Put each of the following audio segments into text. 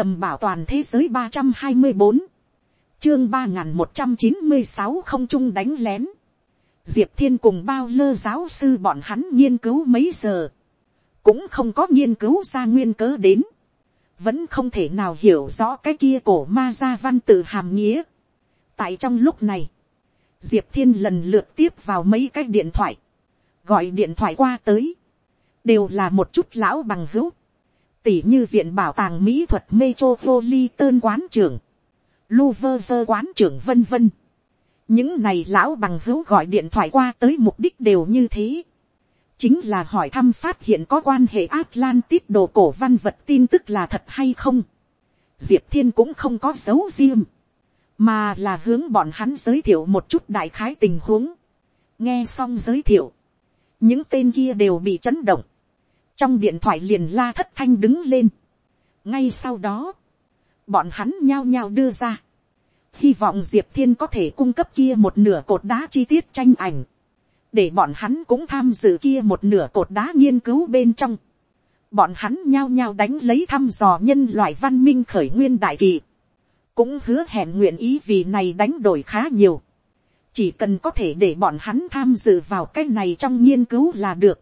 tầm bảo toàn thế giới ba trăm hai mươi bốn, chương ba n g h n một trăm chín mươi sáu không trung đánh lén, diệp thiên cùng bao lơ giáo sư bọn hắn nghiên cứu mấy giờ, cũng không có nghiên cứu ra nguyên cớ đến, vẫn không thể nào hiểu rõ cái kia cổ ma gia văn tự hàm nghĩa. tại trong lúc này, diệp thiên lần lượt tiếp vào mấy cái điện thoại, gọi điện thoại qua tới, đều là một chút lão bằng hữu, tỉ như viện bảo tàng mỹ thuật metropolitan quán trưởng, Louvre quán trưởng vân vân. những này lão bằng hữu gọi điện thoại qua tới mục đích đều như thế. chính là hỏi thăm phát hiện có quan hệ Atlantis đồ cổ văn vật tin tức là thật hay không. diệp thiên cũng không có dấu riêng, mà là hướng bọn hắn giới thiệu một chút đại khái tình huống. nghe xong giới thiệu, những tên kia đều bị chấn động trong điện thoại liền la thất thanh đứng lên. ngay sau đó, bọn hắn nhao nhao đưa ra. hy vọng diệp thiên có thể cung cấp kia một nửa cột đá chi tiết tranh ảnh. để bọn hắn cũng tham dự kia một nửa cột đá nghiên cứu bên trong. bọn hắn nhao nhao đánh lấy thăm dò nhân loại văn minh khởi nguyên đại kỳ. cũng hứa hẹn nguyện ý vì này đánh đổi khá nhiều. chỉ cần có thể để bọn hắn tham dự vào cái này trong nghiên cứu là được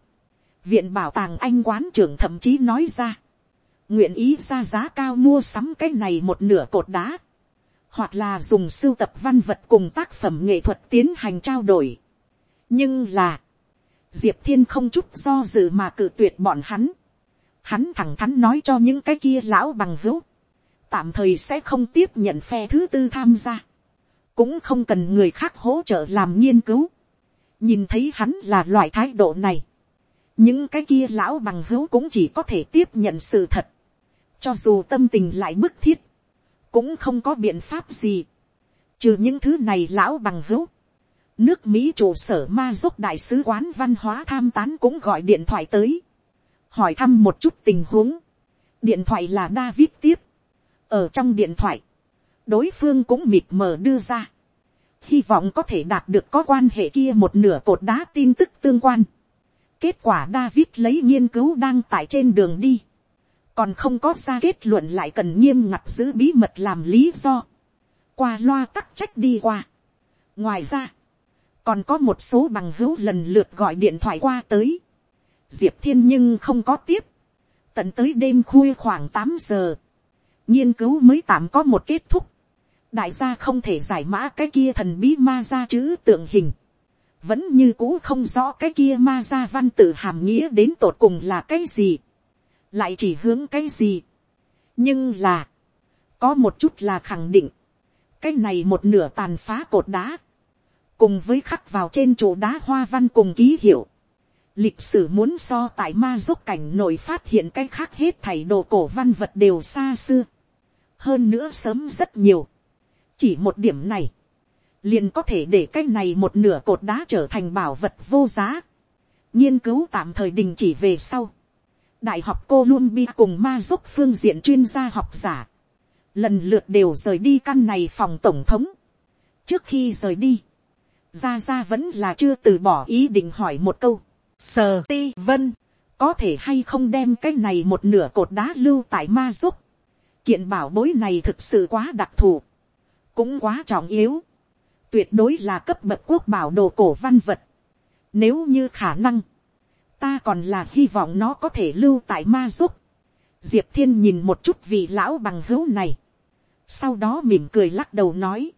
viện bảo tàng anh quán trưởng thậm chí nói ra, nguyện ý ra giá cao mua sắm cái này một nửa cột đá, hoặc là dùng sưu tập văn vật cùng tác phẩm nghệ thuật tiến hành trao đổi. nhưng là, diệp thiên không chút do dự mà cự tuyệt bọn hắn. hắn thẳng thắn nói cho những cái kia lão bằng hữu, tạm thời sẽ không tiếp nhận phe thứ tư tham gia, cũng không cần người khác hỗ trợ làm nghiên cứu. nhìn thấy hắn là loại thái độ này, những cái kia lão bằng hữu cũng chỉ có thể tiếp nhận sự thật, cho dù tâm tình lại bức thiết, cũng không có biện pháp gì, trừ những thứ này lão bằng hữu, nước mỹ trụ sở ma giúp đại sứ quán văn hóa tham tán cũng gọi điện thoại tới, hỏi thăm một chút tình huống, điện thoại là David tiếp, ở trong điện thoại, đối phương cũng mịt mờ đưa ra, hy vọng có thể đạt được có quan hệ kia một nửa cột đá tin tức tương quan, Kết quả David lấy nghiên cứu đang tại trên đường đi. Còn không có ra kết luận lại cần nghiêm ngặt giữ bí mật làm lý do. Qua loa tắc trách đi qua. Ngoài ra, còn có một số bằng hữu lần lượt gọi điện thoại qua tới. Diệp Thiên nhưng không có tiếp. Tận tới đêm khuya khoảng tám giờ. Nghiên cứu mới tạm có một kết thúc. Đại gia không thể giải mã cái kia thần bí ma ra chữ tượng hình vẫn như cũ không rõ cái kia ma gia văn tự hàm nghĩa đến tột cùng là cái gì, lại chỉ hướng cái gì. nhưng là, có một chút là khẳng định, cái này một nửa tàn phá cột đá, cùng với khắc vào trên chỗ đá hoa văn cùng ký hiệu, lịch sử muốn so tại ma giúp cảnh nội phát hiện cái khác hết thảy đồ cổ văn vật đều xa xưa, hơn nữa sớm rất nhiều, chỉ một điểm này, liền có thể để cái này một nửa cột đá trở thành bảo vật vô giá. nghiên cứu tạm thời đình chỉ về sau. đại học Columbia cùng ma giúp phương diện chuyên gia học giả. lần lượt đều rời đi căn này phòng tổng thống. trước khi rời đi, ra ra vẫn là chưa từ bỏ ý định hỏi một câu. sờ ti vân, có thể hay không đem cái này một nửa cột đá lưu tại ma giúp. kiện bảo bối này thực sự quá đặc thù, cũng quá trọng yếu tuyệt đối là cấp bậc quốc bảo đồ cổ văn vật. Nếu như khả năng, ta còn là hy vọng nó có thể lưu tại ma giúp. Diệp thiên nhìn một chút vị lão bằng hữu này. Sau đó mỉm cười lắc đầu nói.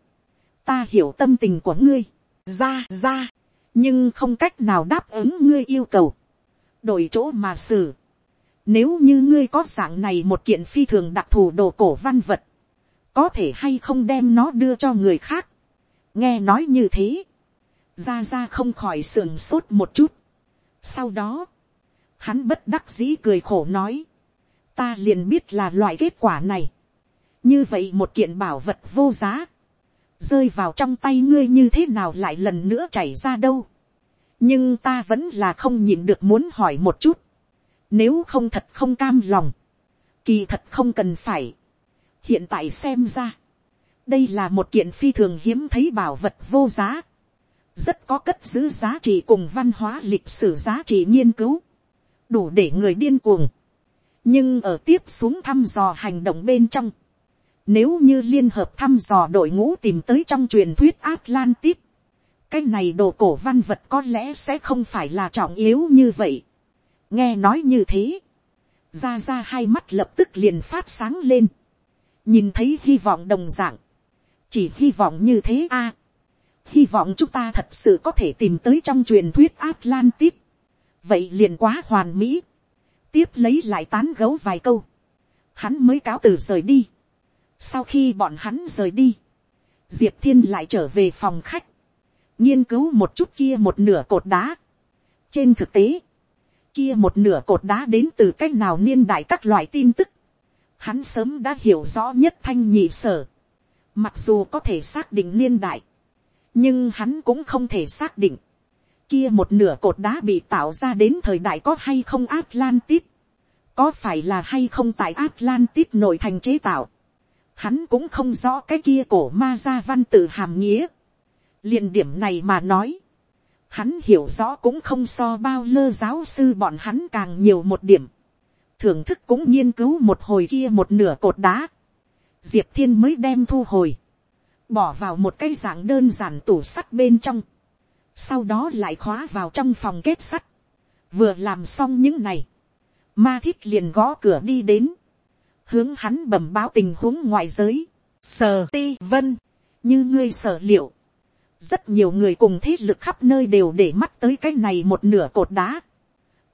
Ta hiểu tâm tình của ngươi. Ra ra. Nhưng không cách nào đáp ứng ngươi yêu cầu. Đổi chỗ mà xử. Nếu như ngươi có dạng này một kiện phi thường đặc thù đồ cổ văn vật. Có thể hay không đem nó đưa cho người khác nghe nói như thế, ra ra không khỏi sườn sốt một chút. sau đó, hắn bất đắc dĩ cười khổ nói, ta liền biết là loại kết quả này. như vậy một kiện bảo vật vô giá, rơi vào trong tay ngươi như thế nào lại lần nữa chảy ra đâu. nhưng ta vẫn là không nhịn được muốn hỏi một chút. nếu không thật không cam lòng, kỳ thật không cần phải. hiện tại xem ra, đây là một kiện phi thường hiếm thấy bảo vật vô giá, rất có cất giữ giá trị cùng văn hóa lịch sử giá trị nghiên cứu, đủ để người điên cuồng. nhưng ở tiếp xuống thăm dò hành động bên trong, nếu như liên hợp thăm dò đội ngũ tìm tới trong truyền thuyết Atlantis, cái này đồ cổ văn vật có lẽ sẽ không phải là trọng yếu như vậy. nghe nói như thế, ra ra hai mắt lập tức liền phát sáng lên, nhìn thấy hy vọng đồng d ạ n g chỉ hy vọng như thế a, à, hy vọng chúng ta thật sự có thể tìm tới trong truyền thuyết Atlantis, vậy liền quá hoàn mỹ, tiếp lấy lại tán gấu vài câu, hắn mới cáo từ rời đi, sau khi bọn hắn rời đi, diệp thiên lại trở về phòng khách, nghiên cứu một chút kia một nửa cột đá. trên thực tế, kia một nửa cột đá đến từ c á c h nào niên đại các loại tin tức. hắn sớm đã hiểu rõ nhất thanh nhị sở mặc dù có thể xác định niên đại, nhưng hắn cũng không thể xác định. kia một nửa cột đá bị tạo ra đến thời đại có hay không Atlantis. có phải là hay không tại Atlantis nội thành chế tạo. hắn cũng không rõ cái kia cổ ma gia văn tự hàm nghĩa liền điểm này mà nói, hắn hiểu rõ cũng không so bao lơ giáo sư bọn hắn càng nhiều một điểm, thưởng thức cũng nghiên cứu một hồi kia một nửa cột đá, diệp thiên mới đem thu hồi, bỏ vào một cái dạng đơn giản tủ sắt bên trong, sau đó lại khóa vào trong phòng kết sắt, vừa làm xong những này, ma Thích liền gõ cửa đi đến, hướng hắn bẩm báo tình huống ngoại giới, sờ ti vân, như ngươi sở liệu, rất nhiều người cùng thế lực khắp nơi đều để mắt tới cái này một nửa cột đá.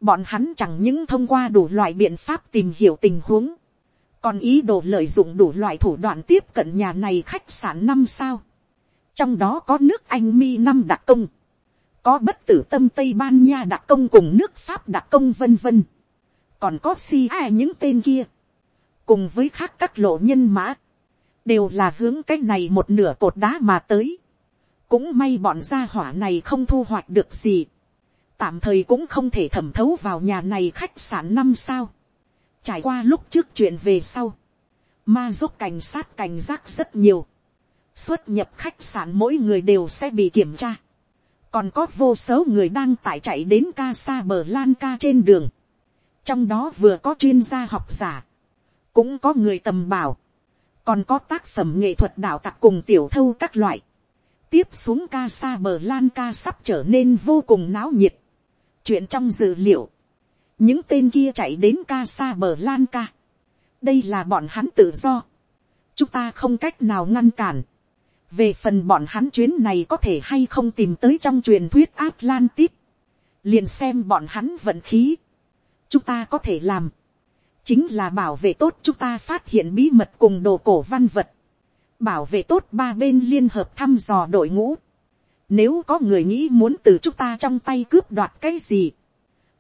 bọn hắn chẳng những thông qua đủ loại biện pháp tìm hiểu tình huống, còn ý đồ lợi dụng đủ loại thủ đoạn tiếp cận nhà này khách sạn năm sao. trong đó có nước anh mi năm đặc công, có bất tử tâm tây ban nha đặc công cùng nước pháp đặc công vân vân, còn có si ai những tên kia, cùng với khác các lộ nhân mã, đều là hướng cái này một nửa cột đá mà tới cũng may bọn gia hỏa này không thu hoạch được gì. tạm thời cũng không thể thẩm thấu vào nhà này khách sạn năm sao trải qua lúc trước chuyện về sau. ma giúp cảnh sát cảnh giác rất nhiều. xuất nhập khách sạn mỗi người đều sẽ bị kiểm tra. còn có vô số người đang tại chạy đến ca xa bờ lan ca trên đường. trong đó vừa có chuyên gia học giả. cũng có người tầm bảo. còn có tác phẩm nghệ thuật đạo tặc cùng tiểu thâu các loại tiếp xuống ca sa bờ lan ca sắp trở nên vô cùng náo nhiệt. chuyện trong dự liệu, những tên kia chạy đến ca xa bờ lan ca. đây là bọn hắn tự do. chúng ta không cách nào ngăn cản. về phần bọn hắn chuyến này có thể hay không tìm tới trong truyền thuyết atlantis. liền xem bọn hắn vận khí. chúng ta có thể làm. chính là bảo vệ tốt chúng ta phát hiện bí mật cùng đồ cổ văn vật bảo vệ tốt ba bên liên hợp thăm dò đội ngũ. Nếu có người nghĩ muốn từ chúng ta trong tay cướp đoạt cái gì,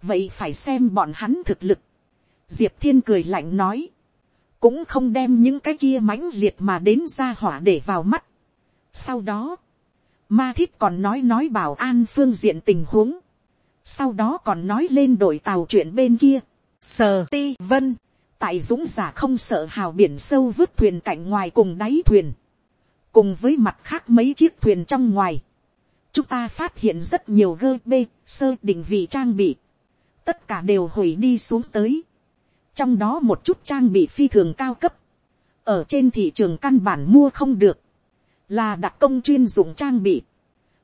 vậy phải xem bọn hắn thực lực. Diệp thiên cười lạnh nói, cũng không đem những cái kia mãnh liệt mà đến ra hỏa để vào mắt. Sau đó, ma thiết còn nói nói bảo an phương diện tình huống. Sau đó còn nói lên đội tàu chuyện bên kia. Sờ ti vân tại dũng giả không sợ hào biển sâu vứt thuyền cạnh ngoài cùng đáy thuyền, cùng với mặt khác mấy chiếc thuyền trong ngoài, chúng ta phát hiện rất nhiều gơ bê sơ định vị trang bị, tất cả đều hủy đi xuống tới, trong đó một chút trang bị phi thường cao cấp, ở trên thị trường căn bản mua không được, là đặc công chuyên dụng trang bị,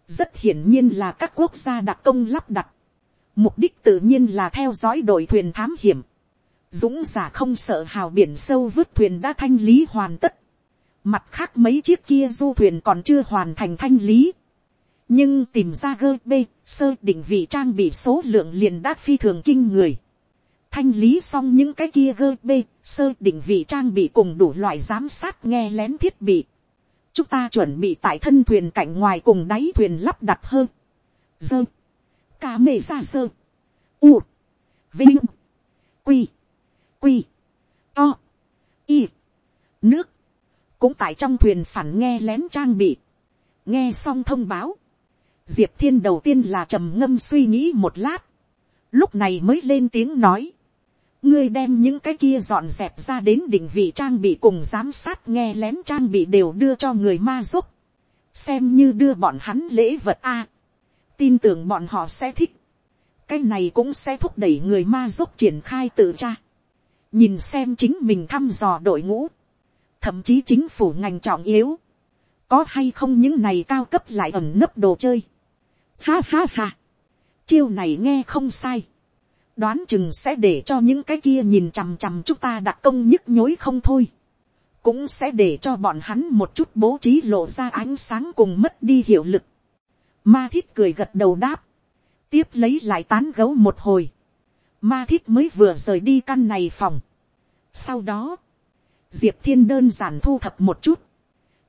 rất hiển nhiên là các quốc gia đặc công lắp đặt, mục đích tự nhiên là theo dõi đội thuyền thám hiểm, dũng giả không sợ hào biển sâu vứt thuyền đã thanh lý hoàn tất. Mặt khác mấy chiếc kia du thuyền còn chưa hoàn thành thanh lý. Nhưng tìm ra gơ bê, sơ định vị trang bị số lượng liền đã phi thường kinh người. Thanh lý xong những cái kia gơ bê, sơ định vị trang bị cùng đủ loại giám sát nghe lén thiết bị. Chúng ta chuẩn bị tại thân thuyền cạnh ngoài cùng đáy thuyền lắp đặt hơn. Dơ. Cá mề ra sơ. U. Vinh. Quy quy, to, y, nước, cũng tại trong thuyền phản nghe lén trang bị, nghe xong thông báo, diệp thiên đầu tiên là trầm ngâm suy nghĩ một lát, lúc này mới lên tiếng nói, ngươi đem những cái kia dọn dẹp ra đến định vị trang bị cùng giám sát nghe lén trang bị đều đưa cho người ma giúp, xem như đưa bọn hắn lễ vật a, tin tưởng bọn họ sẽ thích, cái này cũng sẽ thúc đẩy người ma giúp triển khai tự tra. Nhìn xem chính mình thăm dò đội ngũ, thậm chí chính phủ ngành trọng yếu, có hay không những này cao cấp lại ẩn nấp đồ chơi. Ha ha ha, chiêu này nghe không sai, đoán chừng sẽ để cho những cái kia nhìn chằm chằm chúng ta đặc công nhức nhối không thôi, cũng sẽ để cho bọn hắn một chút bố trí lộ ra ánh sáng cùng mất đi hiệu lực. Ma thiết cười gật đầu đáp, tiếp lấy lại tán gấu một hồi, ma thiết mới vừa rời đi căn này phòng. Sau đó, diệp thiên đơn giản thu thập một chút,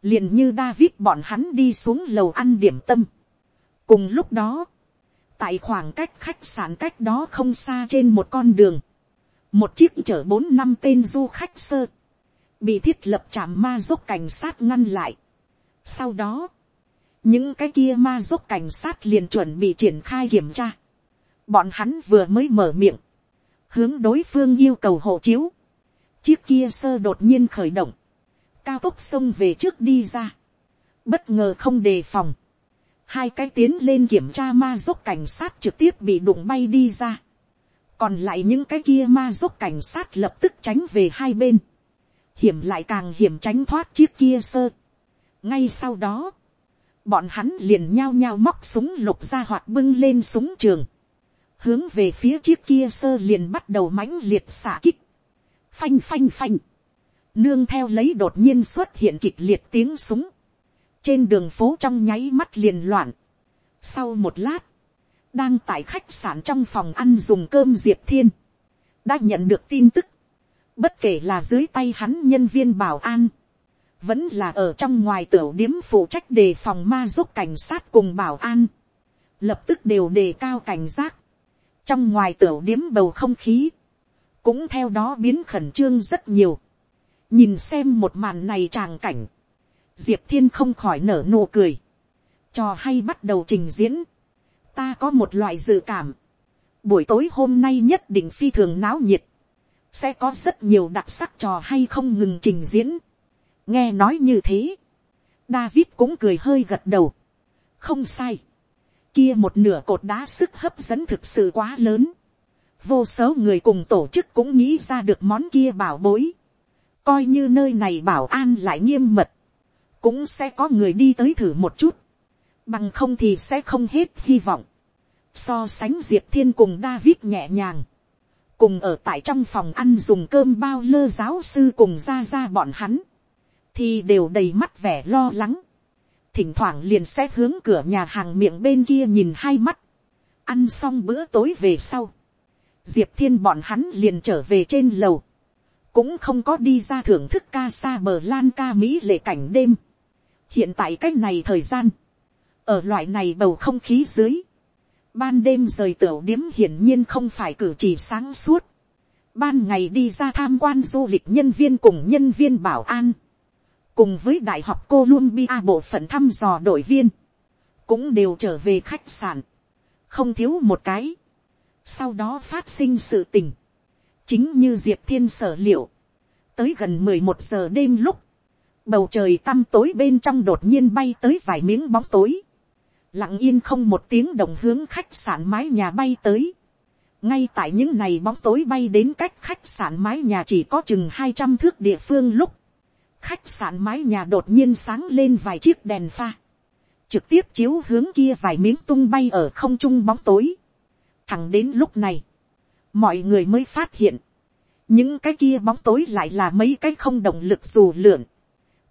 liền như David bọn hắn đi xuống lầu ăn điểm tâm cùng lúc đó, tại khoảng cách khách sạn cách đó không xa trên một con đường, một chiếc chở bốn năm tên du khách sơ, bị thiết lập trạm ma giúp cảnh sát ngăn lại. Sau đó, những cái kia ma giúp cảnh sát liền chuẩn bị triển khai kiểm tra. Bọn hắn vừa mới mở miệng, hướng đối phương yêu cầu hộ chiếu. Chiếc kia sơ đột nhiên khởi động, cao tốc xông về trước đi ra. Bất ngờ không đề phòng. Hai cái tiến lên kiểm tra ma dốc cảnh sát trực tiếp bị đụng bay đi ra. Còn lại những cái kia ma dốc cảnh sát lập tức tránh về hai bên. Hiểm lại càng hiểm tránh thoát chiếc kia sơ. Ngay sau đó, bọn hắn liền nhao nhao móc súng lục ra hoặc bưng lên súng trường. Hướng về phía chiếc kia sơ liền bắt đầu mãnh liệt xả kích. Phanh phanh phanh nương theo lấy đột nhiên xuất hiện kịch liệt tiếng súng, trên đường phố trong nháy mắt liền loạn. Sau một lát, đang tại khách sạn trong phòng ăn dùng cơm diệp thiên, đã nhận được tin tức, bất kể là dưới tay hắn nhân viên bảo an, vẫn là ở trong ngoài tiểu điếm phụ trách đề phòng ma giúp cảnh sát cùng bảo an, lập tức đều đề cao cảnh giác, trong ngoài tiểu điếm bầu không khí, cũng theo đó biến khẩn trương rất nhiều, nhìn xem một màn này tràng cảnh, diệp thiên không khỏi nở nụ cười, trò hay bắt đầu trình diễn, ta có một loại dự cảm, buổi tối hôm nay nhất định phi thường náo nhiệt, sẽ có rất nhiều đặc sắc trò hay không ngừng trình diễn, nghe nói như thế, David cũng cười hơi gật đầu, không sai, kia một nửa cột đá sức hấp dẫn thực sự quá lớn, vô số người cùng tổ chức cũng nghĩ ra được món kia bảo bối, coi như nơi này bảo an lại nghiêm mật, cũng sẽ có người đi tới thử một chút, bằng không thì sẽ không hết hy vọng. So sánh diệp thiên cùng David nhẹ nhàng, cùng ở tại trong phòng ăn dùng cơm bao lơ giáo sư cùng ra ra bọn hắn, thì đều đầy mắt vẻ lo lắng, thỉnh thoảng liền sẽ hướng cửa nhà hàng miệng bên kia nhìn hai mắt, ăn xong bữa tối về sau, diệp thiên bọn hắn liền trở về trên lầu, cũng không có đi ra thưởng thức ca sa bờ lan ca mỹ lệ cảnh đêm hiện tại cái này thời gian, ở loại này bầu không khí dưới, ban đêm rời tiểu điếm hiển nhiên không phải cử chỉ sáng suốt, ban ngày đi ra tham quan du lịch nhân viên cùng nhân viên bảo an, cùng với đại học Columbia bộ phận thăm dò đội viên, cũng đều trở về khách sạn, không thiếu một cái. Sau đó phát sinh sự tình, chính như diệp thiên sở liệu, tới gần mười một giờ đêm lúc, bầu trời tăm tối bên trong đột nhiên bay tới vài miếng bóng tối, lặng yên không một tiếng đồng hướng khách sạn mái nhà bay tới, ngay tại những này bóng tối bay đến cách khách sạn mái nhà chỉ có chừng hai trăm thước địa phương lúc, khách sạn mái nhà đột nhiên sáng lên vài chiếc đèn pha, trực tiếp chiếu hướng kia vài miếng tung bay ở không trung bóng tối. Thẳng đến lúc này, mọi người mới phát hiện, những cái kia bóng tối lại là mấy cái không động lực dù lượn,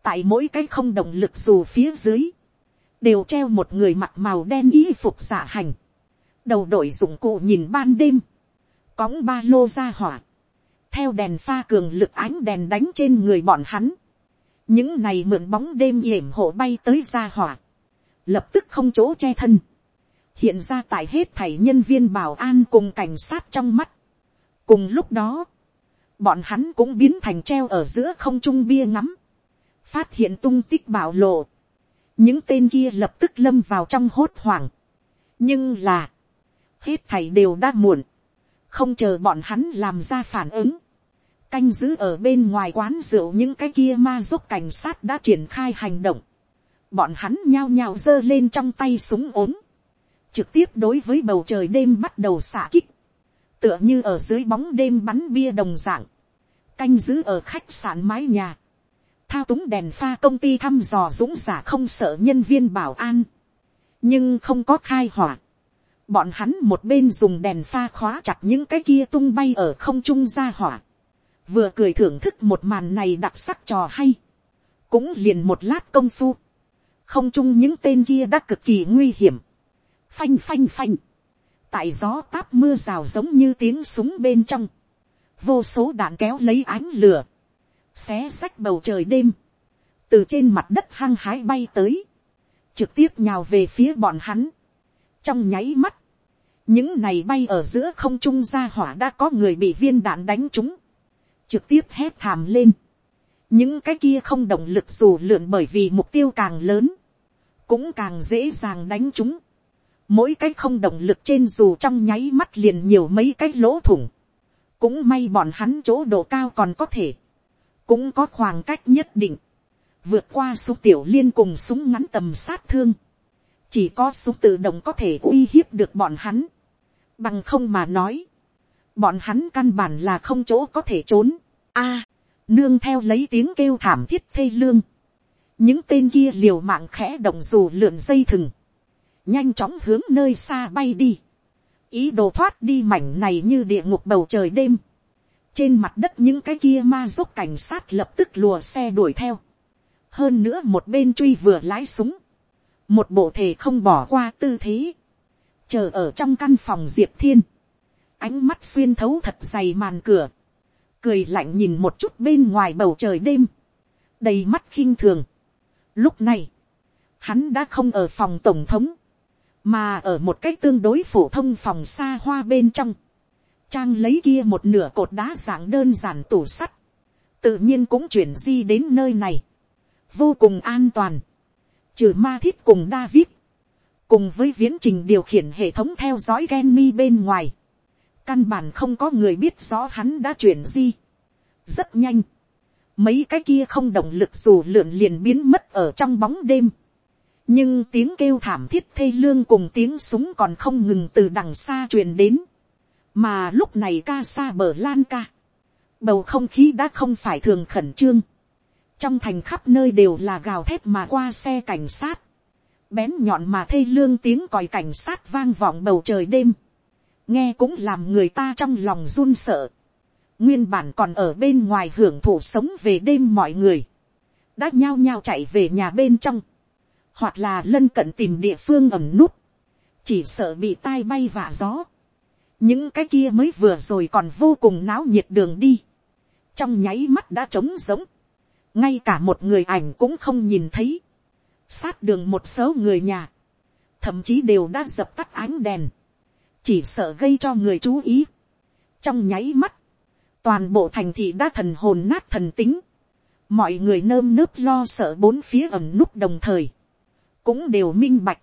tại mỗi cái không động lực dù phía dưới, đều treo một người mặc màu đen y phục giả hành, đầu đội dụng cụ nhìn ban đêm, cõng ba lô ra hỏa, theo đèn pha cường lực ánh đèn đánh trên người bọn hắn, những này mượn bóng đêm yểm hộ bay tới ra hỏa, lập tức không chỗ che thân, hiện ra tại hết thảy nhân viên bảo an cùng cảnh sát trong mắt. cùng lúc đó, bọn hắn cũng biến thành treo ở giữa không trung bia ngắm, phát hiện tung tích bạo lộ, những tên kia lập tức lâm vào trong hốt hoảng, nhưng là, hết thảy đều đã muộn, không chờ bọn hắn làm ra phản ứng, canh giữ ở bên ngoài quán rượu những cái kia ma giúp cảnh sát đã triển khai hành động, bọn hắn nhao nhao giơ lên trong tay súng ốm, trực tiếp đối với bầu trời đêm bắt đầu xả kích, tựa như ở dưới bóng đêm bắn bia đồng dạng, canh giữ ở khách sạn mái nhà, thao túng đèn pha công ty thăm dò dũng giả không sợ nhân viên bảo an, nhưng không có khai hỏa. Bọn hắn một bên dùng đèn pha khóa chặt những cái kia tung bay ở không trung ra hỏa. Vừa cười thưởng thức một màn này đặc sắc trò hay. Cũng liền một lát công phu. Không trung những tên kia đã cực kỳ nguy hiểm. Phanh phanh phanh. Tại gió táp mưa rào giống như tiếng súng bên trong. Vô số đạn kéo lấy ánh lửa. Xé sách bầu trời đêm. Từ trên mặt đất hăng hái bay tới trực tiếp nhào về phía bọn hắn. trong nháy mắt, những này bay ở giữa không trung ra hỏa đã có người bị viên đạn đánh trúng, trực tiếp hét thảm lên. những cái kia không động lực dù lượn bởi vì mục tiêu càng lớn, cũng càng dễ dàng đánh trúng. mỗi cái không động lực trên dù trong nháy mắt liền nhiều mấy cái lỗ thủng, cũng may bọn hắn chỗ độ cao còn có thể, cũng có khoảng cách nhất định. Vượt qua súng tiểu liên cùng súng ngắn tầm sát thương, chỉ có súng tự động có thể uy hiếp được bọn hắn, bằng không mà nói, bọn hắn căn bản là không chỗ có thể trốn, a, nương theo lấy tiếng kêu thảm thiết thê lương, những tên kia liều mạng khẽ động dù lượn dây thừng, nhanh chóng hướng nơi xa bay đi, ý đồ thoát đi mảnh này như địa ngục bầu trời đêm, trên mặt đất những cái kia ma giúp cảnh sát lập tức lùa xe đuổi theo, hơn nữa một bên truy vừa lái súng, một bộ thể không bỏ qua tư thế, chờ ở trong căn phòng diệp thiên, ánh mắt xuyên thấu thật dày màn cửa, cười lạnh nhìn một chút bên ngoài bầu trời đêm, đầy mắt khinh thường. Lúc này, hắn đã không ở phòng tổng thống, mà ở một cách tương đối phổ thông phòng xa hoa bên trong, trang lấy kia một nửa cột đá dạng đơn giản tủ sắt, tự nhiên cũng chuyển di đến nơi này vô cùng an toàn, trừ ma thiết cùng David, cùng với viễn trình điều khiển hệ thống theo dõi Genmi bên ngoài, căn bản không có người biết rõ hắn đã chuyển di. rất nhanh, mấy cái kia không động lực dù lượn liền biến mất ở trong bóng đêm. nhưng tiếng kêu thảm thiết thê lương cùng tiếng súng còn không ngừng từ đằng xa truyền đến mà lúc này ca xa bờ lan ca, bầu không khí đã không phải thường khẩn trương. Trong thành khắp nơi đều là gào thép mà qua xe cảnh sát, bén nhọn mà thê lương tiếng còi cảnh sát vang vọng bầu trời đêm, nghe cũng làm người ta trong lòng run sợ, nguyên bản còn ở bên ngoài hưởng thụ sống về đêm mọi người, đã nhao nhao chạy về nhà bên trong, hoặc là lân cận tìm địa phương ẩm nút, chỉ sợ bị tai bay vạ gió, những cái kia mới vừa rồi còn vô cùng náo nhiệt đường đi, trong nháy mắt đã trống giống, ngay cả một người ảnh cũng không nhìn thấy, sát đường một số người nhà, thậm chí đều đã dập tắt ánh đèn, chỉ sợ gây cho người chú ý. trong nháy mắt, toàn bộ thành thị đã thần hồn nát thần tính, mọi người nơm nớp lo sợ bốn phía ẩm núp đồng thời, cũng đều minh bạch,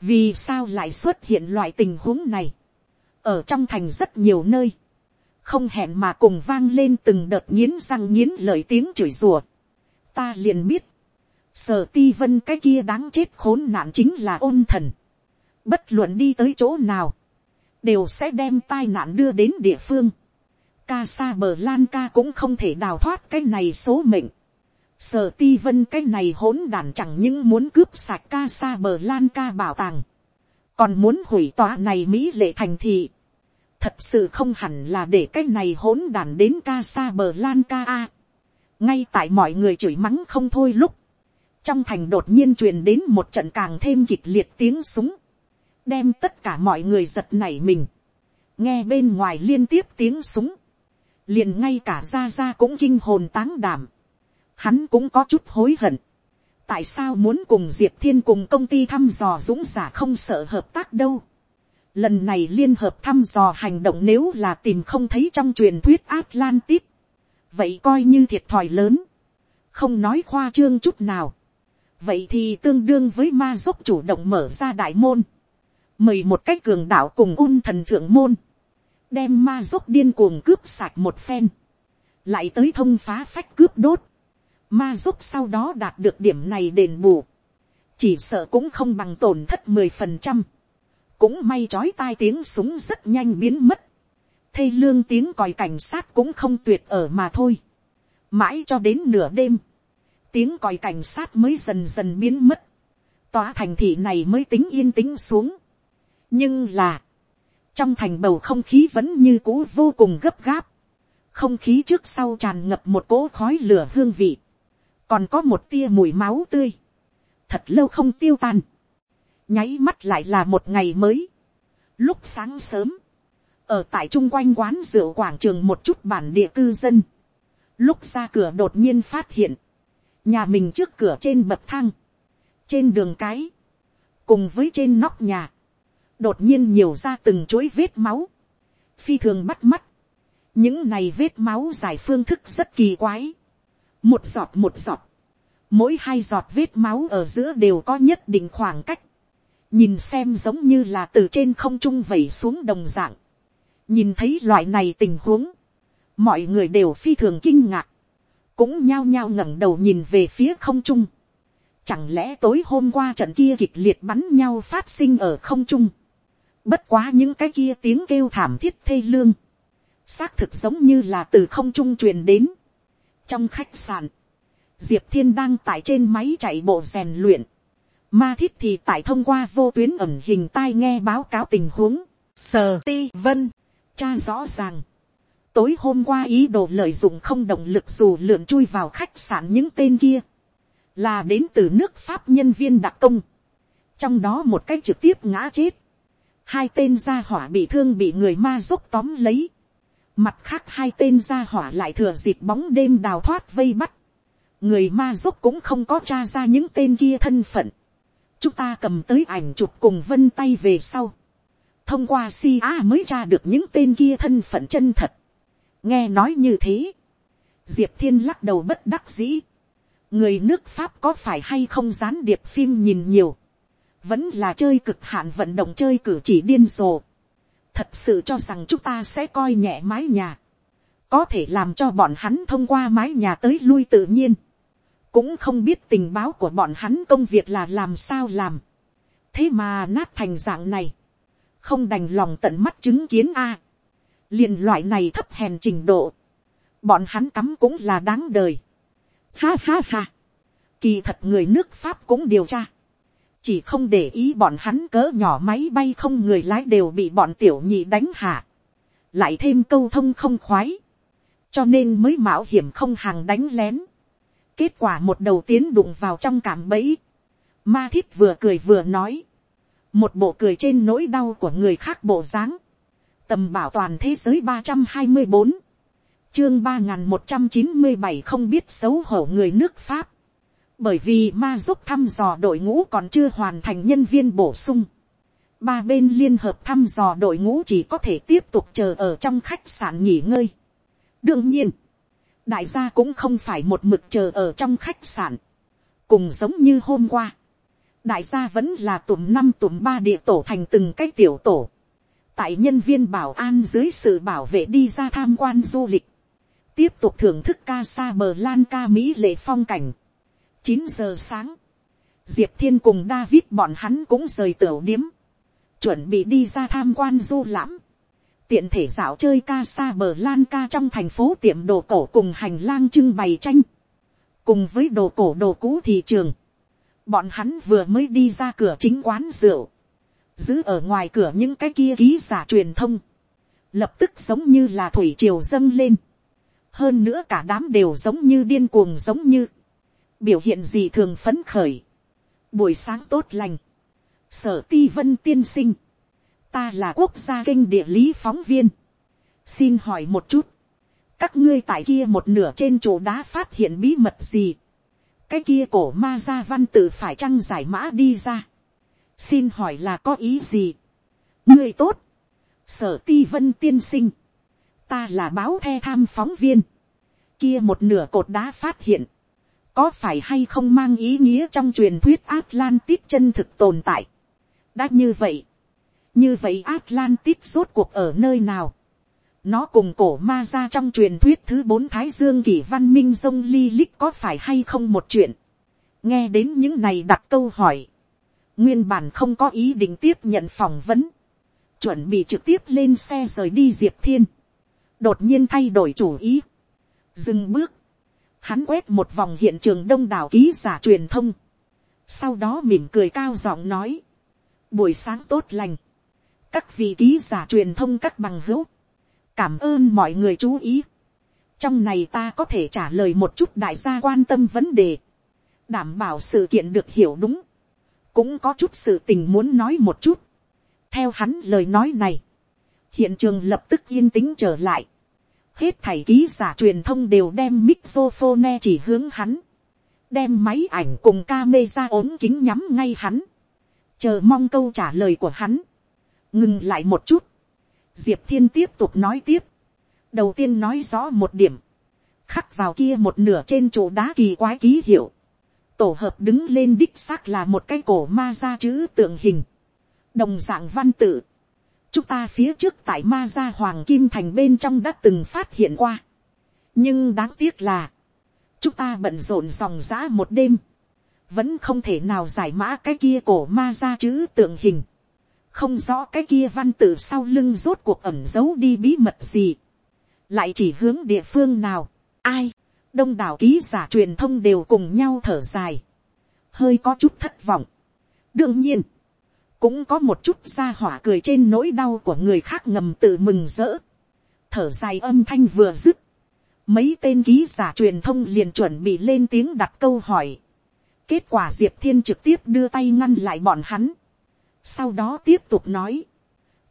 vì sao lại xuất hiện loại tình huống này, ở trong thành rất nhiều nơi, không hẹn mà cùng vang lên từng đợt nghiến răng nghiến lợi tiếng chửi rùa ta liền biết, sở ti vân cái kia đáng chết khốn nạn chính là ôn thần. bất luận đi tới chỗ nào, đều sẽ đem tai nạn đưa đến địa phương. ca sa bờ lan ca cũng không thể đào thoát cái này số mệnh. sở ti vân cái này hỗn đản chẳng những muốn cướp sạch ca sa bờ lan ca bảo tàng, còn muốn hủy tòa này mỹ lệ thành thị thật sự không hẳn là để cái này hỗn đàn đến ca xa bờ lan ca a. Ngay tại mọi người chửi mắng không thôi lúc, trong thành đột nhiên truyền đến một trận càng thêm kịch liệt tiếng súng, đem tất cả mọi người giật nảy mình, nghe bên ngoài liên tiếp tiếng súng, liền ngay cả ra ra cũng kinh hồn táng đảm, hắn cũng có chút hối hận, tại sao muốn cùng diệp thiên cùng công ty thăm dò dũng giả không sợ hợp tác đâu, lần này liên hợp thăm dò hành động nếu là tìm không thấy trong truyền thuyết Atlantis, vậy coi như thiệt thòi lớn, không nói khoa trương chút nào, vậy thì tương đương với ma dốc chủ động mở ra đại môn, mời một cách cường đạo cùng un thần thượng môn, đem ma dốc điên cuồng cướp sạch một phen, lại tới thông phá phách cướp đốt, ma dốc sau đó đạt được điểm này đền bù, chỉ sợ cũng không bằng tổn thất mười phần trăm, cũng may trói tai tiếng súng rất nhanh biến mất, thê lương tiếng còi cảnh sát cũng không tuyệt ở mà thôi. mãi cho đến nửa đêm, tiếng còi cảnh sát mới dần dần biến mất, tòa thành thị này mới tính yên tĩnh xuống. nhưng là, trong thành bầu không khí vẫn như cũ vô cùng gấp gáp, không khí trước sau tràn ngập một cỗ khói lửa hương vị, còn có một tia mùi máu tươi, thật lâu không tiêu tan, nháy mắt lại là một ngày mới. Lúc sáng sớm, ở tại chung quanh quán rượu quảng trường một chút bản địa cư dân, lúc ra cửa đột nhiên phát hiện, nhà mình trước cửa trên bậc thang, trên đường cái, cùng với trên nóc nhà, đột nhiên nhiều ra từng chuỗi vết máu, phi thường bắt mắt, những này vết máu giải phương thức rất kỳ quái, một giọt một giọt, mỗi hai giọt vết máu ở giữa đều có nhất định khoảng cách, nhìn xem giống như là từ trên không trung vẩy xuống đồng dạng, nhìn thấy loại này tình huống, mọi người đều phi thường kinh ngạc, cũng nhao nhao ngẩng đầu nhìn về phía không trung. Chẳng lẽ tối hôm qua trận kia kịch liệt bắn nhau phát sinh ở không trung. Bất quá những cái kia tiếng kêu thảm thiết thê lương. Xác thực giống như là từ không trung truyền đến. Trong khách sạn, Diệp Thiên đang tại trên máy chạy bộ rèn luyện. Ma thiết thì tại thông qua vô tuyến ẩm hình tai nghe báo cáo tình huống. Sờ ti vân. Cha rõ ràng, tối hôm qua ý đồ lợi dụng không động lực dù lượn chui vào khách sạn những tên kia, là đến từ nước pháp nhân viên đặc công, trong đó một cái trực tiếp ngã chết, hai tên gia hỏa bị thương bị người ma giúp tóm lấy, mặt khác hai tên gia hỏa lại thừa dịp bóng đêm đào thoát vây bắt, người ma giúp cũng không có t r a ra những tên kia thân phận, chúng ta cầm tới ảnh chụp cùng vân tay về sau, thông qua si a mới ra được những tên kia thân phận chân thật. nghe nói như thế, diệp thiên lắc đầu bất đắc dĩ. người nước pháp có phải hay không gián điệp phim nhìn nhiều, vẫn là chơi cực hạn vận động chơi cử chỉ điên rồ. thật sự cho rằng chúng ta sẽ coi nhẹ mái nhà, có thể làm cho bọn hắn thông qua mái nhà tới lui tự nhiên, cũng không biết tình báo của bọn hắn công việc là làm sao làm, thế mà nát thành dạng này, không đành lòng tận mắt chứng kiến a. liền loại này thấp hèn trình độ, bọn hắn cắm cũng là đáng đời. Ha ha ha, kỳ thật người nước pháp cũng điều tra, chỉ không để ý bọn hắn cỡ nhỏ máy bay không người lái đều bị bọn tiểu nhị đánh hạ, lại thêm câu thông không khoái, cho nên mới mạo hiểm không hàng đánh lén kết quả một đầu tiến đụng vào trong cảm bẫy, ma thiết vừa cười vừa nói, một bộ cười trên nỗi đau của người khác bộ dáng, tầm bảo toàn thế giới ba trăm hai mươi bốn, chương ba n g h n một trăm chín mươi bảy không biết xấu hổ người nước pháp, bởi vì ma giúp thăm dò đội ngũ còn chưa hoàn thành nhân viên bổ sung, ba bên liên hợp thăm dò đội ngũ chỉ có thể tiếp tục chờ ở trong khách sạn nghỉ ngơi. đương nhiên, đại gia cũng không phải một mực chờ ở trong khách sạn, cùng giống như hôm qua, đại gia vẫn là tùm năm tùm ba địa tổ thành từng cái tiểu tổ. tại nhân viên bảo an dưới sự bảo vệ đi ra tham quan du lịch. tiếp tục thưởng thức ca sa bờ lan ca mỹ lệ phong cảnh. chín giờ sáng, diệp thiên cùng david bọn hắn cũng rời tiểu điếm. chuẩn bị đi ra tham quan du lãm tiện thể dạo chơi ca sa bờ lan ca trong thành phố tiệm đồ cổ cùng hành lang trưng bày tranh. cùng với đồ cổ đồ cũ thị trường bọn hắn vừa mới đi ra cửa chính quán rượu, giữ ở ngoài cửa những cái kia ký giả truyền thông, lập tức giống như là thủy triều dâng lên, hơn nữa cả đám đều giống như điên cuồng giống như, biểu hiện gì thường phấn khởi, buổi sáng tốt lành, sở ti vân tiên sinh, ta là quốc gia kinh địa lý phóng viên, xin hỏi một chút, các ngươi tại kia một nửa trên chỗ đá phát hiện bí mật gì, cái kia cổ ma gia văn tự phải chăng giải mã đi ra. xin hỏi là có ý gì. ngươi tốt, sở ti vân tiên sinh, ta là báo the tham phóng viên, kia một nửa cột đá phát hiện, có phải hay không mang ý nghĩa trong truyền thuyết Atlantis chân thực tồn tại. đã như vậy, như vậy Atlantis rốt cuộc ở nơi nào. Nó cùng cổ ma ra trong truyền thuyết thứ bốn Thái Dương kỷ văn minh sông ly lích có phải hay không một chuyện. Nghe đến những này đặt câu hỏi. Nguyên bản không có ý định tiếp nhận phỏng vấn. Chuẩn bị trực tiếp lên xe rời đi Diệp Thiên. đột nhiên thay đổi chủ ý, dừng bước, hắn quét một vòng hiện trường đông đảo ký giả truyền thông, sau đó mỉm cười cao giọng nói, buổi sáng tốt lành, các vị ký giả truyền thông các bằng hữu, cảm ơn mọi người chú ý, trong này ta có thể trả lời một chút đại gia quan tâm vấn đề, đảm bảo sự kiện được hiểu đúng, cũng có chút sự tình muốn nói một chút. theo hắn lời nói này, hiện trường lập tức yên tĩnh trở lại, hết thảy ký giả truyền thông đều đem microphone chỉ hướng hắn, đem máy ảnh cùng ca mê ra ốm kính nhắm ngay hắn, chờ mong câu trả lời của hắn, ngừng lại một chút, diệp thiên tiếp tục nói tiếp, đầu tiên nói rõ một điểm, khắc vào kia một nửa trên chỗ đá kỳ quái ký hiệu, tổ hợp đứng lên đích xác là một cái cổ ma ra chữ tượng hình, đồng dạng văn tự, chúng ta phía trước tại ma gia hoàng kim thành bên trong đã từng phát hiện qua. nhưng đáng tiếc là, chúng ta bận rộn dòng giã một đêm, vẫn không thể nào giải mã cái kia cổ ma gia chữ tượng hình, không rõ cái kia văn tự sau lưng rốt cuộc ẩm giấu đi bí mật gì, lại chỉ hướng địa phương nào, ai, đông đảo ký giả truyền thông đều cùng nhau thở dài, hơi có chút thất vọng. đương nhiên, cũng có một chút ra hỏa cười trên nỗi đau của người khác ngầm tự mừng rỡ. thở dài âm thanh vừa dứt, mấy tên ký giả truyền thông liền chuẩn bị lên tiếng đặt câu hỏi. kết quả diệp thiên trực tiếp đưa tay ngăn lại bọn hắn sau đó tiếp tục nói,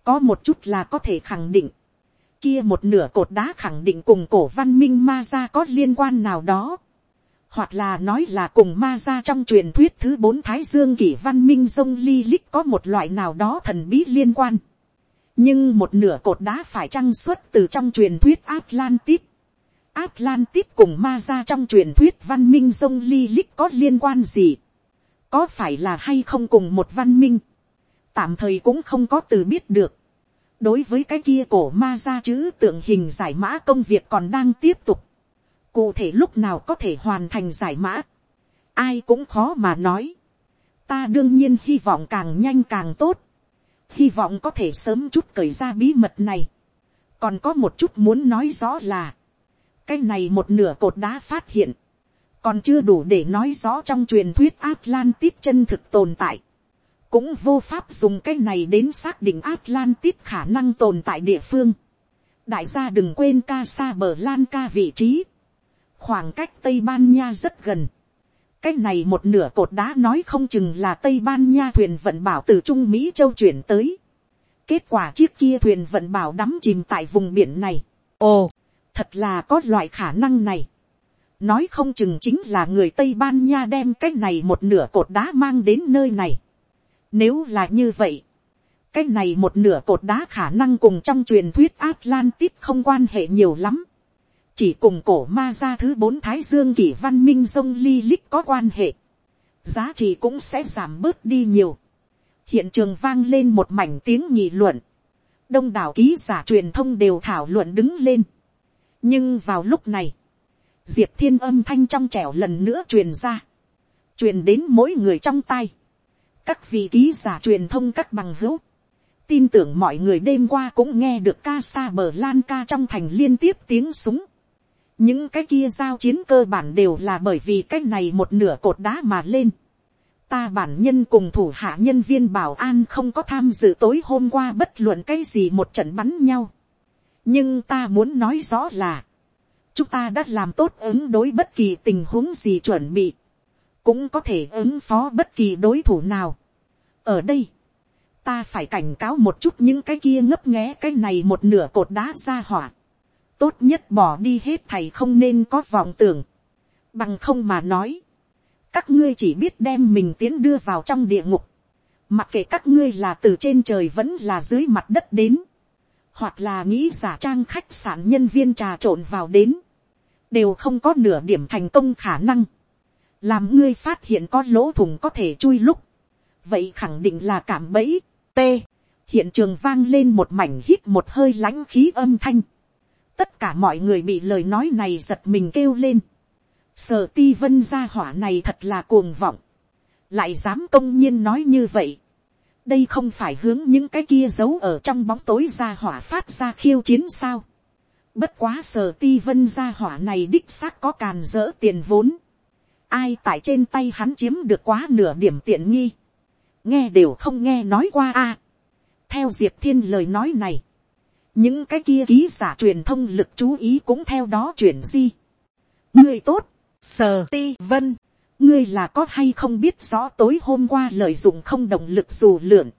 có một chút là có thể khẳng định, kia một nửa cột đá khẳng định cùng cổ văn minh ma ra có liên quan nào đó hoặc là nói là cùng ma ra trong truyền thuyết thứ bốn thái dương kỷ văn minh sông ly lích có một loại nào đó thần bí liên quan. nhưng một nửa cột đá phải trăng xuất từ trong truyền thuyết atlantis. atlantis cùng ma ra trong truyền thuyết văn minh sông ly lích có liên quan gì. có phải là hay không cùng một văn minh tạm thời cũng không có từ biết được. đối với cái kia cổ ma ra chữ tượng hình giải mã công việc còn đang tiếp tục cụ thể lúc nào có thể hoàn thành giải mã, ai cũng khó mà nói. ta đương nhiên hy vọng càng nhanh càng tốt, hy vọng có thể sớm chút cởi ra bí mật này. còn có một chút muốn nói rõ là, cái này một nửa cột đá phát hiện, còn chưa đủ để nói rõ trong truyền thuyết Atlantis chân thực tồn tại cũng vô pháp dùng cái này đến xác định Atlantis khả năng tồn tại địa phương. đại gia đừng quên ca xa bờ lan ca vị trí khoảng cách tây ban nha rất gần. cái này một nửa cột đá nói không chừng là tây ban nha thuyền vận bảo từ trung mỹ châu chuyển tới. kết quả chiếc kia thuyền vận bảo đắm chìm tại vùng biển này. ồ, thật là có loại khả năng này. nói không chừng chính là người tây ban nha đem cái này một nửa cột đá mang đến nơi này nếu là như vậy, cái này một nửa cột đá khả năng cùng trong truyền thuyết Atlantis không quan hệ nhiều lắm. Chỉ cùng cổ ma ra thứ bốn thái dương kỷ văn minh sông ly lích có quan hệ, giá trị cũng sẽ giảm bớt đi nhiều. hiện trường vang lên một mảnh tiếng nhị luận, đông đảo ký giả truyền thông đều thảo luận đứng lên. nhưng vào lúc này, diệp thiên âm thanh trong trẻo lần nữa truyền ra, truyền đến mỗi người trong tay, các vị ký giả truyền thông các bằng hữu, tin tưởng mọi người đêm qua cũng nghe được ca sa bờ lan ca trong thành liên tiếp tiếng súng những cái kia giao chiến cơ bản đều là bởi vì cái này một nửa cột đá mà lên. ta bản nhân cùng thủ hạ nhân viên bảo an không có tham dự tối hôm qua bất luận cái gì một trận bắn nhau. nhưng ta muốn nói rõ là, chúng ta đã làm tốt ứng đối bất kỳ tình huống gì chuẩn bị, cũng có thể ứng phó bất kỳ đối thủ nào. ở đây, ta phải cảnh cáo một chút những cái kia ngấp nghé cái này một nửa cột đá ra hỏa. Tốt nhất bỏ đi hết thầy không nên có vọng tưởng, bằng không mà nói, các ngươi chỉ biết đem mình tiến đưa vào trong địa ngục, mặc kệ các ngươi là từ trên trời vẫn là dưới mặt đất đến, hoặc là nghĩ giả trang khách sạn nhân viên trà trộn vào đến, đều không có nửa điểm thành công khả năng, làm ngươi phát hiện có lỗ thùng có thể chui lúc, vậy khẳng định là cảm bẫy, t, hiện trường vang lên một mảnh hít một hơi lãnh khí âm thanh, tất cả mọi người bị lời nói này giật mình kêu lên. sở ti vân gia hỏa này thật là cuồng vọng. lại dám công nhiên nói như vậy. đây không phải hướng những cái kia giấu ở trong bóng tối gia hỏa phát ra khiêu chiến sao. Bất quá sở ti vân gia hỏa này đích xác có càn dỡ tiền vốn. Ai tại trên tay hắn chiếm được quá nửa điểm tiện nghi. Nghe đều không nghe nói qua a. Theo Diệp Thiên lời nói này. Những cái kia ký giả truyền thông lực chú ý cũng theo đó chuyển di. Ngươi tốt, sờ ti vân. Ngươi là có hay không biết rõ tối hôm qua lợi dụng không động lực dù lượn.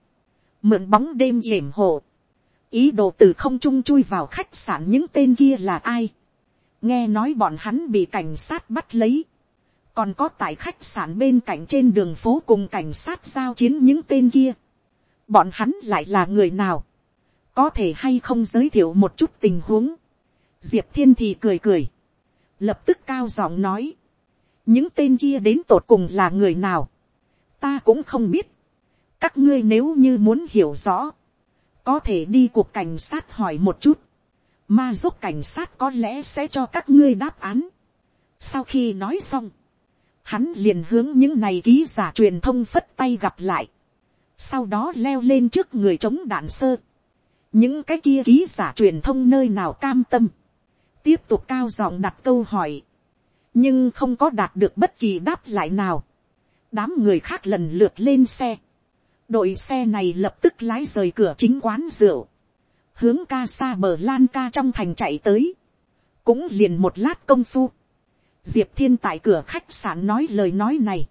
Mượn bóng đêm yểm hộ ý đồ từ không trung chui vào khách sạn những tên kia là ai. nghe nói bọn hắn bị cảnh sát bắt lấy còn có tại khách sạn bên cạnh trên đường phố cùng cảnh sát giao chiến những tên kia. bọn hắn lại là người nào. có thể hay không giới thiệu một chút tình huống. diệp thiên thì cười cười. lập tức cao giọng nói. những tên kia đến tột cùng là người nào. ta cũng không biết. các ngươi nếu như muốn hiểu rõ có thể đi cuộc cảnh sát hỏi một chút, ma giúp cảnh sát có lẽ sẽ cho các ngươi đáp án. sau khi nói xong, hắn liền hướng những này ký giả truyền thông phất tay gặp lại, sau đó leo lên trước người chống đạn sơ, những cái kia ký giả truyền thông nơi nào cam tâm, tiếp tục cao giọng đặt câu hỏi, nhưng không có đạt được bất kỳ đáp lại nào, đám người khác lần lượt lên xe, đội xe này lập tức lái rời cửa chính quán rượu, hướng ca xa bờ lan ca trong thành chạy tới, cũng liền một lát công phu, diệp thiên tại cửa khách sạn nói lời nói này,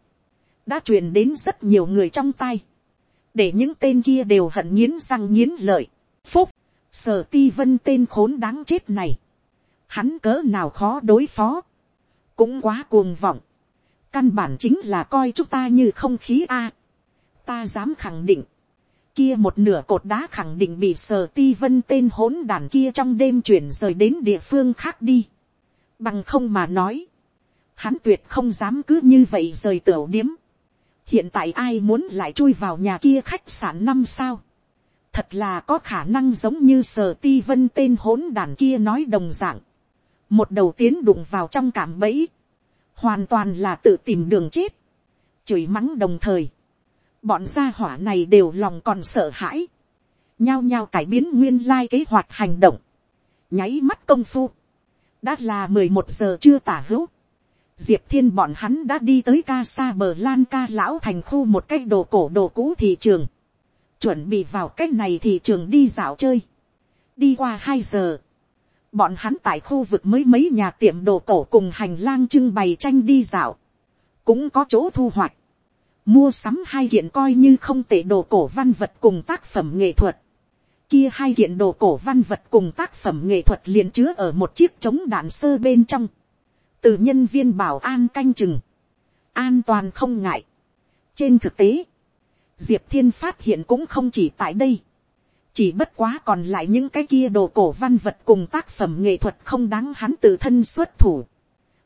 đã truyền đến rất nhiều người trong tay, để những tên kia đều hận nghiến răng nghiến lợi, phúc, sở ti vân tên khốn đáng chết này, hắn cỡ nào khó đối phó, cũng quá cuồng vọng, căn bản chính là coi chúng ta như không khí a, ta dám khẳng định, kia một nửa cột đá khẳng định bị sở ti vân tên hỗn đàn kia trong đêm chuyển rời đến địa phương khác đi. Bằng không mà nói, hắn tuyệt không dám cứ như vậy rời tiểu điếm. hiện tại ai muốn lại chui vào nhà kia khách sạn năm sao. thật là có khả năng giống như sở ti vân tên hỗn đàn kia nói đồng dạng. một đầu tiến đụng vào trong cảm bẫy. hoàn toàn là tự tìm đường chết. chửi mắng đồng thời bọn gia hỏa này đều lòng còn sợ hãi, nhao nhao cải biến nguyên lai kế hoạch hành động, nháy mắt công phu, đã là mười một giờ chưa tả hữu, diệp thiên bọn hắn đã đi tới ca sa bờ lan ca lão thành khu một cái đồ cổ đồ cũ thị trường, chuẩn bị vào cái này thị trường đi dạo chơi, đi qua hai giờ, bọn hắn tại khu vực mới mấy nhà tiệm đồ cổ cùng hành lang trưng bày tranh đi dạo, cũng có chỗ thu hoạch, mua sắm hai kiện coi như không tệ đồ cổ văn vật cùng tác phẩm nghệ thuật. Kia hai kiện đồ cổ văn vật cùng tác phẩm nghệ thuật liền chứa ở một chiếc chống đạn sơ bên trong. Từ nhân viên bảo an canh chừng. An toàn không ngại. Trên thực tế, Diệp Thiên phát hiện cũng không chỉ tại đây. Chỉ bất quá còn lại những cái kia đồ cổ văn vật cùng tác phẩm nghệ thuật không đáng hắn tự thân xuất thủ.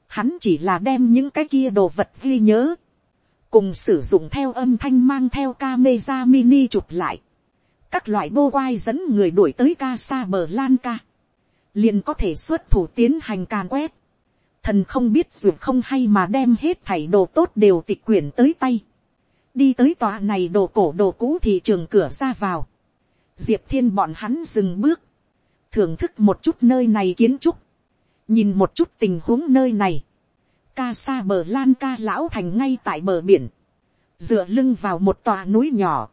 Hắn chỉ là đem những cái kia đồ vật ghi nhớ cùng sử dụng theo âm thanh mang theo camera mini chụp lại, các loại bô quai dẫn người đuổi tới ca xa bờ lan ca, liền có thể xuất thủ tiến hành càn quét, thần không biết dù không hay mà đem hết thảy đồ tốt đều tịch quyển tới tay, đi tới tòa này đồ cổ đồ cũ thị trường cửa ra vào, diệp thiên bọn hắn dừng bước, thưởng thức một chút nơi này kiến trúc, nhìn một chút tình huống nơi này, ca xa bờ lan ca lão thành ngay tại bờ biển, dựa lưng vào một tòa núi nhỏ,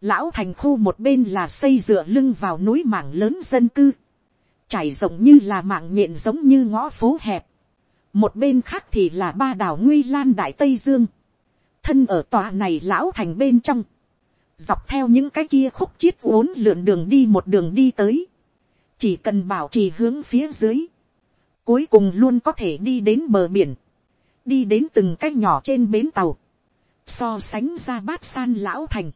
lão thành khu một bên là xây dựa lưng vào núi mảng lớn dân cư, trải rộng như là mạng nhện giống như ngõ phố hẹp, một bên khác thì là ba đảo nguy lan đại tây dương, thân ở tòa này lão thành bên trong, dọc theo những cái kia khúc chiết uốn lượn đường đi một đường đi tới, chỉ cần bảo trì hướng phía dưới, cuối cùng luôn có thể đi đến bờ biển, đi đến từng cái nhỏ trên bến tàu, so sánh ra bát san lão thành,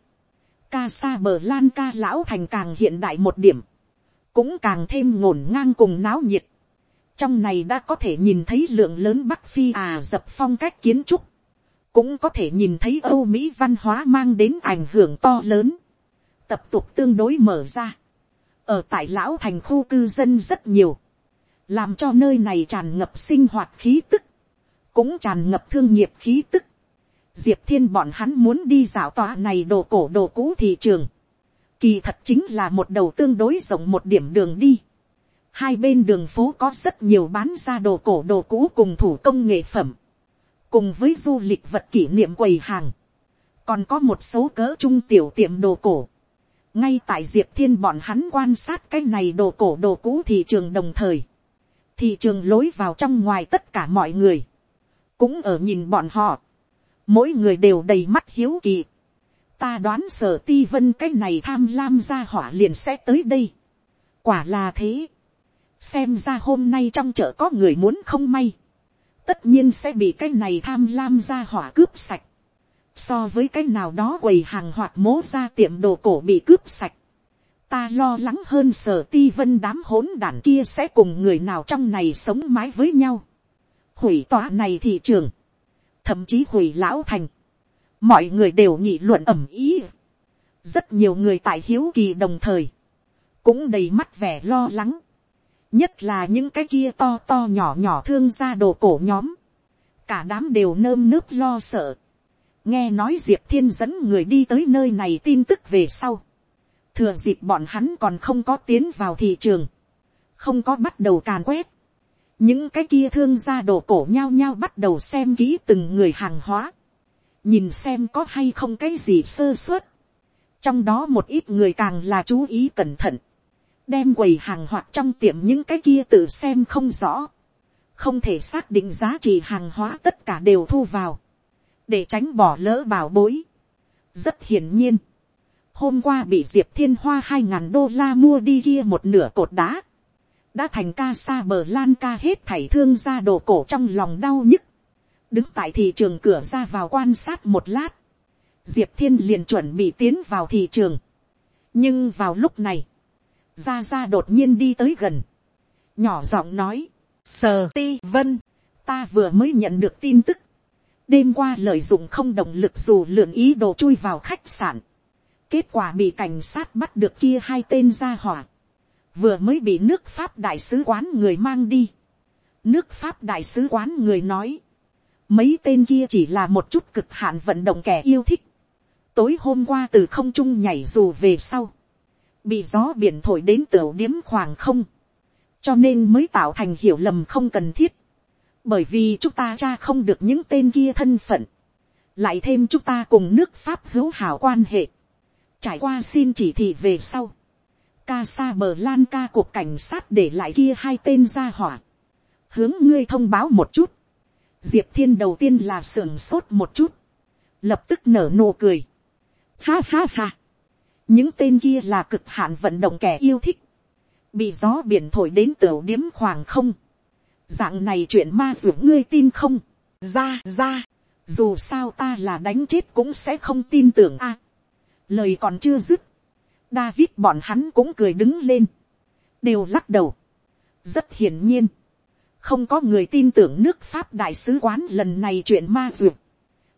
ca sa bờ lan ca lão thành càng hiện đại một điểm, cũng càng thêm ngổn ngang cùng náo nhiệt trong này đã có thể nhìn thấy lượng lớn bắc phi à dập phong cách kiến trúc, cũng có thể nhìn thấy âu mỹ văn hóa mang đến ảnh hưởng to lớn, tập tục tương đối mở ra. ở tại lão thành khu cư dân rất nhiều, làm cho nơi này tràn ngập sinh hoạt khí tức, cũng tràn ngập thương nghiệp khí tức. Diệp thiên bọn hắn muốn đi dạo tòa này đồ cổ đồ cũ thị trường. Kỳ thật chính là một đầu tương đối rộng một điểm đường đi. Hai bên đường phố có rất nhiều bán ra đồ cổ đồ cũ cùng thủ công nghệ phẩm. Cùng với du lịch vật kỷ niệm quầy hàng. Còn có một số cỡ trung tiểu tiệm đồ cổ. Ngay tại Diệp Thiên bọn hắn quan sát cái này đồ cổ đồ cũ thị trường đồng thời. Thị trường lối vào trong ngoài tất cả mọi người. Cũng ở nhìn bọn họ. Mỗi người đều đầy mắt hiếu kỳ. Ta đoán sở ti vân cái này tham lam ra hỏa liền sẽ tới đây. Quả là thế xem ra hôm nay trong chợ có người muốn không may, tất nhiên sẽ bị cái này tham lam ra hỏa cướp sạch, so với cái nào đó quầy hàng hoặc mố ra tiệm đồ cổ bị cướp sạch, ta lo lắng hơn sở ti vân đám hỗn đản kia sẽ cùng người nào trong này sống mái với nhau, hủy tọa này thị trường, thậm chí hủy lão thành, mọi người đều nhị luận ẩm ý, rất nhiều người tại hiếu kỳ đồng thời, cũng đầy mắt vẻ lo lắng, nhất là những cái kia to to nhỏ nhỏ thương gia đồ cổ nhóm, cả đám đều nơm nớp lo sợ, nghe nói diệp thiên dẫn người đi tới nơi này tin tức về sau, thừa dịp bọn hắn còn không có tiến vào thị trường, không có bắt đầu càn quét, những cái kia thương gia đồ cổ nhao nhao bắt đầu xem kỹ từng người hàng hóa, nhìn xem có hay không cái gì sơ suất, trong đó một ít người càng là chú ý cẩn thận, đem quầy hàng hoặc trong tiệm những cái kia tự xem không rõ, không thể xác định giá trị hàng hóa tất cả đều thu vào, để tránh bỏ lỡ bảo bối. rất hiển nhiên, hôm qua bị diệp thiên hoa hai ngàn đô la mua đi kia một nửa cột đá, đã thành ca sa bờ lan ca hết thảy thương ra đồ cổ trong lòng đau nhức, đứng tại thị trường cửa ra vào quan sát một lát, diệp thiên liền chuẩn bị tiến vào thị trường, nhưng vào lúc này, Gia Gia đột nhiên đi tới gần. Nhỏ giọng nói. Sờ ti vân. Ta vừa mới nhận được tin tức. Đêm qua lợi dụng không động lực dù lượn ý đồ chui vào khách sạn. Kết quả bị cảnh sát bắt được kia hai tên gia hỏa. Vừa mới bị nước Pháp đại sứ quán người mang đi. Nước Pháp đại sứ quán người nói. Mấy tên kia chỉ là một chút cực hạn vận động kẻ yêu thích. Tối hôm qua từ không trung nhảy dù về sau bị gió biển thổi đến tiểu điếm khoảng không, cho nên mới tạo thành hiểu lầm không cần thiết, bởi vì chúng ta ra không được những tên kia thân phận, lại thêm chúng ta cùng nước pháp hữu hảo quan hệ, trải qua xin chỉ thị về sau, ca sa bờ lan ca cuộc cảnh sát để lại kia hai tên ra hỏa, hướng ngươi thông báo một chút, diệp thiên đầu tiên là sưởng sốt một chút, lập tức nở nụ cười, ha ha ha, những tên kia là cực hạn vận động kẻ yêu thích, bị gió biển thổi đến tiểu điếm khoảng không, dạng này chuyện ma ruột ngươi tin không, ra ra, dù sao ta là đánh chết cũng sẽ không tin tưởng a, lời còn chưa dứt, David bọn hắn cũng cười đứng lên, đều lắc đầu, rất hiển nhiên, không có người tin tưởng nước pháp đại sứ quán lần này chuyện ma ruột,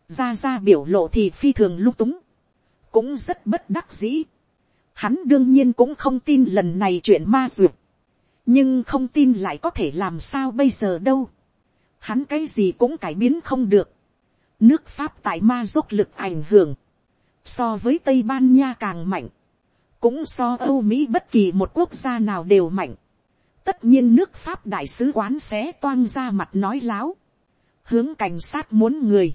ra ra biểu lộ thì phi thường lung túng, cũng rất bất đắc dĩ. Hắn đương nhiên cũng không tin lần này chuyện ma duyệt. Nhưng không tin lại có thể làm sao bây giờ đâu. Hắn cái gì cũng cải biến không được. Nước Pháp tại ma dốc lực ảnh hưởng. So với Tây Ban Nha càng mạnh. Cũng so Âu Mỹ bất kỳ một quốc gia nào đều mạnh. Tất nhiên nước Pháp đại sứ quán sẽ toang ra mặt nói láo. Hướng cảnh sát muốn người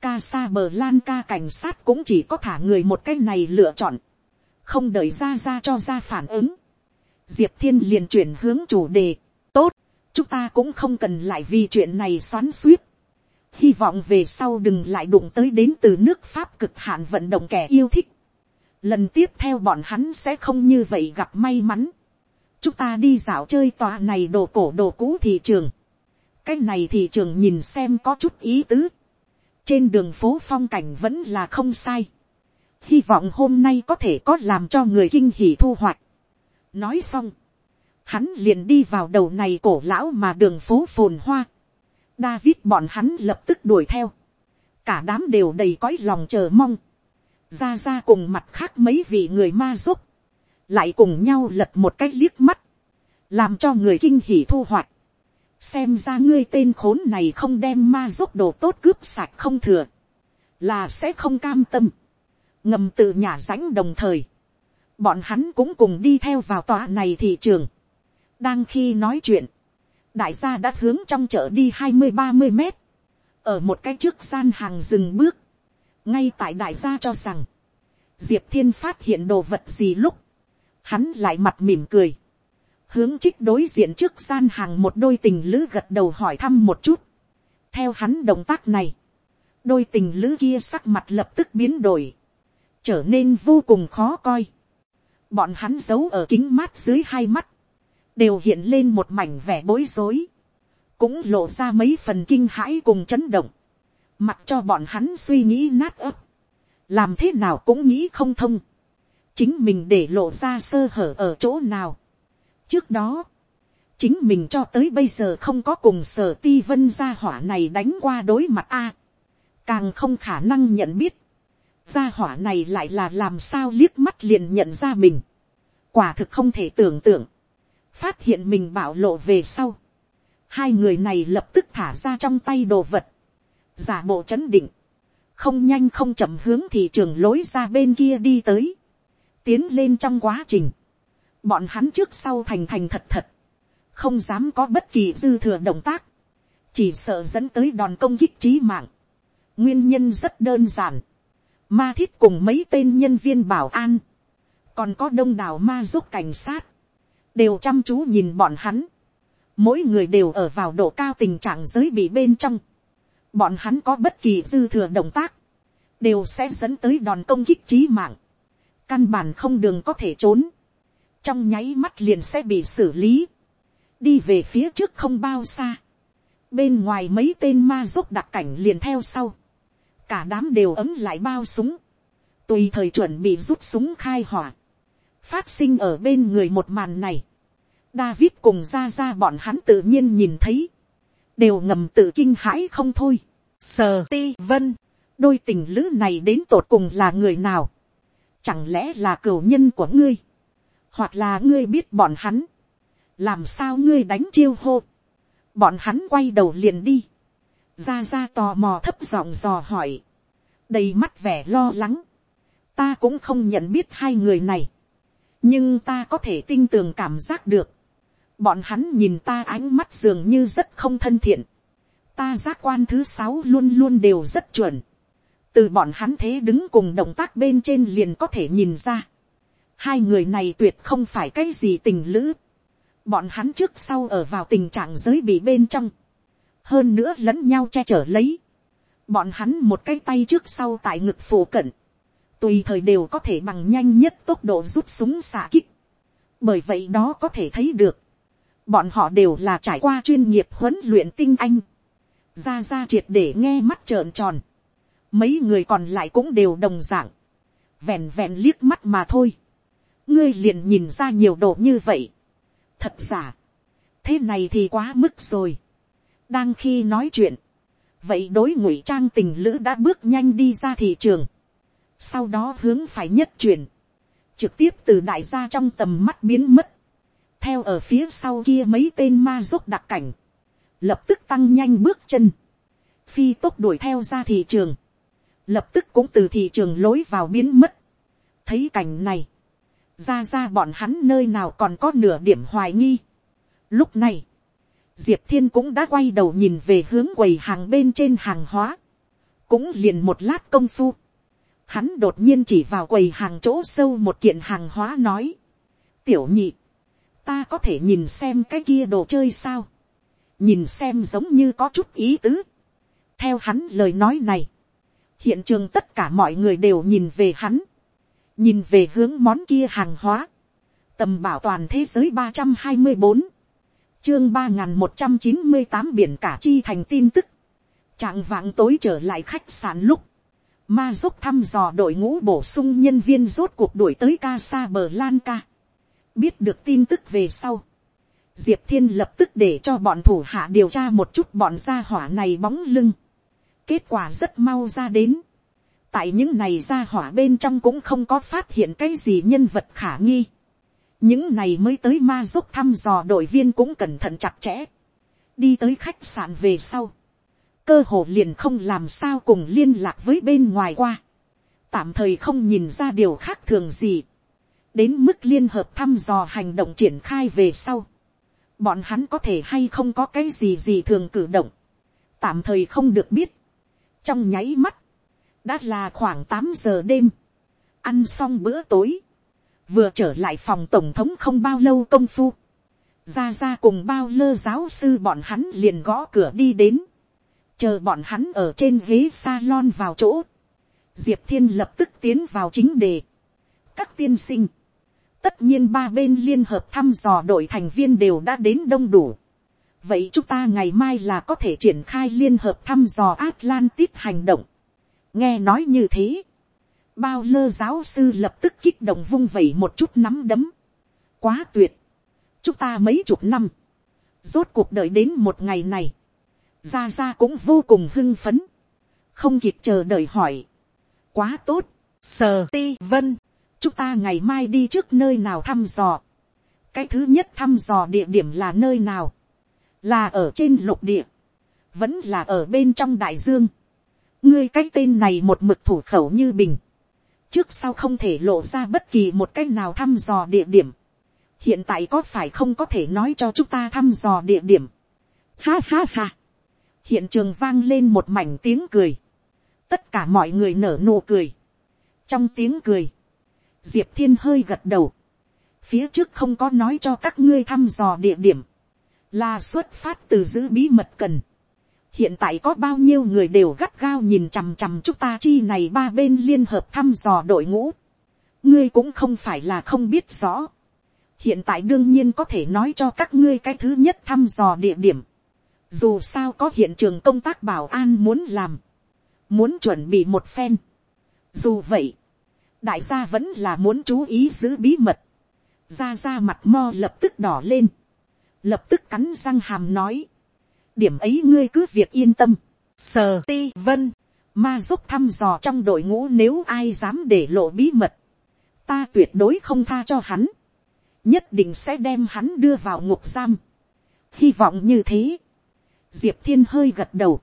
ca sa bờ lan ca cảnh sát cũng chỉ có thả người một cái này lựa chọn, không đợi ra ra cho ra phản ứng. diệp thiên liền chuyển hướng chủ đề, tốt, chúng ta cũng không cần lại vì chuyện này xoắn suýt. hy vọng về sau đừng lại đụng tới đến từ nước pháp cực hạn vận động kẻ yêu thích. lần tiếp theo bọn hắn sẽ không như vậy gặp may mắn. chúng ta đi dạo chơi tòa này đồ cổ đồ cũ thị trường. cái này thị trường nhìn xem có chút ý tứ trên đường phố phong cảnh vẫn là không sai. hy vọng hôm nay có thể có làm cho người kinh hỉ thu hoạch. nói xong, hắn liền đi vào đầu này cổ lão mà đường phố phồn hoa. David bọn hắn lập tức đuổi theo. cả đám đều đầy cõi lòng chờ mong. ra ra cùng mặt khác mấy vị người ma giúp. lại cùng nhau lật một cái liếc mắt. làm cho người kinh hỉ thu hoạch xem ra ngươi tên khốn này không đem ma giúp đồ tốt cướp sạch không thừa, là sẽ không cam tâm, ngầm tự nhả rãnh đồng thời, bọn hắn cũng cùng đi theo vào tòa này thị trường, đang khi nói chuyện, đại gia đã hướng trong chợ đi hai mươi ba mươi mét, ở một cái trước gian hàng dừng bước, ngay tại đại gia cho rằng, diệp thiên phát hiện đồ vật gì lúc, hắn lại mặt mỉm cười, hướng trích đối diện trước gian hàng một đôi tình lữ gật đầu hỏi thăm một chút. theo hắn động tác này, đôi tình lữ kia sắc mặt lập tức biến đổi, trở nên vô cùng khó coi. bọn hắn giấu ở kính mát dưới hai mắt, đều hiện lên một mảnh vẻ bối rối, cũng lộ ra mấy phần kinh hãi cùng chấn động, mặc cho bọn hắn suy nghĩ nát ấp, làm thế nào cũng nghĩ không thông, chính mình để lộ ra sơ hở ở chỗ nào trước đó, chính mình cho tới bây giờ không có cùng sở ti vân gia hỏa này đánh qua đối mặt a, càng không khả năng nhận biết, gia hỏa này lại là làm sao liếc mắt liền nhận ra mình, quả thực không thể tưởng tượng, phát hiện mình bảo lộ về sau, hai người này lập tức thả ra trong tay đồ vật, giả bộ chấn định, không nhanh không chậm hướng thị trường lối ra bên kia đi tới, tiến lên trong quá trình, bọn hắn trước sau thành thành thật thật, không dám có bất kỳ dư thừa động tác, chỉ sợ dẫn tới đòn công kích trí mạng. nguyên nhân rất đơn giản, ma thiết cùng mấy tên nhân viên bảo an, còn có đông đảo ma giúp cảnh sát, đều chăm chú nhìn bọn hắn, mỗi người đều ở vào độ cao tình trạng giới bị bên trong, bọn hắn có bất kỳ dư thừa động tác, đều sẽ dẫn tới đòn công kích trí mạng, căn bản không đường có thể trốn, trong nháy mắt liền sẽ bị xử lý, đi về phía trước không bao xa, bên ngoài mấy tên ma giúp đặc cảnh liền theo sau, cả đám đều ấm lại bao súng, tùy thời chuẩn bị rút súng khai hỏa, phát sinh ở bên người một màn này, David cùng ra ra bọn hắn tự nhiên nhìn thấy, đều ngầm tự kinh hãi không thôi. Sờ ti vân, đôi tình lữ này đến tột cùng là người nào? Chẳng lẽ là cửu nhân của ngươi? Hoặc là ngươi biết bọn hắn? Làm sao ngươi đánh chiêu hô? Bọn hắn quay đầu liền đi. Ra ra tò mò thấp giọng dò hỏi. Đầy mắt vẻ lo lắng. Ta cũng không nhận biết hai người này. Nhưng ta có thể tinh tường cảm giác được bọn hắn nhìn ta ánh mắt dường như rất không thân thiện. ta giác quan thứ sáu luôn luôn đều rất chuẩn. từ bọn hắn thế đứng cùng động tác bên trên liền có thể nhìn ra hai người này tuyệt không phải cái gì tình lữ. bọn hắn trước sau ở vào tình trạng giới bị bên trong. hơn nữa lẫn nhau che chở lấy. bọn hắn một cái tay trước sau tại ngực phủ cận. tùy thời đều có thể bằng nhanh nhất tốc độ rút súng xạ kích. bởi vậy đó có thể thấy được bọn họ đều là trải qua chuyên nghiệp huấn luyện tinh anh, ra ra triệt để nghe mắt trợn tròn, mấy người còn lại cũng đều đồng d ạ n g vẹn vẹn liếc mắt mà thôi, ngươi liền nhìn ra nhiều độ như vậy, thật giả, thế này thì quá mức rồi, đang khi nói chuyện, vậy đối ngụy trang tình lữ đã bước nhanh đi ra thị trường, sau đó hướng phải nhất chuyển, trực tiếp từ đại gia trong tầm mắt biến mất, theo ở phía sau kia mấy tên ma rốt đặc cảnh, lập tức tăng nhanh bước chân, phi tốc đuổi theo ra thị trường, lập tức cũng từ thị trường lối vào biến mất. thấy cảnh này, ra ra bọn hắn nơi nào còn có nửa điểm hoài nghi. lúc này, diệp thiên cũng đã quay đầu nhìn về hướng quầy hàng bên trên hàng hóa, cũng liền một lát công phu, hắn đột nhiên chỉ vào quầy hàng chỗ sâu một kiện hàng hóa nói, tiểu nhị, ta có thể nhìn xem cái kia đồ chơi sao, nhìn xem giống như có chút ý tứ. theo hắn lời nói này, hiện trường tất cả mọi người đều nhìn về hắn, nhìn về hướng món kia hàng hóa, tầm bảo toàn thế giới ba trăm hai mươi bốn, chương ba n g h n một trăm chín mươi tám biển cả chi thành tin tức, trạng vạng tối trở lại khách sạn lúc, ma giúp thăm dò đội ngũ bổ sung nhân viên rốt cuộc đuổi tới ca sa bờ lan ca biết được tin tức về sau, diệp thiên lập tức để cho bọn thủ hạ điều tra một chút bọn gia hỏa này bóng lưng. kết quả rất mau ra đến tại những này gia hỏa bên trong cũng không có phát hiện cái gì nhân vật khả nghi. những này mới tới ma giúp thăm dò đội viên cũng cẩn thận chặt chẽ. đi tới khách sạn về sau. cơ hồ liền không làm sao cùng liên lạc với bên ngoài qua. tạm thời không nhìn ra điều khác thường gì đến mức liên hợp thăm dò hành động triển khai về sau, bọn hắn có thể hay không có cái gì gì thường cử động, tạm thời không được biết, trong nháy mắt, đã là khoảng tám giờ đêm, ăn xong bữa tối, vừa trở lại phòng tổng thống không bao lâu công phu, ra ra cùng bao lơ giáo sư bọn hắn liền gõ cửa đi đến, chờ bọn hắn ở trên ghế salon vào chỗ, diệp thiên lập tức tiến vào chính đề. các tiên sinh, tất nhiên ba bên liên hợp thăm dò đội thành viên đều đã đến đông đủ. vậy chúng ta ngày mai là có thể triển khai liên hợp thăm dò atlantis hành động nghe nói như thế, bao lơ giáo sư lập tức kích động vung vẩy một chút nắm đấm. quá tuyệt. chúng ta mấy chục năm, rốt cuộc đợi đến một ngày này, ra ra cũng vô cùng hưng phấn, không kịp chờ đợi hỏi, quá tốt, sờ ti vân, chúng ta ngày mai đi trước nơi nào thăm dò, cái thứ nhất thăm dò địa điểm là nơi nào, là ở trên lục địa, vẫn là ở bên trong đại dương, ngươi cái tên này một mực thủ khẩu như bình, trước sau không thể lộ ra bất kỳ một cái nào thăm dò địa điểm, hiện tại có phải không có thể nói cho chúng ta thăm dò địa điểm, ha ha ha, hiện trường vang lên một mảnh tiếng cười, tất cả mọi người nở nụ cười, trong tiếng cười, diệp thiên hơi gật đầu, phía trước không có nói cho các ngươi thăm dò địa điểm, là xuất phát từ giữ bí mật cần hiện tại có bao nhiêu người đều gắt gao nhìn chằm chằm chúng ta chi này ba bên liên hợp thăm dò đội ngũ. ngươi cũng không phải là không biết rõ. hiện tại đương nhiên có thể nói cho các ngươi cái thứ nhất thăm dò địa điểm. dù sao có hiện trường công tác bảo an muốn làm, muốn chuẩn bị một phen. dù vậy, đại gia vẫn là muốn chú ý giữ bí mật. ra ra mặt mo lập tức đỏ lên, lập tức cắn răng hàm nói, điểm ấy ngươi cứ việc yên tâm, sờ ti vân, ma giúp thăm dò trong đội ngũ nếu ai dám để lộ bí mật, ta tuyệt đối không tha cho hắn, nhất định sẽ đem hắn đưa vào ngục giam, hy vọng như thế, diệp thiên hơi gật đầu,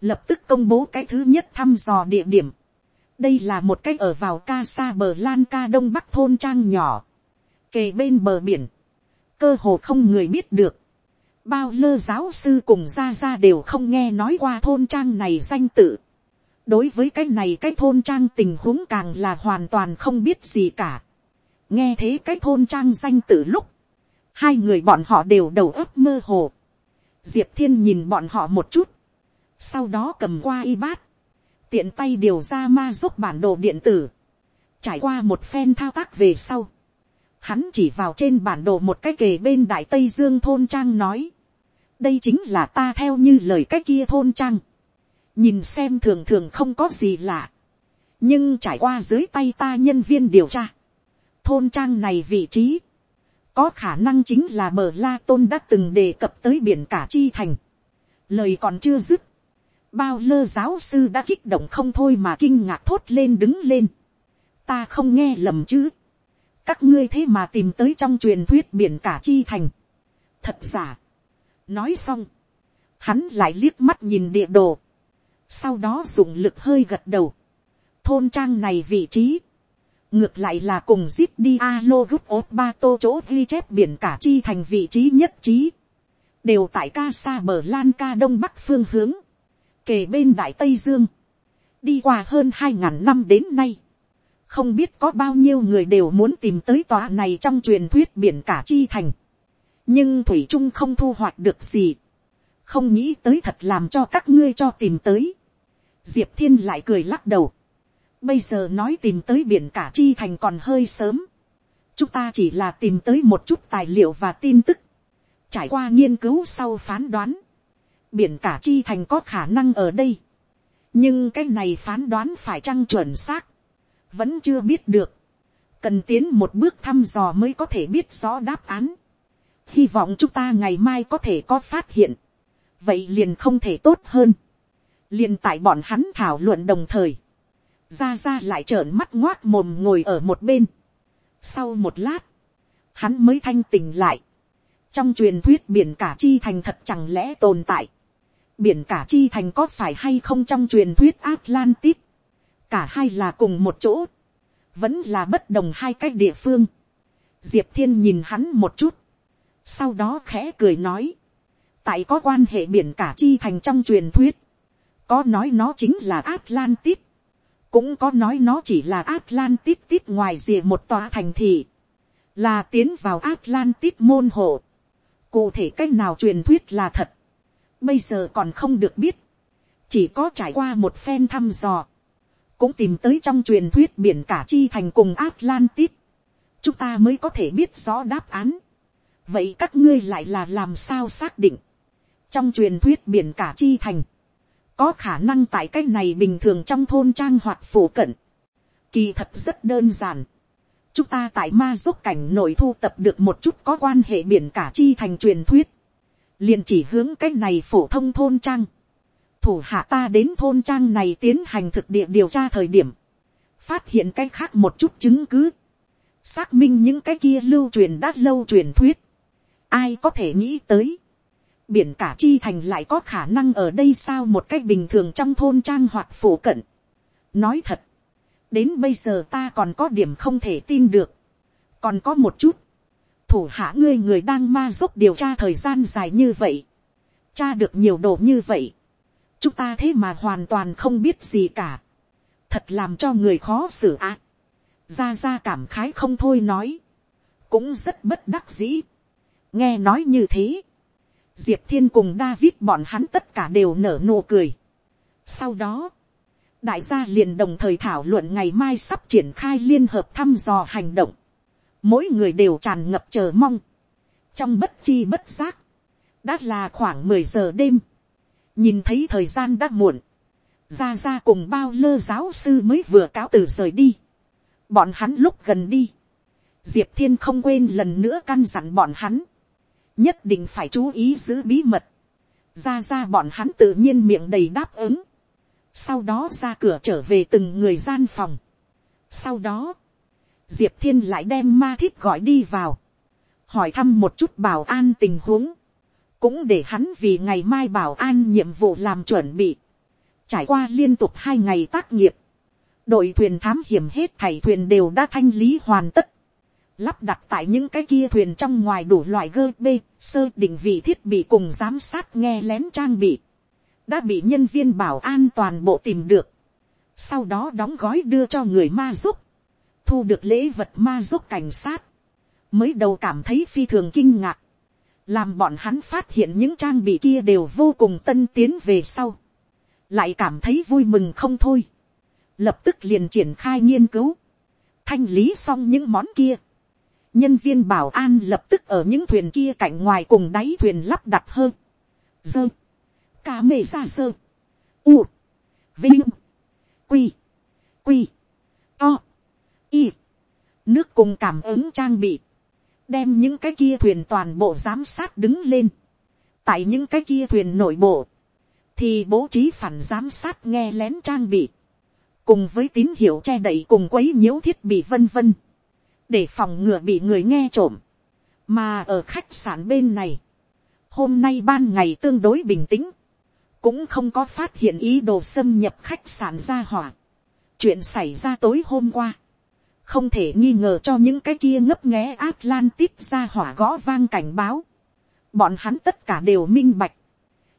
lập tức công bố cái thứ nhất thăm dò địa điểm, đây là một cách ở vào ca xa bờ lan ca đông bắc thôn trang nhỏ, kề bên bờ biển, cơ hồ không người biết được, bao lơ giáo sư cùng ra ra đều không nghe nói qua thôn trang này danh tự. đối với cái này cái thôn trang tình huống càng là hoàn toàn không biết gì cả. nghe thế cái thôn trang danh tự lúc, hai người bọn họ đều đầu óc mơ hồ. diệp thiên nhìn bọn họ một chút, sau đó cầm qua y bát, tiện tay điều ra ma giúp bản đồ điện tử, trải qua một phen thao tác về sau, hắn chỉ vào trên bản đồ một cái kề bên đại tây dương thôn trang nói, đây chính là ta theo như lời cái kia thôn trang, nhìn xem thường thường không có gì lạ, nhưng trải qua dưới tay ta nhân viên điều tra, thôn trang này vị trí, có khả năng chính là bờ la tôn đã từng đề cập tới biển cả chi thành, lời còn chưa dứt, bao lơ giáo sư đã kích động không thôi mà kinh ngạc thốt lên đứng lên. ta không nghe lầm chứ các ngươi thế mà tìm tới trong truyền thuyết biển cả chi thành. thật giả. nói xong, hắn lại liếc mắt nhìn địa đồ. sau đó dùng lực hơi gật đầu. thôn trang này vị trí. ngược lại là cùng zip đi alo gúp ốt ba tô chỗ ghi chép biển cả chi thành vị trí nhất trí. đều tại ca xa bờ lan ca đông bắc phương hướng kề bên đại tây dương, đi qua hơn hai ngàn năm đến nay, không biết có bao nhiêu người đều muốn tìm tới tòa này trong truyền thuyết biển cả chi thành, nhưng thủy trung không thu hoạch được gì, không nghĩ tới thật làm cho các ngươi cho tìm tới, diệp thiên lại cười lắc đầu, bây giờ nói tìm tới biển cả chi thành còn hơi sớm, chúng ta chỉ là tìm tới một chút tài liệu và tin tức, trải qua nghiên cứu sau phán đoán, biển cả chi thành có khả năng ở đây. nhưng cái này phán đoán phải chăng chuẩn xác, vẫn chưa biết được. cần tiến một bước thăm dò mới có thể biết rõ đáp án. hy vọng chúng ta ngày mai có thể có phát hiện. vậy liền không thể tốt hơn. liền tại bọn hắn thảo luận đồng thời. ra ra lại trợn mắt ngoác mồm ngồi ở một bên. sau một lát, hắn mới thanh tỉnh lại trong truyền thuyết biển cả chi thành thật chẳng lẽ tồn tại biển cả chi thành có phải hay không trong truyền thuyết Atlantis. Cả hai là cùng một chỗ. Vẫn là bất đồng hai cách địa phương. Diệp thiên nhìn hắn một chút. sau đó khẽ cười nói, tại có quan hệ biển cả chi thành trong truyền thuyết, có nói nó chính là Atlantis, cũng có nói nó chỉ là Atlantis tít ngoài rìa một tòa thành thị, là tiến vào Atlantis môn hộ. Cụ thể cách nào truyền thuyết là thật, bây giờ còn không được biết, chỉ có trải qua một phen thăm dò, cũng tìm tới trong truyền thuyết biển cả chi thành cùng Atlantis, chúng ta mới có thể biết rõ đáp án. vậy các ngươi lại là làm sao xác định, trong truyền thuyết biển cả chi thành, có khả năng tại cách này bình thường trong thôn trang hoặc phổ cận. Kỳ thật rất đơn giản. Chúng ta tại ma giúp cảnh nội thu tập được một chút có quan hệ biển cả chi thành truyền thuyết. liền chỉ hướng cách này phổ thông thôn trang. Thủ hạ ta đến thôn trang này tiến hành thực địa điều tra thời điểm. Phát hiện cái khác một chút chứng cứ. Xác minh những cái kia lưu truyền đã lâu truyền thuyết. Ai có thể nghĩ tới biển cả chi thành lại có khả năng ở đây sao một cách bình thường trong thôn trang hoặc phổ cận. nói thật, đến bây giờ ta còn có điểm không thể tin được, còn có một chút, thủ hạ ngươi người đang ma giúp điều tra thời gian dài như vậy, tra được nhiều đồ như vậy, chúng ta thế mà hoàn toàn không biết gì cả, thật làm cho người khó xử ạ. Ra ra cảm khái không thôi nói, cũng rất bất đắc dĩ, nghe nói như thế, diệp thiên cùng david bọn hắn tất cả đều nở nụ cười. sau đó, đại gia liền đồng thời thảo luận ngày mai sắp triển khai liên hợp thăm dò hành động. mỗi người đều tràn ngập chờ mong. trong bất chi bất giác, đã là khoảng mười giờ đêm nhìn thấy thời gian đã muộn. ra ra cùng bao lơ giáo sư mới vừa cáo từ rời đi. bọn hắn lúc gần đi. diệp thiên không quên lần nữa căn dặn bọn hắn nhất định phải chú ý giữ bí mật, ra ra bọn hắn tự nhiên miệng đầy đáp ứng, sau đó ra cửa trở về từng người gian phòng. sau đó, diệp thiên lại đem ma thiết gọi đi vào, hỏi thăm một chút bảo an tình huống, cũng để hắn vì ngày mai bảo an nhiệm vụ làm chuẩn bị, trải qua liên tục hai ngày tác nghiệp, đội thuyền thám hiểm hết thảy thuyền đều đã thanh lý hoàn tất, lắp đặt tại những cái kia thuyền trong ngoài đủ loại gơ bê, sơ định vị thiết bị cùng giám sát nghe lén trang bị, đã bị nhân viên bảo an toàn bộ tìm được, sau đó đóng gói đưa cho người ma giúp, thu được lễ vật ma giúp cảnh sát, mới đầu cảm thấy phi thường kinh ngạc, làm bọn hắn phát hiện những trang bị kia đều vô cùng tân tiến về sau, lại cảm thấy vui mừng không thôi, lập tức liền triển khai nghiên cứu, thanh lý xong những món kia, nhân viên bảo an lập tức ở những thuyền kia cạnh ngoài cùng đáy thuyền lắp đặt hơn, dơ, ca mê ra sơ, u, vinh, quy, quy, to, y, nước cùng cảm ứng trang bị, đem những cái kia thuyền toàn bộ giám sát đứng lên, tại những cái kia thuyền nội bộ, thì bố trí phản giám sát nghe lén trang bị, cùng với tín hiệu che đậy cùng quấy nhiễu thiết bị vân vân. Để phòng ngừa bị người nghe trộm. mà ở khách sạn bên này, hôm nay ban ngày tương đối bình tĩnh, cũng không có phát hiện ý đồ xâm nhập khách sạn ra hỏa. chuyện xảy ra tối hôm qua, không thể nghi ngờ cho những cái kia ngấp nghé Atlantis ra hỏa gõ vang cảnh báo. bọn hắn tất cả đều minh bạch,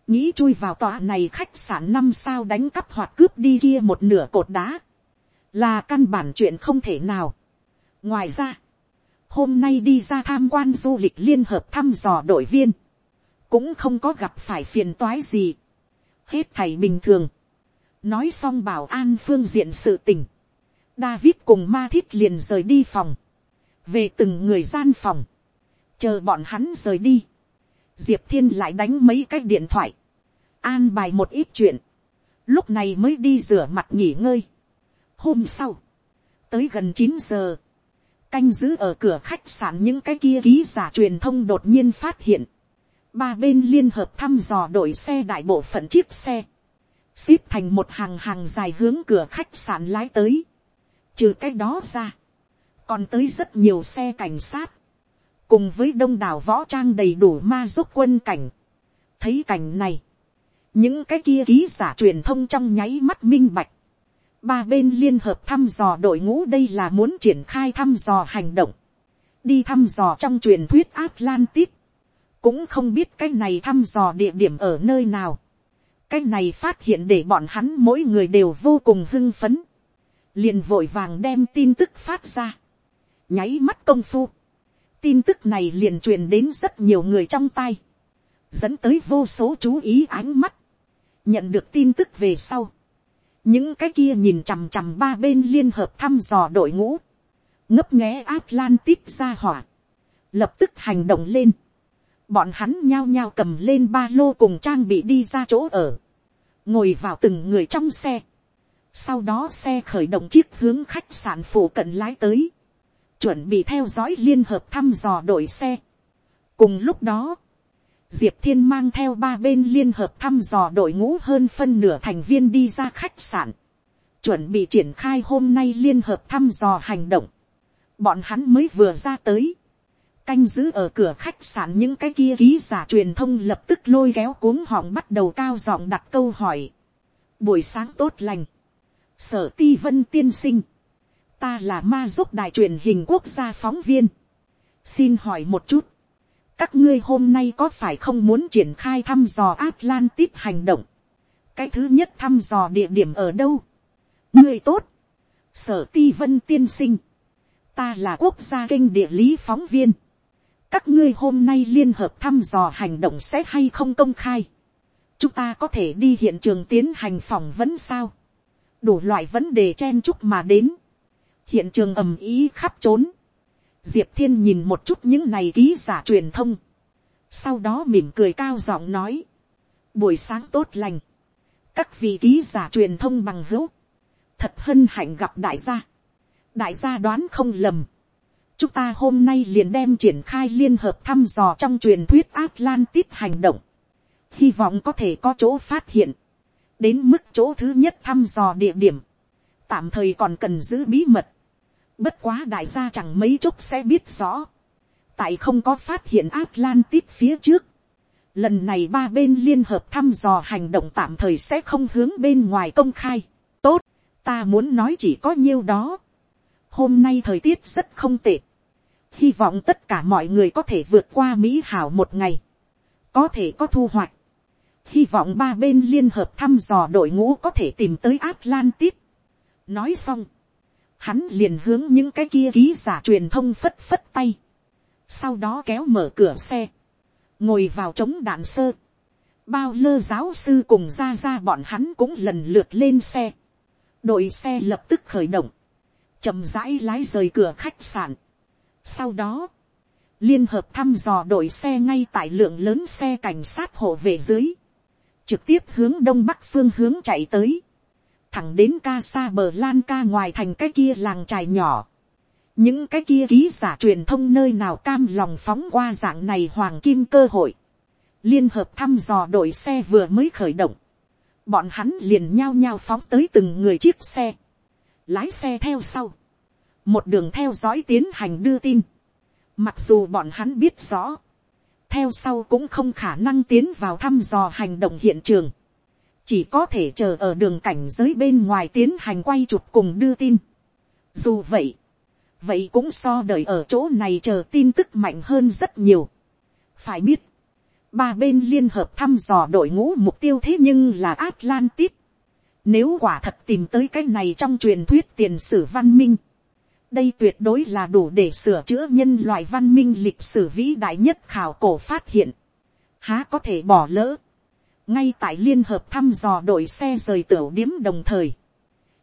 nghĩ chui vào tòa này khách sạn năm sao đánh cắp hoặc cướp đi kia một nửa cột đá, là căn bản chuyện không thể nào. Ngoài ra, hôm nay đi ra tham quan du lịch liên hợp thăm dò đội viên, cũng không có gặp phải phiền toái gì. hết thầy bình thường, nói xong bảo an phương diện sự tình, David cùng ma thiết liền rời đi phòng, về từng người gian phòng, chờ bọn hắn rời đi, diệp thiên lại đánh mấy cái điện thoại, an bài một ít chuyện, lúc này mới đi rửa mặt nghỉ ngơi. hôm sau, tới gần chín giờ, canh giữ ở cửa khách sạn những cái kia ký giả truyền thông đột nhiên phát hiện, ba bên liên hợp thăm dò đội xe đại bộ phận chiếc xe, xếp thành một hàng hàng dài hướng cửa khách sạn lái tới, trừ cái đó ra, còn tới rất nhiều xe cảnh sát, cùng với đông đảo võ trang đầy đủ ma giúp quân cảnh. thấy cảnh này, những cái kia ký giả truyền thông trong nháy mắt minh bạch, ba bên liên hợp thăm dò đội ngũ đây là muốn triển khai thăm dò hành động, đi thăm dò trong truyền thuyết Atlantis, cũng không biết cái này thăm dò địa điểm ở nơi nào. cái này phát hiện để bọn hắn mỗi người đều vô cùng hưng phấn, liền vội vàng đem tin tức phát ra, nháy mắt công phu, tin tức này liền truyền đến rất nhiều người trong tay, dẫn tới vô số chú ý ánh mắt, nhận được tin tức về sau, những cái kia nhìn chằm chằm ba bên liên hợp thăm dò đội ngũ, ngấp nghé Atlantis ra hỏa, lập tức hành động lên, bọn hắn nhao nhao cầm lên ba lô cùng trang bị đi ra chỗ ở, ngồi vào từng người trong xe, sau đó xe khởi động chiếc hướng khách sạn phủ cận lái tới, chuẩn bị theo dõi liên hợp thăm dò đội xe. cùng lúc đó, diệp thiên mang theo ba bên liên hợp thăm dò đội ngũ hơn phân nửa thành viên đi ra khách sạn, chuẩn bị triển khai hôm nay liên hợp thăm dò hành động. bọn hắn mới vừa ra tới, canh giữ ở cửa khách sạn những cái kia ký giả truyền thông lập tức lôi kéo cuống họng bắt đầu cao giọng đặt câu hỏi. buổi sáng tốt lành, sở ti vân tiên sinh, ta là ma giúp đài truyền hình quốc gia phóng viên, xin hỏi một chút, các ngươi hôm nay có phải không muốn triển khai thăm dò Atlantis hành động? cái thứ nhất thăm dò địa điểm ở đâu? ngươi tốt, sở ti vân tiên sinh, ta là quốc gia kênh địa lý phóng viên, các ngươi hôm nay liên hợp thăm dò hành động sẽ hay không công khai, chúng ta có thể đi hiện trường tiến hành phỏng vấn sao, đủ loại vấn đề chen chúc mà đến, hiện trường ầm ý khắp trốn, diệp thiên nhìn một chút những này ký giả truyền thông, sau đó mỉm cười cao giọng nói, buổi sáng tốt lành, các vị ký giả truyền thông bằng hữu, thật hân hạnh gặp đại gia, đại gia đoán không lầm, chúng ta hôm nay liền đem triển khai liên hợp thăm dò trong truyền thuyết Atlantis hành động. Hy vọng có thể có chỗ phát hiện. Đến mức chỗ thứ nhất thăm dò địa điểm. Tạm thời còn cần giữ bí mật. Bất quá đại gia chẳng mấy chốc sẽ biết rõ. Tại không có phát hiện Atlantis phía trước. Lần này ba bên liên hợp thăm dò hành động tạm thời sẽ không hướng bên ngoài công khai. Tốt, ta muốn nói chỉ có nhiêu đó hôm nay thời tiết rất không tệ. hy vọng tất cả mọi người có thể vượt qua mỹ hảo một ngày, có thể có thu hoạch hy vọng ba bên liên hợp thăm dò đội ngũ có thể tìm tới atlantis. nói xong, hắn liền hướng những cái kia ký giả truyền thông phất phất tay, sau đó kéo mở cửa xe, ngồi vào chống đạn sơ, bao lơ giáo sư cùng ra ra bọn hắn cũng lần lượt lên xe, đội xe lập tức khởi động, chậm rãi lái rời cửa khách sạn. Sau đó, liên hợp thăm dò đội xe ngay tại lượng lớn xe cảnh sát hộ về dưới, trực tiếp hướng đông bắc phương hướng chạy tới, thẳng đến ca xa bờ lan ca ngoài thành cái kia làng trài nhỏ. những cái kia ký giả truyền thông nơi nào cam lòng phóng qua dạng này hoàng kim cơ hội. liên hợp thăm dò đội xe vừa mới khởi động, bọn hắn liền nhao nhao phóng tới từng người chiếc xe. Lái xe theo sau, một đường theo dõi tiến hành đưa tin, mặc dù bọn hắn biết rõ, theo sau cũng không khả năng tiến vào thăm dò hành động hiện trường, chỉ có thể chờ ở đường cảnh giới bên ngoài tiến hành quay chụp cùng đưa tin. Dù vậy, vậy cũng so đợi ở chỗ này chờ tin tức mạnh hơn rất nhiều. phải biết, ba bên liên hợp thăm dò đội ngũ mục tiêu thế nhưng là Atlantis. Nếu quả thật tìm tới cái này trong truyền thuyết tiền sử văn minh. Đây tuyệt đối là đủ để sửa chữa nhân loại văn minh lịch sử vĩ đại nhất khảo cổ phát hiện. Há có thể bỏ lỡ. Ngay tại liên hợp thăm dò đội xe rời tiểu điếm đồng thời.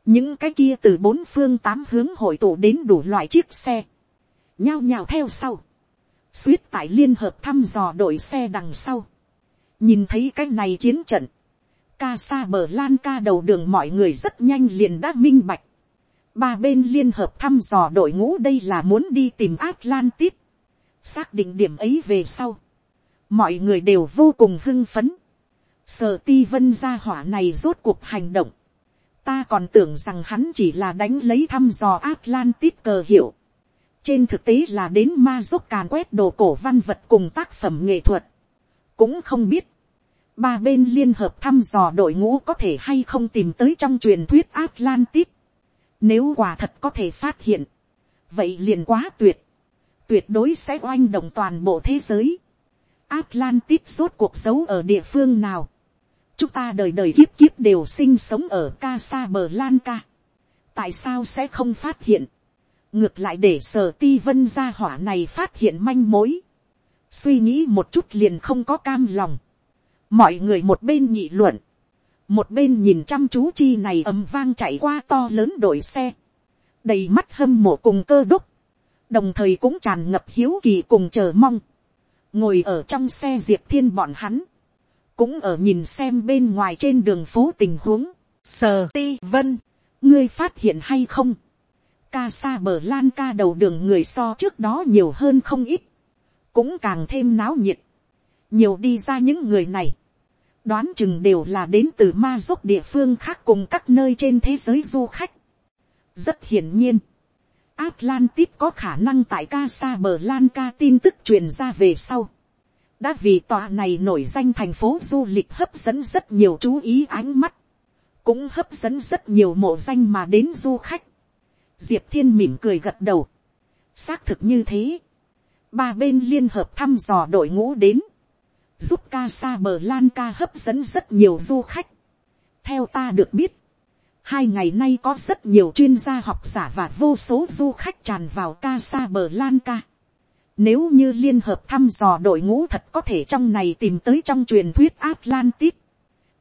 Những cái kia từ bốn phương tám hướng hội tụ đến đủ loại chiếc xe. Nhao nhao theo sau. Suýt tại liên hợp thăm dò đội xe đằng sau. Nhìn thấy cái này chiến trận ca xa bờ lan ca đầu đường mọi người rất nhanh liền đã minh bạch. Ba bên liên hợp thăm dò đội ngũ đây là muốn đi tìm Atlantis. Xác định điểm ấy về sau. Mọi người đều vô cùng hưng phấn. Sở ti vân gia hỏa này rốt cuộc hành động. Ta còn tưởng rằng hắn chỉ là đánh lấy thăm dò Atlantis cờ hiệu. Trên thực tế là đến ma giúp càn quét đồ cổ văn vật cùng tác phẩm nghệ thuật. Cũng không biết ba bên liên hợp thăm dò đội ngũ có thể hay không tìm tới trong truyền thuyết Atlantis. Nếu quả thật có thể phát hiện, vậy liền quá tuyệt. Tuyệt đối sẽ oanh động toàn bộ thế giới. Atlantis rốt cuộc giấu ở địa phương nào. Chúng ta đời đời kiếp kiếp đều sinh sống ở Casablanca. Tại sao sẽ không phát hiện? Ngược lại để sở ti vân gia hỏa này phát hiện manh mối. Suy nghĩ một chút liền không có cam lòng. Mọi người một bên nhị luận. Một bên nhìn chăm chú chi này ầm vang chạy qua to lớn đội xe. Đầy mắt hâm mộ cùng cơ đúc. Đồng thời cũng tràn ngập hiếu kỳ cùng chờ mong. Ngồi ở trong xe diệp thiên bọn hắn, cũng ở nhìn xem bên ngoài trên đường phố tình huống, sờ ti vân, ngươi phát hiện hay không, ca sa bờ lan ca đầu đường người so trước đó nhiều hơn không ít, cũng càng thêm náo nhiệt, nhiều đi ra những người này, đoán chừng đều là đến từ ma dốc địa phương khác cùng các nơi trên thế giới du khách. rất hiển nhiên, Atlantis có khả năng tại Casablanca tin tức truyền ra về sau. Đã vì tòa này nổi danh thành phố du lịch hấp dẫn rất nhiều chú ý ánh mắt. Cũng hấp dẫn rất nhiều mộ danh mà đến du khách. Diệp Thiên mỉm cười gật đầu. Xác thực như thế. Ba bên liên hợp thăm dò đội ngũ đến. Giúp Casablanca hấp dẫn rất nhiều du khách. Theo ta được biết, Hai ngày nay có rất nhiều chuyên gia học giả và vô số du khách tràn vào Casablanca. Nếu như liên hợp thăm dò đội ngũ thật có thể trong này tìm tới trong truyền thuyết Atlantis.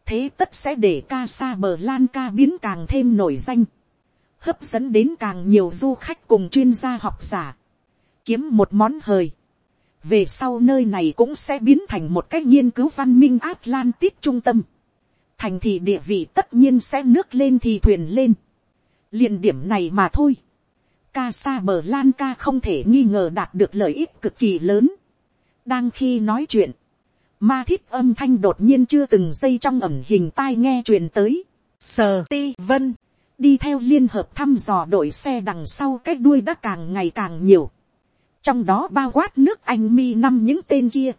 Thế tất sẽ để Casablanca biến càng thêm nổi danh. Hấp dẫn đến càng nhiều du khách cùng chuyên gia học giả. Kiếm một món hời. Về sau nơi này cũng sẽ biến thành một cách nghiên cứu văn minh Atlantis trung tâm thành thị địa vị tất nhiên sẽ nước lên thì thuyền lên. liền điểm này mà thôi. ca sa bờ lan ca không thể nghi ngờ đạt được lợi ích cực kỳ lớn. đang khi nói chuyện, ma thiết âm thanh đột nhiên chưa từng dây trong ẩm hình tai nghe truyền tới. sờ ti vân, đi theo liên hợp thăm dò đội xe đằng sau cái đuôi đã càng ngày càng nhiều trong đó bao quát nước anh mi năm những tên kia.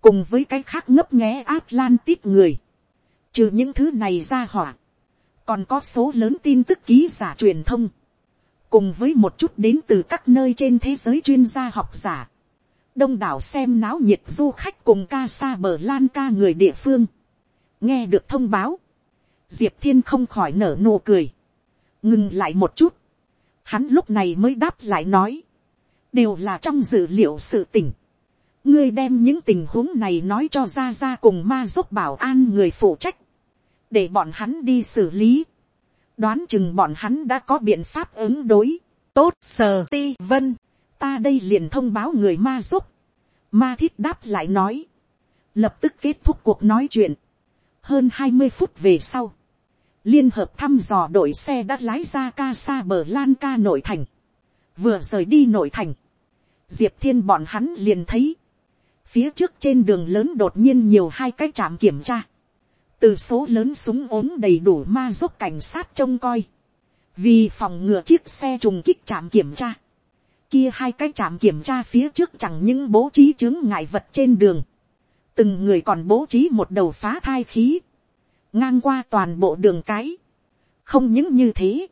cùng với cái khác ngấp nghé atlantis người Trừ những thứ này ra hỏa. Còn có số lớn tin tức ký giả truyền thông. Cùng với một chút đến từ các nơi trên thế giới chuyên gia học giả. Đông đảo xem náo nhiệt du khách cùng ca sa bờ lan ca người địa phương. Nghe được thông báo. Diệp Thiên không khỏi nở nụ cười. Ngừng lại một chút. Hắn lúc này mới đáp lại nói. Đều là trong dữ liệu sự tình. ngươi đem những tình huống này nói cho ra ra cùng ma giúp bảo an người phụ trách để bọn hắn đi xử lý. đoán chừng bọn hắn đã có biện pháp ứng đối. tốt sờ ti vân, ta đây liền thông báo người ma giúp. ma thiết đáp lại nói. lập tức kết thúc cuộc nói chuyện. hơn hai mươi phút về sau, liên hợp thăm dò đội xe đã lái ra ca xa bờ lan ca nội thành. vừa rời đi nội thành, diệp thiên bọn hắn liền thấy, phía trước trên đường lớn đột nhiên nhiều hai cái trạm kiểm tra. Từ số lớn súng ốm đầy đủ ma giúp cảnh sát trông coi, vì phòng ngừa chiếc xe trùng kích trạm kiểm tra, kia hai cái trạm kiểm tra phía trước chẳng những bố trí chứng ngại vật trên đường, từng người còn bố trí một đầu phá thai khí, ngang qua toàn bộ đường cái, không những như thế,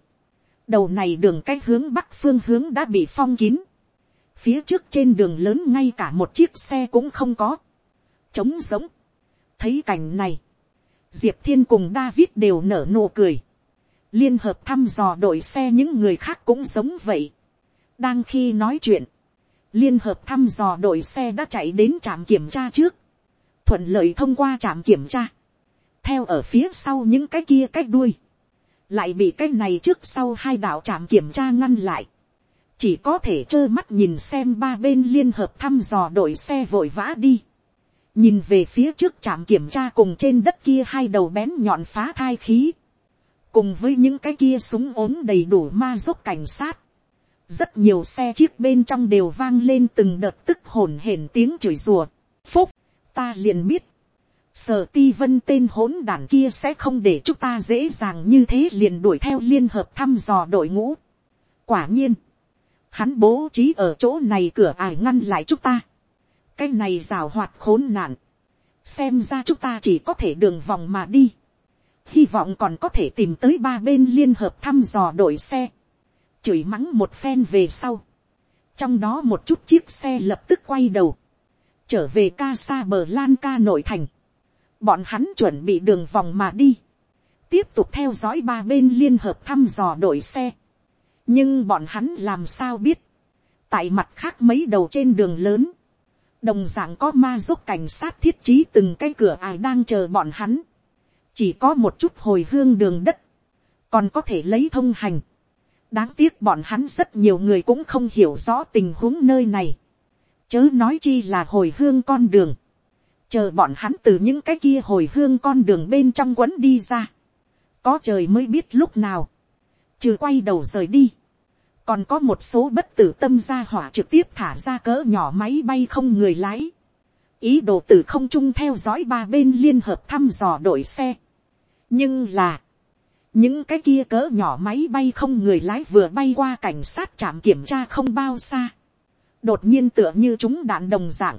đầu này đường cái hướng bắc phương hướng đã bị phong kín, phía trước trên đường lớn ngay cả một chiếc xe cũng không có, trống giống, thấy cảnh này, diệp thiên cùng david đều nở nụ cười. liên hợp thăm dò đội xe những người khác cũng giống vậy. đang khi nói chuyện, liên hợp thăm dò đội xe đã chạy đến trạm kiểm tra trước, thuận lợi thông qua trạm kiểm tra, theo ở phía sau những cái kia cái đuôi, lại bị cái này trước sau hai đạo trạm kiểm tra ngăn lại, chỉ có thể trơ mắt nhìn xem ba bên liên hợp thăm dò đội xe vội vã đi. Nhìn về phía trước trạm kiểm tra cùng trên đất kia hai đầu bén nhọn phá thai khí, cùng với những cái kia súng ốm đầy đủ ma dốc cảnh sát, rất nhiều xe chiếc bên trong đều vang lên từng đợt tức hồn hển tiếng chửi rùa, phúc, ta liền biết, sở ti vân tên hỗn đản kia sẽ không để chúng ta dễ dàng như thế liền đuổi theo liên hợp thăm dò đội ngũ. quả nhiên, hắn bố trí ở chỗ này cửa ải ngăn lại chúng ta. Cái này rào hoạt khốn nạn, xem ra chúng ta chỉ có thể đường vòng mà đi, hy vọng còn có thể tìm tới ba bên liên hợp thăm dò đội xe, chửi mắng một phen về sau, trong đó một chút chiếc xe lập tức quay đầu, trở về ca sa bờ lan ca nội thành, bọn hắn chuẩn bị đường vòng mà đi, tiếp tục theo dõi ba bên liên hợp thăm dò đội xe, nhưng bọn hắn làm sao biết, tại mặt khác mấy đầu trên đường lớn, đồng d ạ n g có ma giúp cảnh sát thiết trí từng cái cửa ải đang chờ bọn hắn, chỉ có một chút hồi hương đường đất, còn có thể lấy thông hành. đáng tiếc bọn hắn rất nhiều người cũng không hiểu rõ tình huống nơi này, chớ nói chi là hồi hương con đường, chờ bọn hắn từ những cái kia hồi hương con đường bên trong quấn đi ra, có trời mới biết lúc nào, trừ quay đầu rời đi, còn có một số bất tử tâm gia hỏa trực tiếp thả ra cỡ nhỏ máy bay không người lái, ý đồ từ không trung theo dõi ba bên liên hợp thăm dò đội xe. nhưng là, những cái kia cỡ nhỏ máy bay không người lái vừa bay qua cảnh sát trạm kiểm tra không bao xa, đột nhiên tựa như chúng đạn đồng dạng,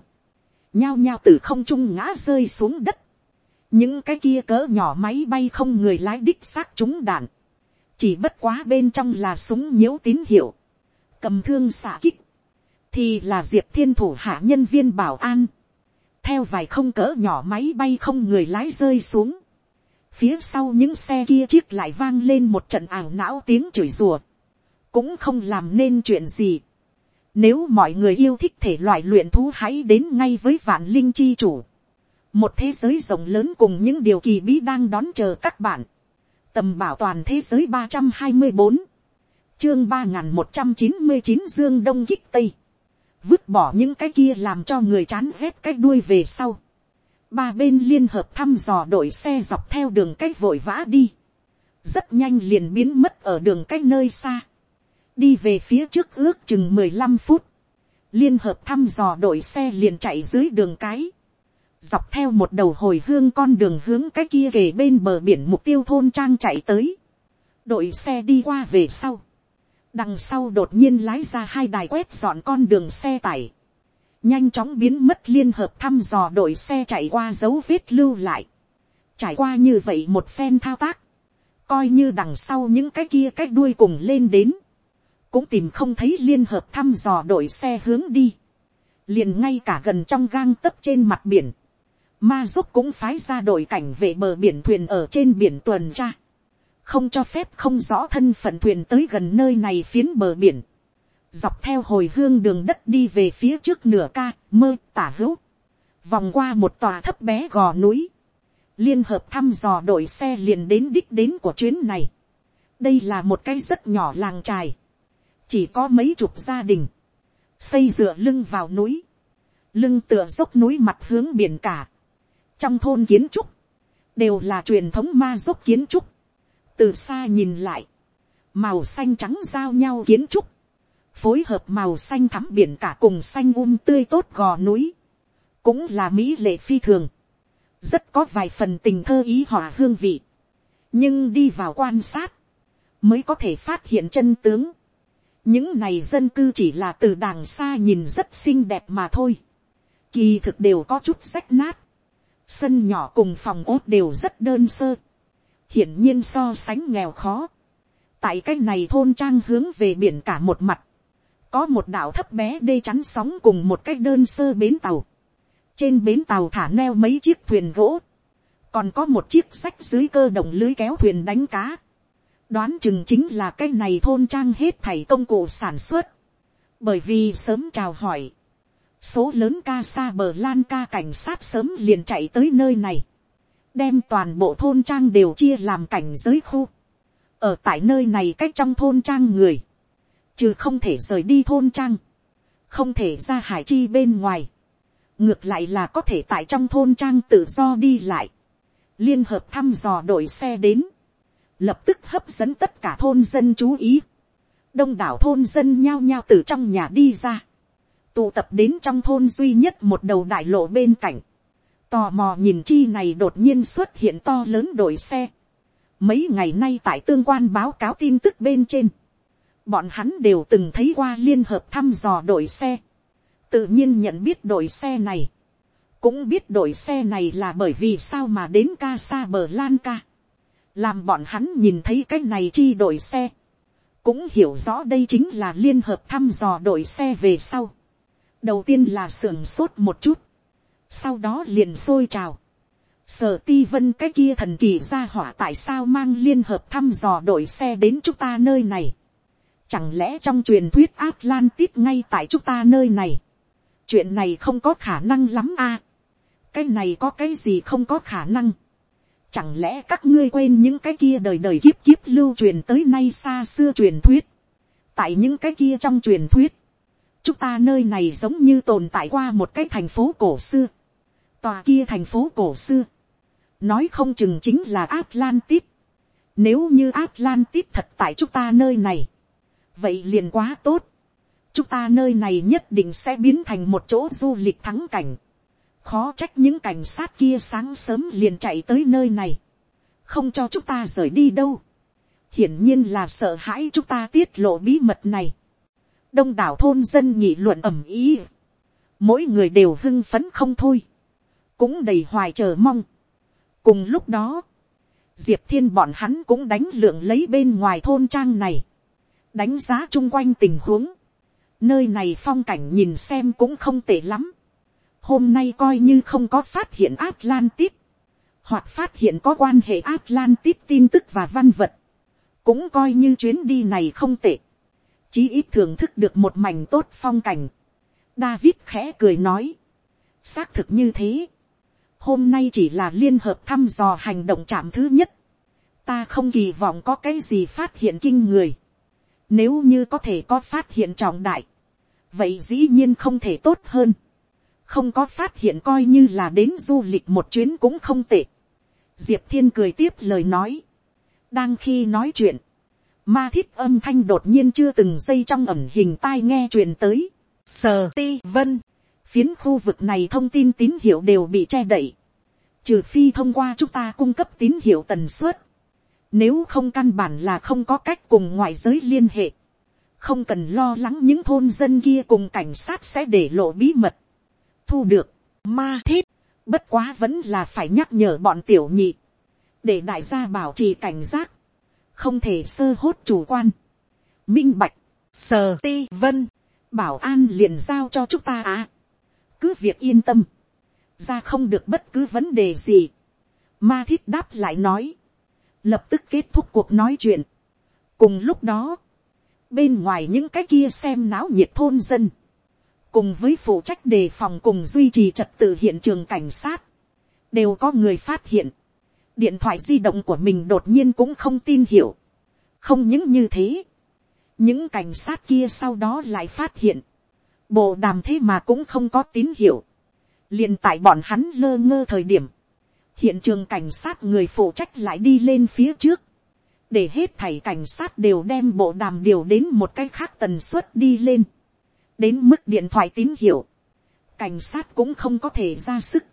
nhao nhao từ không trung ngã rơi xuống đất, những cái kia cỡ nhỏ máy bay không người lái đích xác chúng đạn, chỉ bất quá bên trong là súng nhiễu tín hiệu, cầm thương xạ kích, thì là diệp thiên thủ hạ nhân viên bảo an, theo vài không cỡ nhỏ máy bay không người lái rơi xuống, phía sau những xe kia chiếc lại vang lên một trận ảo não tiếng chửi rùa, cũng không làm nên chuyện gì. Nếu mọi người yêu thích thể loại luyện thú hãy đến ngay với vạn linh chi chủ. Một thế giới rộng lớn cùng những điều kỳ bí đang đón chờ các bạn tầm bảo toàn thế giới ba trăm hai mươi bốn, chương ba n một trăm chín mươi chín dương đông kích tây, vứt bỏ những cái kia làm cho người chán rét cái đuôi về sau, ba bên liên hợp thăm dò đội xe dọc theo đường cách vội vã đi, rất nhanh liền biến mất ở đường cách nơi xa, đi về phía trước ước chừng mười lăm phút, liên hợp thăm dò đội xe liền chạy dưới đường cái, dọc theo một đầu hồi hương con đường hướng cái kia về bên bờ biển mục tiêu thôn trang chạy tới. đội xe đi qua về sau. đằng sau đột nhiên lái ra hai đài quét dọn con đường xe tải. nhanh chóng biến mất liên hợp thăm dò đội xe chạy qua dấu vết lưu lại. trải qua như vậy một phen thao tác. coi như đằng sau những cái kia cách đuôi cùng lên đến. cũng tìm không thấy liên hợp thăm dò đội xe hướng đi liền ngay cả gần trong gang tấp trên mặt biển, ma giúp cũng phái ra đội cảnh vệ bờ biển thuyền ở trên biển tuần tra, không cho phép không rõ thân phận thuyền tới gần nơi này phiến bờ biển, dọc theo hồi hương đường đất đi về phía trước nửa ca, mơ tả hữu, vòng qua một tòa thấp bé gò núi, liên hợp thăm dò đội xe liền đến đích đến của chuyến này. đây là một cái rất nhỏ làng trài, chỉ có mấy chục gia đình, xây dựa lưng vào núi, lưng tựa dốc núi mặt hướng biển cả, trong thôn kiến trúc, đều là truyền thống ma dốc kiến trúc, từ xa nhìn lại, màu xanh trắng giao nhau kiến trúc, phối hợp màu xanh thắm biển cả cùng xanh um tươi tốt gò núi, cũng là mỹ lệ phi thường, rất có vài phần tình thơ ý hòa hương vị, nhưng đi vào quan sát, mới có thể phát hiện chân tướng. những này dân cư chỉ là từ đàng xa nhìn rất xinh đẹp mà thôi, kỳ thực đều có chút rách nát, Sân nhỏ cùng phòng ốt đều rất đơn sơ. Hiển nhiên so sánh nghèo khó. Tại cái này thôn trang hướng về biển cả một mặt. Có một đảo thấp bé đê chắn sóng cùng một cái đơn sơ bến tàu. Trên bến tàu thả neo mấy chiếc thuyền gỗ. Còn có một chiếc sách dưới cơ động lưới kéo thuyền đánh cá. Đoán chừng chính là cái này thôn trang hết thảy công cụ sản xuất. Bởi vì sớm chào hỏi số lớn ca sa bờ lan ca cảnh sát sớm liền chạy tới nơi này, đem toàn bộ thôn trang đều chia làm cảnh giới khu, ở tại nơi này cách trong thôn trang người, chứ không thể rời đi thôn trang, không thể ra hải chi bên ngoài, ngược lại là có thể tại trong thôn trang tự do đi lại, liên hợp thăm dò đội xe đến, lập tức hấp dẫn tất cả thôn dân chú ý, đông đảo thôn dân nhao nhao từ trong nhà đi ra, tụ tập đến trong thôn duy nhất một đầu đại lộ bên cạnh, tò mò nhìn chi này đột nhiên xuất hiện to lớn đội xe. Mấy ngày nay tại tương quan báo cáo tin tức bên trên, bọn hắn đều từng thấy qua liên hợp thăm dò đội xe, tự nhiên nhận biết đội xe này, cũng biết đội xe này là bởi vì sao mà đến ca xa bờ lan ca, làm bọn hắn nhìn thấy cái này chi đội xe, cũng hiểu rõ đây chính là liên hợp thăm dò đội xe về sau đầu tiên là sưởng sốt một chút, sau đó liền sôi trào, sở ti vân cái kia thần kỳ ra hỏa tại sao mang liên hợp thăm dò đội xe đến chúng ta nơi này, chẳng lẽ trong truyền thuyết Atlantis ngay tại chúng ta nơi này, chuyện này không có khả năng lắm a, cái này có cái gì không có khả năng, chẳng lẽ các ngươi quên những cái kia đời đời kiếp kiếp lưu truyền tới nay xa xưa truyền thuyết, tại những cái kia trong truyền thuyết, chúng ta nơi này giống như tồn tại qua một cái thành phố cổ xưa, tòa kia thành phố cổ xưa, nói không chừng chính là Atlantis. Nếu như Atlantis thật tại chúng ta nơi này, vậy liền quá tốt. Chúng ta nơi này nhất định sẽ biến thành một chỗ du lịch thắng cảnh. Khó trách những cảnh sát kia sáng sớm liền chạy tới nơi này. Không cho chúng ta rời đi đâu. Hiển nhiên là sợ hãi chúng ta tiết lộ bí mật này. Đông đảo thôn dân nghị luận ẩm ý. Mỗi người đều hưng phấn không thôi. Cũng đầy hoài chờ mong. Cùng lúc đó, diệp thiên bọn hắn cũng đánh lượng lấy bên ngoài thôn trang này, đánh giá chung quanh tình huống, nơi này phong cảnh nhìn xem cũng không tệ lắm, hôm nay coi như không có phát hiện Atlantis, hoặc phát hiện có quan hệ Atlantis tin tức và văn vật, cũng coi như chuyến đi này không tệ, chí ít thưởng thức được một mảnh tốt phong cảnh. David khẽ cười nói, xác thực như thế, hôm nay chỉ là liên hợp thăm dò hành động chạm thứ nhất. ta không kỳ vọng có cái gì phát hiện kinh người. nếu như có thể có phát hiện trọng đại, vậy dĩ nhiên không thể tốt hơn. không có phát hiện coi như là đến du lịch một chuyến cũng không tệ. diệp thiên cười tiếp lời nói. đang khi nói chuyện, ma thiết âm thanh đột nhiên chưa từng dây trong ẩm hình tai nghe truyền tới. sờ ti vân. Phiến khu vực này thông tin tín hiệu đều bị che đậy, trừ phi thông qua chúng ta cung cấp tín hiệu tần suất, nếu không căn bản là không có cách cùng ngoại giới liên hệ, không cần lo lắng những thôn dân kia cùng cảnh sát sẽ để lộ bí mật, thu được, ma thiết, bất quá vẫn là phải nhắc nhở bọn tiểu nhị, để đại gia bảo trì cảnh giác, không thể sơ hốt chủ quan, minh bạch, sờ ti vân, bảo an liền giao cho chúng ta à cứ việc yên tâm, ra không được bất cứ vấn đề gì. Ma thiết đáp lại nói, lập tức kết thúc cuộc nói chuyện. cùng lúc đó, bên ngoài những cái kia xem náo nhiệt thôn dân, cùng với phụ trách đề phòng cùng duy trì trật tự hiện trường cảnh sát, đều có người phát hiện, điện thoại di động của mình đột nhiên cũng không tin hiểu, không những như thế, những cảnh sát kia sau đó lại phát hiện, bộ đàm thế mà cũng không có tín hiệu, liền tại bọn hắn lơ ngơ thời điểm, hiện trường cảnh sát người phụ trách lại đi lên phía trước, để hết thảy cảnh sát đều đem bộ đàm điều đến một cái khác tần suất đi lên, đến mức điện thoại tín hiệu, cảnh sát cũng không có thể ra sức,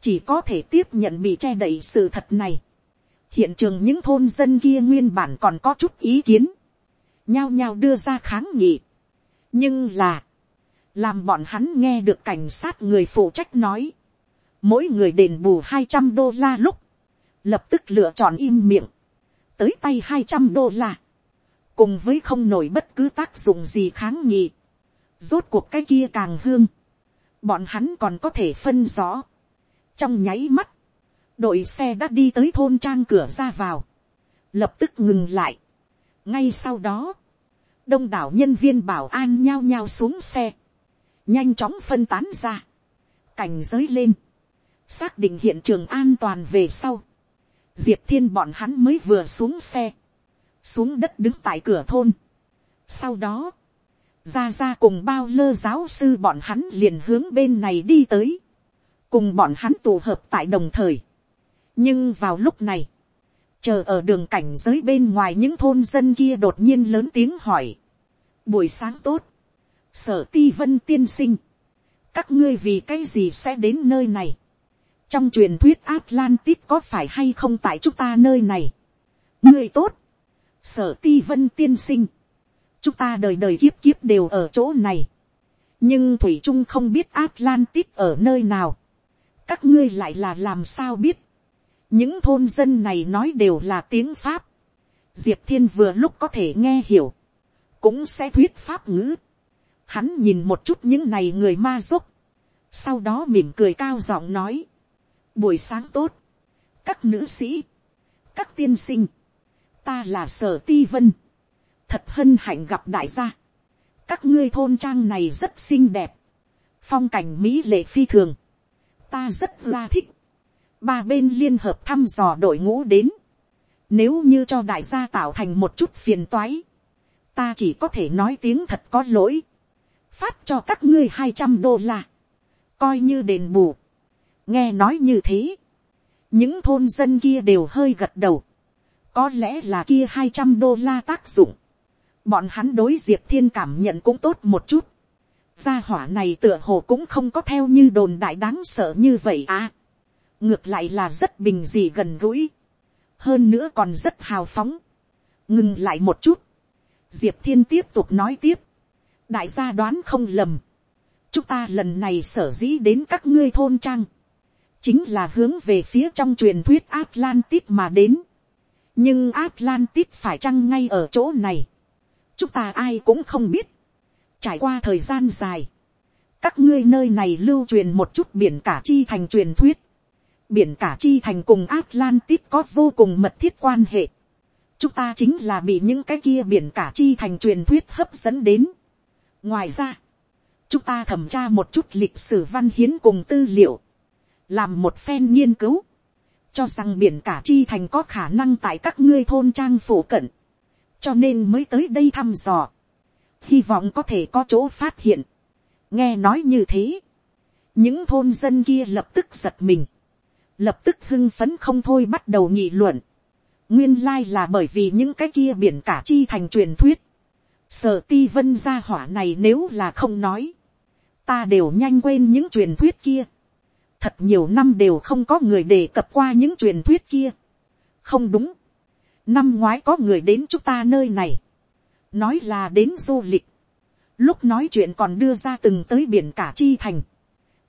chỉ có thể tiếp nhận bị che đậy sự thật này. hiện trường những thôn dân kia nguyên bản còn có chút ý kiến, nhao nhao đưa ra kháng nghị. nhưng là, làm bọn hắn nghe được cảnh sát người phụ trách nói, mỗi người đền bù hai trăm đô la lúc, lập tức lựa chọn im miệng, tới tay hai trăm đô la, cùng với không nổi bất cứ tác dụng gì kháng nghị, rốt cuộc cái kia càng hương, bọn hắn còn có thể phân rõ, trong nháy mắt, đội xe đã đi tới thôn trang cửa ra vào, lập tức ngừng lại, ngay sau đó, đông đảo nhân viên bảo an nhao nhao xuống xe, nhanh chóng phân tán ra, cảnh giới lên, xác định hiện trường an toàn về sau, diệp thiên bọn hắn mới vừa xuống xe, xuống đất đứng tại cửa thôn. sau đó, ra ra cùng bao lơ giáo sư bọn hắn liền hướng bên này đi tới, cùng bọn hắn tụ hợp tại đồng thời. nhưng vào lúc này, chờ ở đường cảnh giới bên ngoài những thôn dân kia đột nhiên lớn tiếng hỏi. buổi sáng tốt, sở ti vân tiên sinh, các ngươi vì cái gì sẽ đến nơi này. trong truyền thuyết atlantis có phải hay không tại chúng ta nơi này. ngươi tốt, sở ti vân tiên sinh, chúng ta đời đời kiếp kiếp đều ở chỗ này. nhưng thủy trung không biết atlantis ở nơi nào các ngươi lại là làm sao biết. những thôn dân này nói đều là tiếng pháp. diệp thiên vừa lúc có thể nghe hiểu, cũng sẽ thuyết pháp ngữ Hắn nhìn một chút những này người ma dốc. sau đó mỉm cười cao giọng nói, buổi sáng tốt, các nữ sĩ, các tiên sinh, ta là sở ti vân, thật hân hạnh gặp đại gia, các ngươi thôn trang này rất xinh đẹp, phong cảnh mỹ lệ phi thường, ta rất la thích, ba bên liên hợp thăm dò đội ngũ đến, nếu như cho đại gia tạo thành một chút phiền toái, ta chỉ có thể nói tiếng thật có lỗi, phát cho các ngươi hai trăm đô la, coi như đền bù. nghe nói như thế, những thôn dân kia đều hơi gật đầu, có lẽ là kia hai trăm đô la tác dụng, bọn hắn đối diệp thiên cảm nhận cũng tốt một chút, gia hỏa này tựa hồ cũng không có theo như đồn đại đáng sợ như vậy à, ngược lại là rất bình dị gần gũi, hơn nữa còn rất hào phóng, ngừng lại một chút, diệp thiên tiếp tục nói tiếp, đại gia đoán không lầm, chúng ta lần này sở dĩ đến các ngươi thôn trang, chính là hướng về phía trong truyền thuyết Atlantis mà đến. nhưng Atlantis phải chăng ngay ở chỗ này, chúng ta ai cũng không biết trải qua thời gian dài, các ngươi nơi này lưu truyền một chút biển cả chi thành truyền thuyết. biển cả chi thành cùng Atlantis có vô cùng mật thiết quan hệ. chúng ta chính là bị những cái kia biển cả chi thành truyền thuyết hấp dẫn đến. ngoài ra, chúng ta thẩm tra một chút lịch sử văn hiến cùng tư liệu, làm một phen nghiên cứu, cho rằng biển cả chi thành có khả năng tại các ngươi thôn trang phổ cận, cho nên mới tới đây thăm dò, hy vọng có thể có chỗ phát hiện. nghe nói như thế, những thôn dân kia lập tức giật mình, lập tức hưng phấn không thôi bắt đầu nghị luận, nguyên lai là bởi vì những cái kia biển cả chi thành truyền thuyết, sở ti vân gia hỏa này nếu là không nói, ta đều nhanh quên những truyền thuyết kia. thật nhiều năm đều không có người đề cập qua những truyền thuyết kia. không đúng. năm ngoái có người đến chúng ta nơi này nói là đến du lịch. lúc nói chuyện còn đưa ra từng tới biển cả chi thành.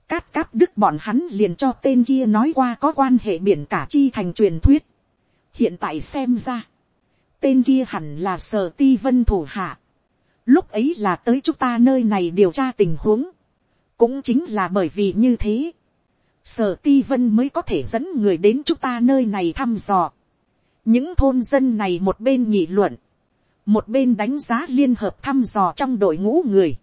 cát cáp đức bọn hắn liền cho tên kia nói qua có quan hệ biển cả chi thành truyền thuyết. hiện tại xem ra, tên kia hẳn là sở ti vân thủ hạ. lúc ấy là tới chúng ta nơi này điều tra tình huống cũng chính là bởi vì như thế, sở ti vân mới có thể dẫn người đến chúng ta nơi này thăm dò. những thôn dân này một bên nghị luận, một bên đánh giá liên hợp thăm dò trong đội ngũ người,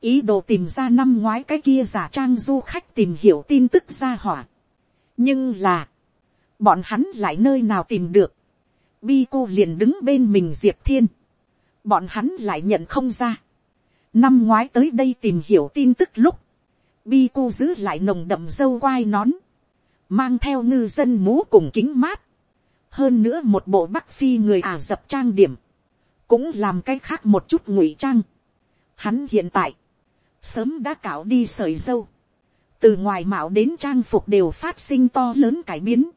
ý đồ tìm ra năm ngoái cái kia giả trang du khách tìm hiểu tin tức ra hỏa. nhưng là, bọn hắn lại nơi nào tìm được, bi cô liền đứng bên mình diệp thiên, bọn hắn lại nhận không ra. năm ngoái tới đây tìm hiểu tin tức lúc, bi cô giữ lại nồng đậm dâu quai nón, mang theo ngư dân mũ cùng kính mát, hơn nữa một bộ bắc phi người ả dập trang điểm, cũng làm cái khác một chút ngụy trang. Hắn hiện tại, sớm đã cạo đi sợi dâu, từ ngoài mạo đến trang phục đều phát sinh to lớn cải biến.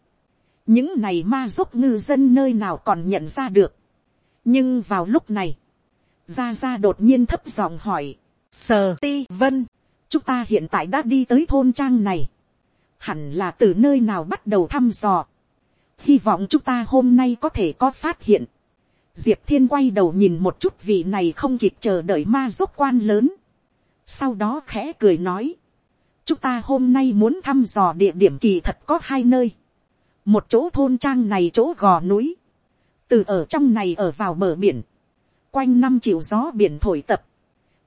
những này ma giúp ngư dân nơi nào còn nhận ra được. nhưng vào lúc này, ra ra đột nhiên thấp giọng hỏi, sờ ti vân, chúng ta hiện tại đã đi tới thôn trang này, hẳn là từ nơi nào bắt đầu thăm dò, hy vọng chúng ta hôm nay có thể có phát hiện, diệp thiên quay đầu nhìn một chút vị này không kịp chờ đợi ma giúp quan lớn, sau đó khẽ cười nói, chúng ta hôm nay muốn thăm dò địa điểm kỳ thật có hai nơi, một chỗ thôn trang này chỗ gò núi, từ ở trong này ở vào bờ biển, quanh năm chịu gió biển thổi tập,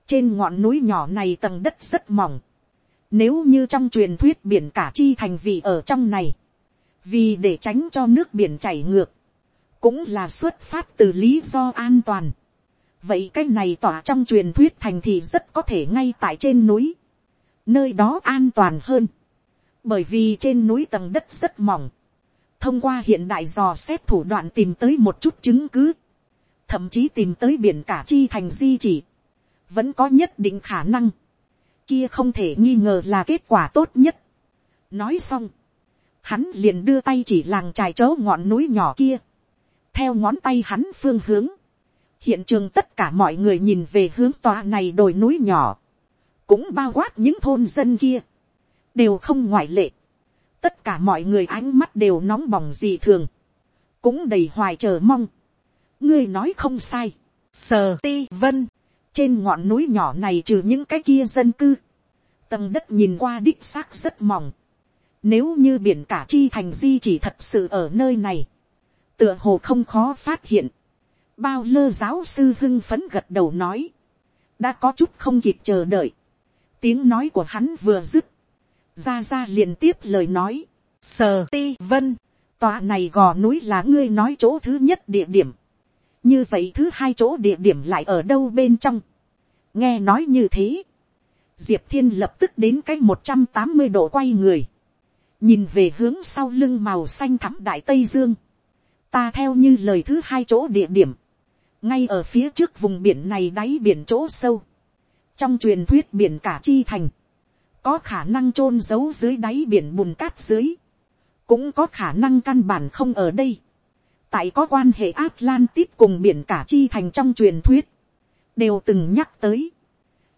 trên ngọn núi nhỏ này tầng đất rất mỏng. Nếu như trong truyền thuyết biển cả chi thành vị ở trong này. Vì để tránh cho nước biển chảy ngược. Cũng là xuất phát từ lý do an toàn. Vậy cái này tỏa trong truyền thuyết thành thì rất có thể ngay tại trên núi. Nơi đó an toàn hơn. Bởi vì trên núi tầng đất rất mỏng. Thông qua hiện đại dò xét thủ đoạn tìm tới một chút chứng cứ. Thậm chí tìm tới biển cả chi thành di chỉ vẫn có nhất định khả năng, kia không thể nghi ngờ là kết quả tốt nhất. nói xong, hắn liền đưa tay chỉ làng trài chớ ngọn núi nhỏ kia, theo ngón tay hắn phương hướng, hiện trường tất cả mọi người nhìn về hướng tòa này đồi núi nhỏ, cũng bao quát những thôn dân kia, đều không ngoại lệ, tất cả mọi người ánh mắt đều nóng bỏng dị thường, cũng đầy hoài chờ mong, ngươi nói không sai, sờ ti vân, trên ngọn núi nhỏ này trừ những cái kia dân cư, tầng đất nhìn qua đích xác rất mỏng, nếu như biển cả chi thành di chỉ thật sự ở nơi này, tựa hồ không khó phát hiện, bao lơ giáo sư hưng phấn gật đầu nói, đã có chút không kịp chờ đợi, tiếng nói của hắn vừa dứt, ra ra liền tiếp lời nói, sờ ti vân, tòa này gò núi là ngươi nói chỗ thứ nhất địa điểm, như vậy thứ hai chỗ địa điểm lại ở đâu bên trong, nghe nói như thế, diệp thiên lập tức đến cái một trăm tám mươi độ quay người, nhìn về hướng sau lưng màu xanh thắm đại tây dương, ta theo như lời thứ hai chỗ địa điểm, ngay ở phía trước vùng biển này đáy biển chỗ sâu, trong truyền thuyết biển cả chi thành, có khả năng chôn giấu dưới đáy biển bùn cát dưới, cũng có khả năng căn bản không ở đây, tại có quan hệ Atlantis cùng biển cả chi thành trong truyền thuyết, đều từng nhắc tới.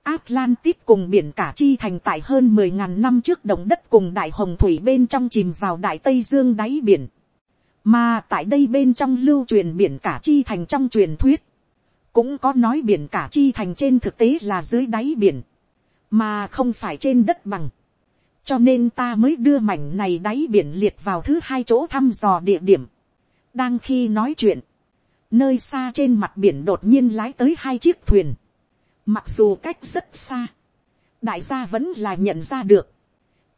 Atlantis cùng biển cả chi thành tại hơn mười ngàn năm trước động đất cùng đại hồng thủy bên trong chìm vào đại Tây Dương đáy biển. Mà tại đây bên trong lưu truyền biển cả chi thành trong truyền thuyết. Cũng có nói biển cả chi thành trên thực tế là dưới đáy biển. Mà không phải trên đất bằng. Cho nên ta mới đưa mảnh này đáy biển liệt vào thứ hai chỗ thăm dò địa điểm. Đang khi nói chuyện. Nơi xa trên mặt biển đột nhiên lái tới hai chiếc thuyền. Mặc dù cách rất xa. Đại gia vẫn là nhận ra được.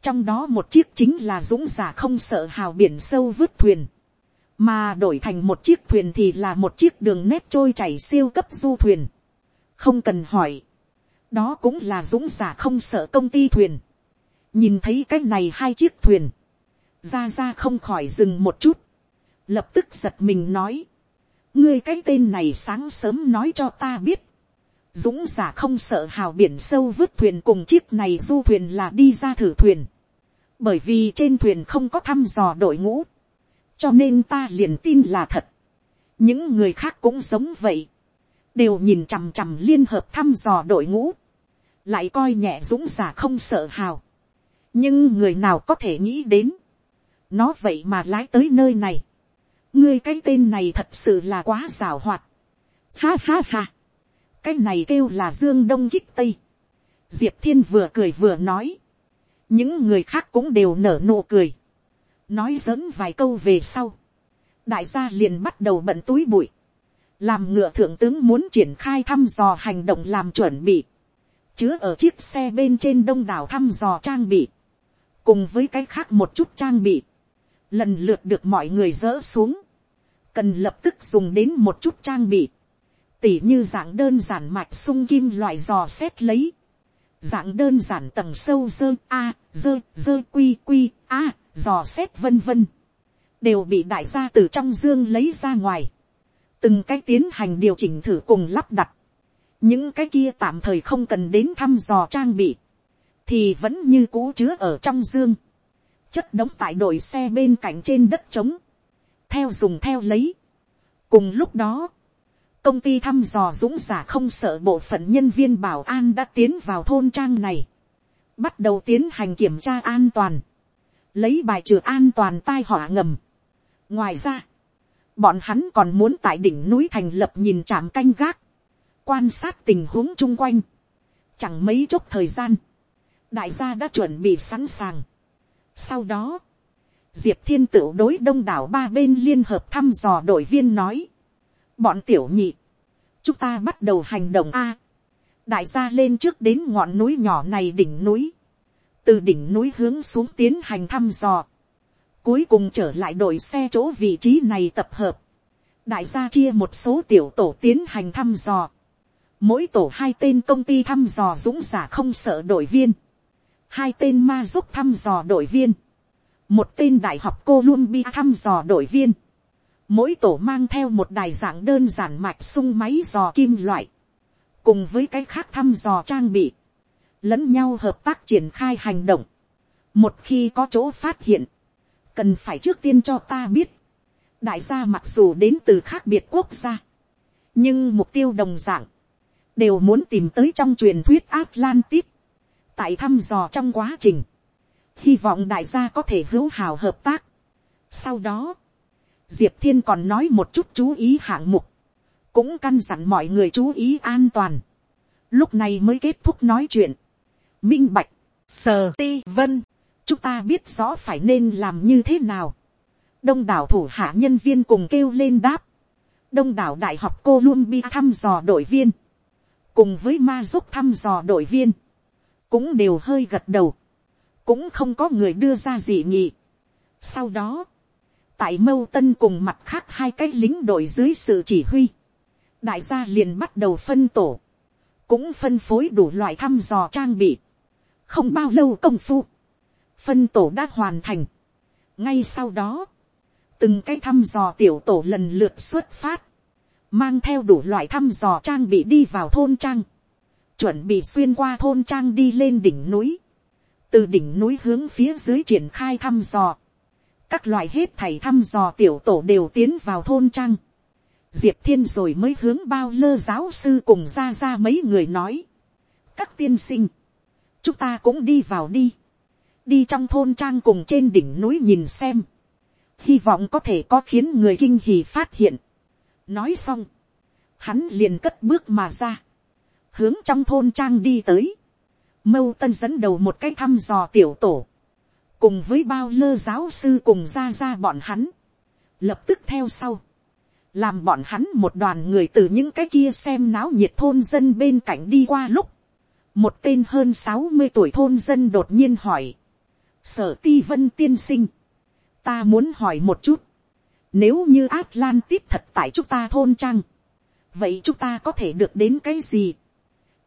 Trong đó một chiếc chính là dũng giả không sợ hào biển sâu vứt thuyền mà đổi thành một chiếc thuyền thì là một chiếc đường nét trôi chảy siêu cấp du thuyền. không cần hỏi, đó cũng là dũng giả không sợ công ty thuyền. nhìn thấy cái này hai chiếc thuyền, ra ra không khỏi dừng một chút, lập tức giật mình nói, ngươi cái tên này sáng sớm nói cho ta biết, dũng giả không sợ hào biển sâu vứt thuyền cùng chiếc này du thuyền là đi ra thử thuyền, bởi vì trên thuyền không có thăm dò đội ngũ, cho nên ta liền tin là thật. những người khác cũng giống vậy, đều nhìn chằm chằm liên hợp thăm dò đội ngũ, lại coi nhẹ dũng giả không sợ hào. nhưng người nào có thể nghĩ đến, nó vậy mà lái tới nơi này. ngươi cái tên này thật sự là quá xảo hoạt. ha ha ha. cái này kêu là dương đông kích tây. diệp thiên vừa cười vừa nói. những người khác cũng đều nở nụ cười nói dẫn vài câu về sau, đại gia liền bắt đầu bận túi bụi, làm ngựa thượng tướng muốn triển khai thăm dò hành động làm chuẩn bị, chứa ở chiếc xe bên trên đông đảo thăm dò trang bị, cùng với cái khác một chút trang bị, lần lượt được mọi người dỡ xuống, cần lập tức dùng đến một chút trang bị, tỉ như dạng đơn giản mạch sung kim loại dò xét lấy, dạng đơn giản tầng sâu dơ a dơ dơ quy quy a dò xét vân vân, đều bị đại gia từ trong dương lấy ra ngoài, từng cái tiến hành điều chỉnh thử cùng lắp đặt, những cái kia tạm thời không cần đến thăm dò trang bị, thì vẫn như cũ chứa ở trong dương, chất đóng tại đội xe bên cạnh trên đất trống, theo dùng theo lấy. cùng lúc đó, công ty thăm dò dũng giả không sợ bộ phận nhân viên bảo an đã tiến vào thôn trang này, bắt đầu tiến hành kiểm tra an toàn, lấy bài trừ an toàn tai họa ngầm. ngoài ra, bọn hắn còn muốn tại đỉnh núi thành lập nhìn trạm canh gác, quan sát tình huống chung quanh, chẳng mấy chốc thời gian, đại gia đã chuẩn bị sẵn sàng. sau đó, diệp thiên tựu đối đông đảo ba bên liên hợp thăm dò đội viên nói, bọn tiểu nhị, chúng ta bắt đầu hành động a, đại gia lên trước đến ngọn núi nhỏ này đỉnh núi, từ đỉnh núi hướng xuống tiến hành thăm dò, cuối cùng trở lại đội xe chỗ vị trí này tập hợp, đại gia chia một số tiểu tổ tiến hành thăm dò, mỗi tổ hai tên công ty thăm dò dũng giả không sợ đội viên, hai tên ma giúp thăm dò đội viên, một tên đại học Columbia thăm dò đội viên, mỗi tổ mang theo một đài dạng đơn giản mạch sung máy dò kim loại, cùng với cái khác thăm dò trang bị, lẫn nhau hợp tác triển khai hành động. một khi có chỗ phát hiện, cần phải trước tiên cho ta biết. đại gia mặc dù đến từ khác biệt quốc gia, nhưng mục tiêu đồng d ạ n g đều muốn tìm tới trong truyền thuyết Atlantis. tại thăm dò trong quá trình, hy vọng đại gia có thể hữu hào hợp tác. sau đó, diệp thiên còn nói một chút chú ý hạng mục, cũng căn dặn mọi người chú ý an toàn. lúc này mới kết thúc nói chuyện minh bạch, Sờ ti vân, chúng ta biết rõ phải nên làm như thế nào. Đông đảo thủ hạ nhân viên cùng kêu lên đáp. Đông đảo đại học cô luôn bi thăm dò đội viên. Cùng với ma giúp thăm dò đội viên. Cũng đều hơi gật đầu. Cũng không có người đưa ra gì nhỉ. Sau đó, tại mâu tân cùng mặt khác hai cái lính đội dưới sự chỉ huy. Đại gia liền bắt đầu phân tổ. Cũng phân phối đủ loại thăm dò trang bị không bao lâu công phu, phân tổ đã hoàn thành. ngay sau đó, từng cái thăm dò tiểu tổ lần lượt xuất phát, mang theo đủ loại thăm dò trang bị đi vào thôn trang, chuẩn bị xuyên qua thôn trang đi lên đỉnh núi, từ đỉnh núi hướng phía dưới triển khai thăm dò, các loại hết thầy thăm dò tiểu tổ đều tiến vào thôn trang, diệp thiên rồi mới hướng bao lơ giáo sư cùng ra ra mấy người nói, các tiên sinh, chúng ta cũng đi vào đi, đi trong thôn trang cùng trên đỉnh núi nhìn xem, hy vọng có thể có khiến người kinh hì phát hiện. nói xong, hắn liền cất bước mà ra, hướng trong thôn trang đi tới, mâu tân dẫn đầu một cái thăm dò tiểu tổ, cùng với bao lơ giáo sư cùng ra ra bọn hắn, lập tức theo sau, làm bọn hắn một đoàn người từ những cái kia xem náo nhiệt thôn dân bên cạnh đi qua lúc, một tên hơn sáu mươi tuổi thôn dân đột nhiên hỏi, sở ti vân tiên sinh, ta muốn hỏi một chút, nếu như Atlantis thật tại chúng ta thôn trang, vậy chúng ta có thể được đến cái gì,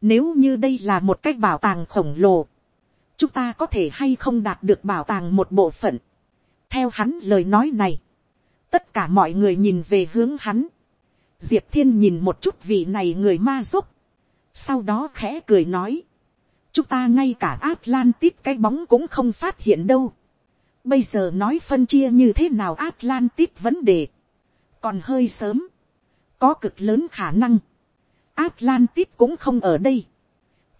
nếu như đây là một cái bảo tàng khổng lồ, chúng ta có thể hay không đạt được bảo tàng một bộ phận. theo hắn lời nói này, tất cả mọi người nhìn về hướng hắn, diệp thiên nhìn một chút vị này người ma giúp, sau đó khẽ cười nói, chúng ta ngay cả Atlantis cái bóng cũng không phát hiện đâu. Bây giờ nói phân chia như thế nào Atlantis vấn đề, còn hơi sớm, có cực lớn khả năng, Atlantis cũng không ở đây,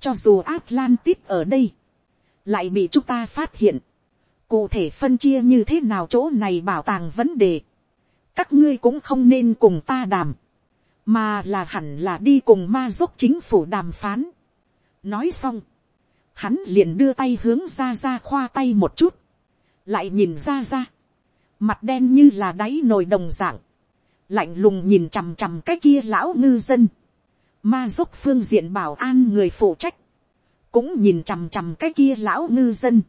cho dù Atlantis ở đây, lại bị chúng ta phát hiện, cụ thể phân chia như thế nào chỗ này bảo tàng vấn đề, các ngươi cũng không nên cùng ta đàm, mà là hẳn là đi cùng ma giúp chính phủ đàm phán. nói xong, hắn liền đưa tay hướng ra ra khoa tay một chút, lại nhìn ra ra, mặt đen như là đáy nồi đồng dạng, lạnh lùng nhìn chằm chằm cái kia lão ngư dân, ma giúp phương diện bảo an người phụ trách, cũng nhìn chằm chằm cái kia lão ngư dân,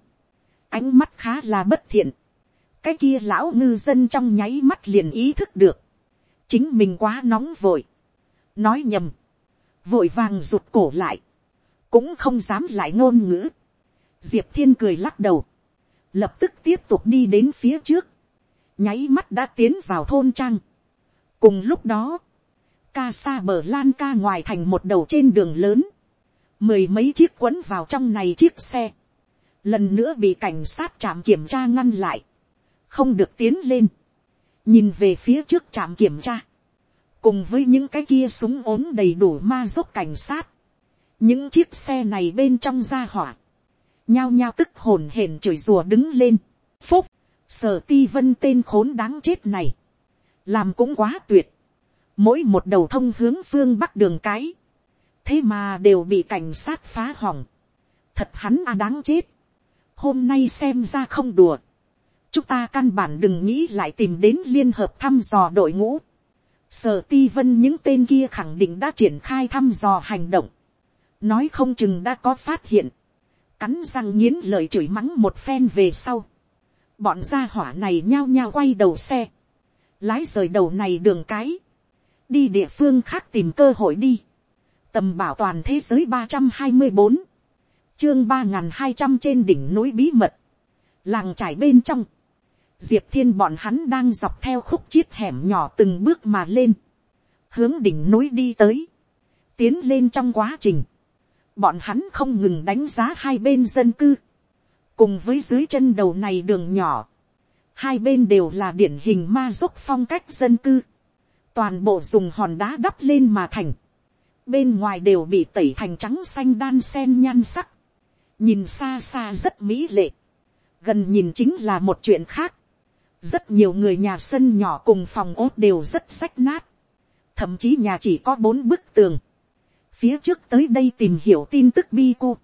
ánh mắt khá là bất thiện, cái kia lão ngư dân trong nháy mắt liền ý thức được, chính mình quá nóng vội, nói nhầm, vội vàng rụt cổ lại, cũng không dám lại ngôn ngữ. Diệp thiên cười lắc đầu, lập tức tiếp tục đi đến phía trước, nháy mắt đã tiến vào thôn trang. cùng lúc đó, ca xa bờ lan ca ngoài thành một đầu trên đường lớn, mười mấy chiếc quấn vào trong này chiếc xe, lần nữa bị cảnh sát trạm kiểm tra ngăn lại, không được tiến lên, nhìn về phía trước trạm kiểm tra, cùng với những cái kia súng ốm đầy đủ ma dốc cảnh sát, những chiếc xe này bên trong ra hỏa, nhao nhao tức hồn hển chửi rùa đứng lên, phúc, sở ti vân tên khốn đáng chết này, làm cũng quá tuyệt, mỗi một đầu thông hướng phương bắc đường cái, thế mà đều bị cảnh sát phá hỏng, thật hắn à đáng chết, hôm nay xem ra không đùa, chúng ta căn bản đừng nghĩ lại tìm đến liên hợp thăm dò đội ngũ, sở ti vân những tên kia khẳng định đã triển khai thăm dò hành động, nói không chừng đã có phát hiện, cắn răng nghiến lời chửi mắng một phen về sau, bọn gia hỏa này nhao nhao quay đầu xe, lái rời đầu này đường cái, đi địa phương khác tìm cơ hội đi, tầm bảo toàn thế giới ba trăm hai mươi bốn, chương ba n g h n hai trăm trên đỉnh núi bí mật, làng trải bên trong, diệp thiên bọn hắn đang dọc theo khúc chiết hẻm nhỏ từng bước mà lên, hướng đỉnh núi đi tới, tiến lên trong quá trình, bọn hắn không ngừng đánh giá hai bên dân cư, cùng với dưới chân đầu này đường nhỏ, hai bên đều là điển hình ma dốc phong cách dân cư, toàn bộ dùng hòn đá đắp lên mà thành, bên ngoài đều bị tẩy thành trắng xanh đan sen nhan sắc, nhìn xa xa rất mỹ lệ, gần nhìn chính là một chuyện khác, rất nhiều người nhà sân nhỏ cùng phòng ốt đều rất sách nát, thậm chí nhà chỉ có bốn bức tường, phía trước tới đây tìm hiểu tin tức bi cô,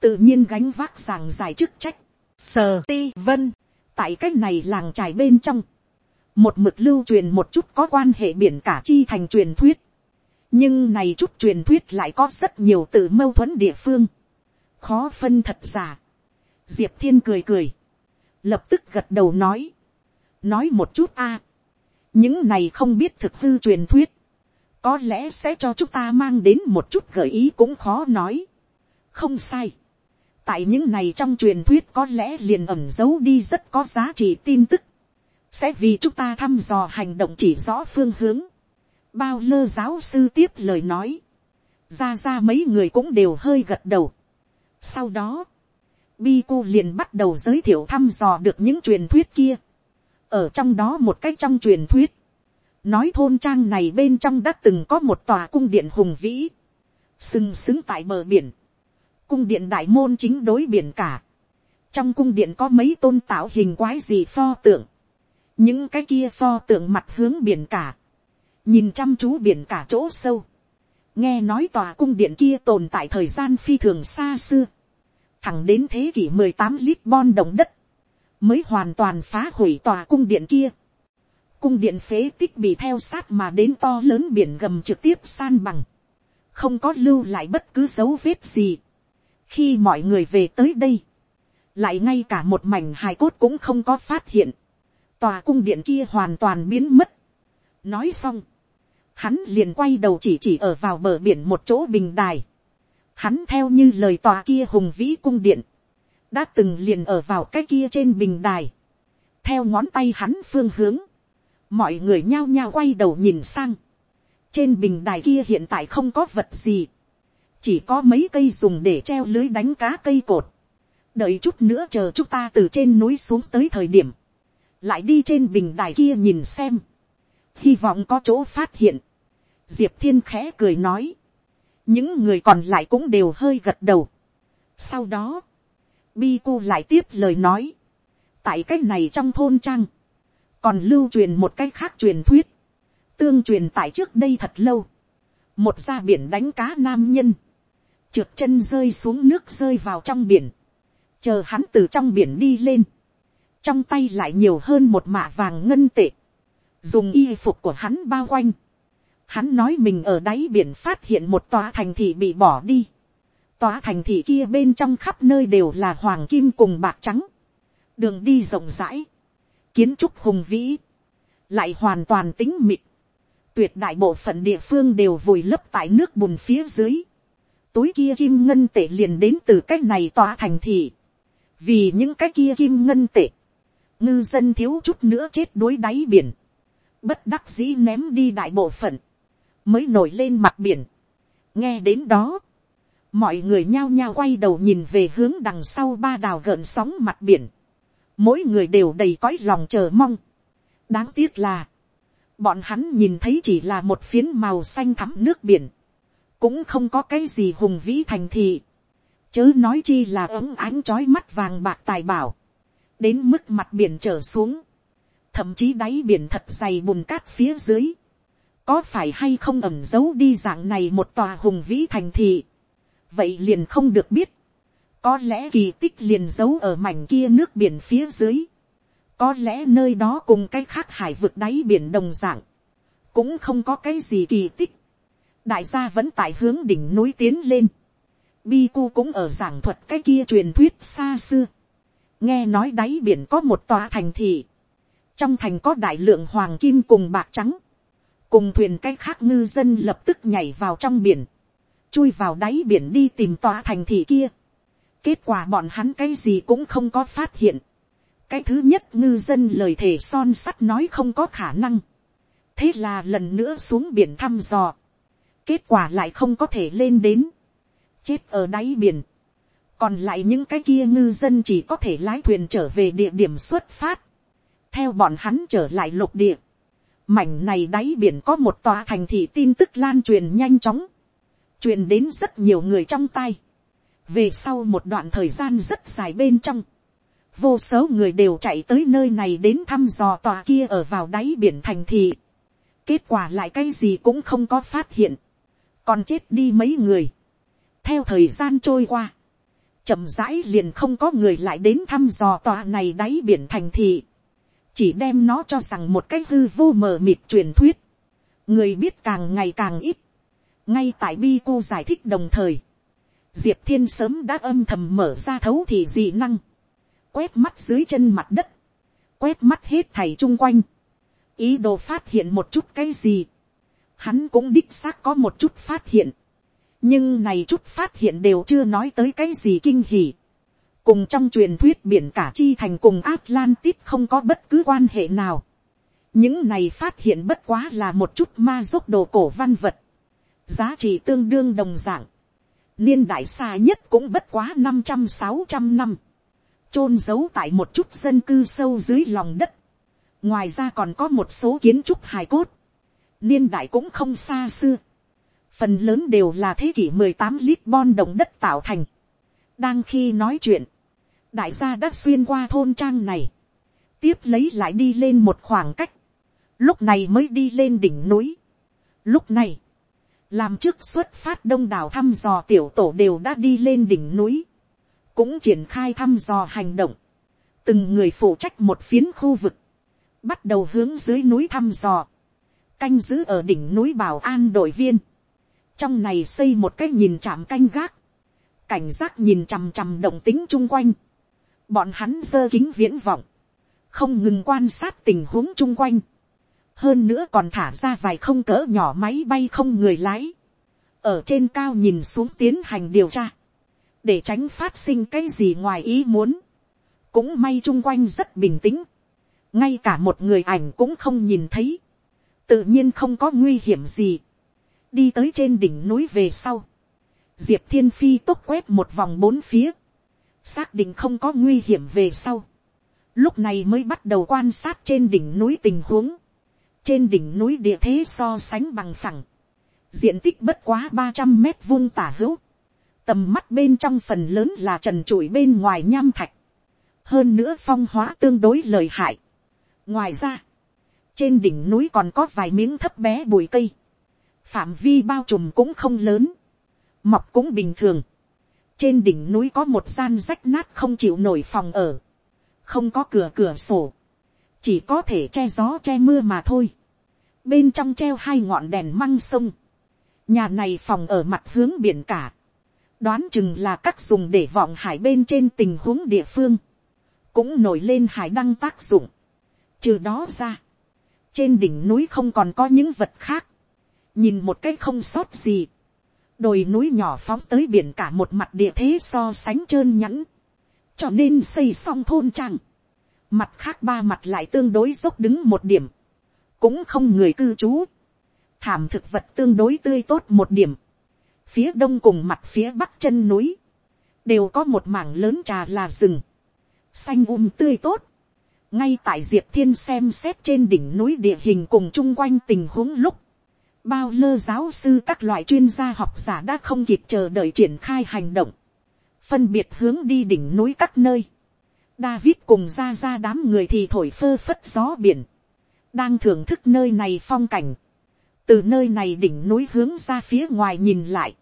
tự nhiên gánh vác giảng giải chức trách, sờ ti vân, tại c á c h này làng trải bên trong, một mực lưu truyền một chút có quan hệ biển cả chi thành truyền thuyết, nhưng này chút truyền thuyết lại có rất nhiều từ mâu thuẫn địa phương, khó phân thật giả. Diệp thiên cười cười, lập tức gật đầu nói, nói một chút a, những này không biết thực hư truyền thuyết, có lẽ sẽ cho chúng ta mang đến một chút gợi ý cũng khó nói. không sai, tại những này trong truyền thuyết có lẽ liền ẩm giấu đi rất có giá trị tin tức, sẽ vì chúng ta thăm dò hành động chỉ rõ phương hướng. bao lơ giáo sư tiếp lời nói, ra ra mấy người cũng đều hơi gật đầu. sau đó, bi cô liền bắt đầu giới thiệu thăm dò được những truyền thuyết kia ở trong đó một cách trong truyền thuyết, nói thôn trang này bên trong đã từng có một tòa cung điện hùng vĩ, sừng sững tại bờ biển, cung điện đại môn chính đối biển cả. Trong cung điện có mấy tôn tạo hình quái gì pho tượng. Những cái kia pho tượng mặt hướng biển cả. Nhìn chăm chú biển cả chỗ sâu. Nghe nói tòa cung điện kia tồn tại thời gian phi thường xa xưa. Thẳng đến thế kỷ mười tám lít bon động đất. Mới hoàn toàn phá hủy tòa cung điện kia. Cung điện phế tích bị theo sát mà đến to lớn biển gầm trực tiếp san bằng. Không có lưu lại bất cứ dấu vết gì khi mọi người về tới đây, lại ngay cả một mảnh hài cốt cũng không có phát hiện, tòa cung điện kia hoàn toàn biến mất. nói xong, hắn liền quay đầu chỉ chỉ ở vào bờ biển một chỗ bình đài. hắn theo như lời tòa kia hùng vĩ cung điện, đã từng liền ở vào cái kia trên bình đài, theo ngón tay hắn phương hướng, mọi người nhao nhao quay đầu nhìn sang, trên bình đài kia hiện tại không có vật gì, chỉ có mấy cây dùng để treo lưới đánh cá cây cột, đợi chút nữa chờ chúng ta từ trên núi xuống tới thời điểm, lại đi trên bình đài kia nhìn xem, hy vọng có chỗ phát hiện, diệp thiên khẽ cười nói, những người còn lại cũng đều hơi gật đầu. sau đó, bi cu lại tiếp lời nói, tại cái này trong thôn trang, còn lưu truyền một cái khác truyền thuyết, tương truyền tại trước đây thật lâu, một gia biển đánh cá nam nhân, trượt chân rơi xuống nước rơi vào trong biển, chờ hắn từ trong biển đi lên, trong tay lại nhiều hơn một mạ vàng ngân tệ, dùng y phục của hắn bao quanh, hắn nói mình ở đáy biển phát hiện một tòa thành thị bị bỏ đi, tòa thành thị kia bên trong khắp nơi đều là hoàng kim cùng bạc trắng, đường đi rộng rãi, kiến trúc hùng vĩ, lại hoàn toàn tính mịt, tuyệt đại bộ phận địa phương đều vùi lấp tại nước bùn phía dưới, túi kia kim ngân tệ liền đến từ cách này tòa thành thị. Vì những cái kia kim ngân tệ, ngư dân thiếu chút nữa chết đuối đáy biển. Bất đắc dĩ ném đi đại bộ phận, mới nổi lên mặt biển. Nghe đến đó, mọi người nhao nhao quay đầu nhìn về hướng đằng sau ba đào gợn sóng mặt biển. Mỗi người đều đầy cõi lòng chờ mong. Đáng tiếc là, bọn hắn nhìn thấy chỉ là một phiến màu xanh thắm nước biển. Cũng không có cái gì hùng vĩ thành thị, chớ nói chi là ấm ánh trói mắt vàng bạc tài bảo, đến mức mặt biển trở xuống, thậm chí đáy biển thật dày bùn cát phía dưới, có phải hay không ẩm giấu đi dạng này một tòa hùng vĩ thành thị, vậy liền không được biết, có lẽ kỳ tích liền giấu ở mảnh kia nước biển phía dưới, có lẽ nơi đó cùng cái khác hải vực đáy biển đồng dạng, cũng không có cái gì kỳ tích, đại gia vẫn tại hướng đỉnh núi tiến lên. Bi cu cũng ở giảng thuật cái kia truyền thuyết xa xưa. nghe nói đáy biển có một tòa thành thị. trong thành có đại lượng hoàng kim cùng bạc trắng. cùng thuyền cái khác ngư dân lập tức nhảy vào trong biển chui vào đáy biển đi tìm tòa thành thị kia. kết quả bọn hắn cái gì cũng không có phát hiện. cái thứ nhất ngư dân lời thề son sắt nói không có khả năng. thế là lần nữa xuống biển thăm dò kết quả lại không có thể lên đến, chết ở đáy biển, còn lại những cái kia ngư dân chỉ có thể lái thuyền trở về địa điểm xuất phát, theo bọn hắn trở lại lục địa, mảnh này đáy biển có một tòa thành thị tin tức lan truyền nhanh chóng, truyền đến rất nhiều người trong tay, về sau một đoạn thời gian rất dài bên trong, vô số người đều chạy tới nơi này đến thăm dò tòa kia ở vào đáy biển thành thị, kết quả lại cái gì cũng không có phát hiện, còn chết đi mấy người. theo thời gian trôi qua, chậm rãi liền không có người lại đến thăm dò tòa này đáy biển thành thị, chỉ đem nó cho rằng một cái hư vô mờ mịt truyền thuyết, người biết càng ngày càng ít, ngay tại bi cô giải thích đồng thời, diệp thiên sớm đã âm thầm mở ra thấu thì dị năng, quét mắt dưới chân mặt đất, quét mắt hết thầy chung quanh, ý đồ phát hiện một chút cái gì, hắn cũng đích xác có một chút phát hiện, nhưng này chút phát hiện đều chưa nói tới cái gì kinh hỉ. cùng trong truyền thuyết biển cả chi thành cùng Atlantis không có bất cứ quan hệ nào. những này phát hiện bất quá là một chút ma dốc đồ cổ văn vật, giá trị tương đương đồng dạng, niên đại xa nhất cũng bất quá năm trăm sáu trăm năm, chôn giấu tại một chút dân cư sâu dưới lòng đất. ngoài ra còn có một số kiến trúc hài cốt, niên đại cũng không xa xưa phần lớn đều là thế kỷ mười tám lít bon đồng đất tạo thành. đang khi nói chuyện, đại gia đã xuyên qua thôn trang này, tiếp lấy lại đi lên một khoảng cách, lúc này mới đi lên đỉnh núi. lúc này, làm trước xuất phát đông đảo thăm dò tiểu tổ đều đã đi lên đỉnh núi, cũng triển khai thăm dò hành động, từng người phụ trách một phiến khu vực, bắt đầu hướng dưới núi thăm dò, canh giữ ở đỉnh núi bảo an đội viên, trong này xây một cái nhìn chạm canh gác, cảnh giác nhìn chằm chằm động tính chung quanh, bọn hắn giơ kính viễn vọng, không ngừng quan sát tình huống chung quanh, hơn nữa còn thả ra vài không cỡ nhỏ máy bay không người lái, ở trên cao nhìn xuống tiến hành điều tra, để tránh phát sinh cái gì ngoài ý muốn, cũng may chung quanh rất bình tĩnh, ngay cả một người ảnh cũng không nhìn thấy, tự nhiên không có nguy hiểm gì, đi tới trên đỉnh núi về sau, diệp thiên phi tốt quét một vòng bốn phía, xác định không có nguy hiểm về sau, lúc này mới bắt đầu quan sát trên đỉnh núi tình huống, trên đỉnh núi địa thế so sánh bằng phẳng, diện tích bất quá ba trăm mét vuông tả hữu, tầm mắt bên trong phần lớn là trần trụi bên ngoài nham thạch, hơn nữa phong hóa tương đối lợi hại. ngoài ra, trên đỉnh núi còn có vài miếng thấp bé bụi cây, phạm vi bao trùm cũng không lớn, mọc cũng bình thường. trên đỉnh núi có một gian rách nát không chịu nổi phòng ở, không có cửa cửa sổ, chỉ có thể che gió che mưa mà thôi. bên trong treo hai ngọn đèn măng sông, nhà này phòng ở mặt hướng biển cả, đoán chừng là các dùng để vọng hải bên trên tình huống địa phương, cũng nổi lên hải đăng tác dụng. trừ đó ra, trên đỉnh núi không còn có những vật khác, nhìn một cái không sót gì, đồi núi nhỏ phóng tới biển cả một mặt địa thế so sánh trơn nhẵn, cho nên xây xong thôn trăng, mặt khác ba mặt lại tương đối dốc đứng một điểm, cũng không người cư trú, thảm thực vật tương đối tươi tốt một điểm, phía đông cùng mặt phía bắc chân núi, đều có một mảng lớn trà là rừng, xanh um tươi tốt, ngay tại diệp thiên xem xét trên đỉnh núi địa hình cùng chung quanh tình huống lúc, bao lơ giáo sư các loại chuyên gia học giả đã không kịp chờ đợi triển khai hành động, phân biệt hướng đi đỉnh núi các nơi. David cùng ra ra đám người thì thổi phơ phất gió biển, đang thưởng thức nơi này phong cảnh. từ nơi này đỉnh núi hướng ra phía ngoài nhìn lại,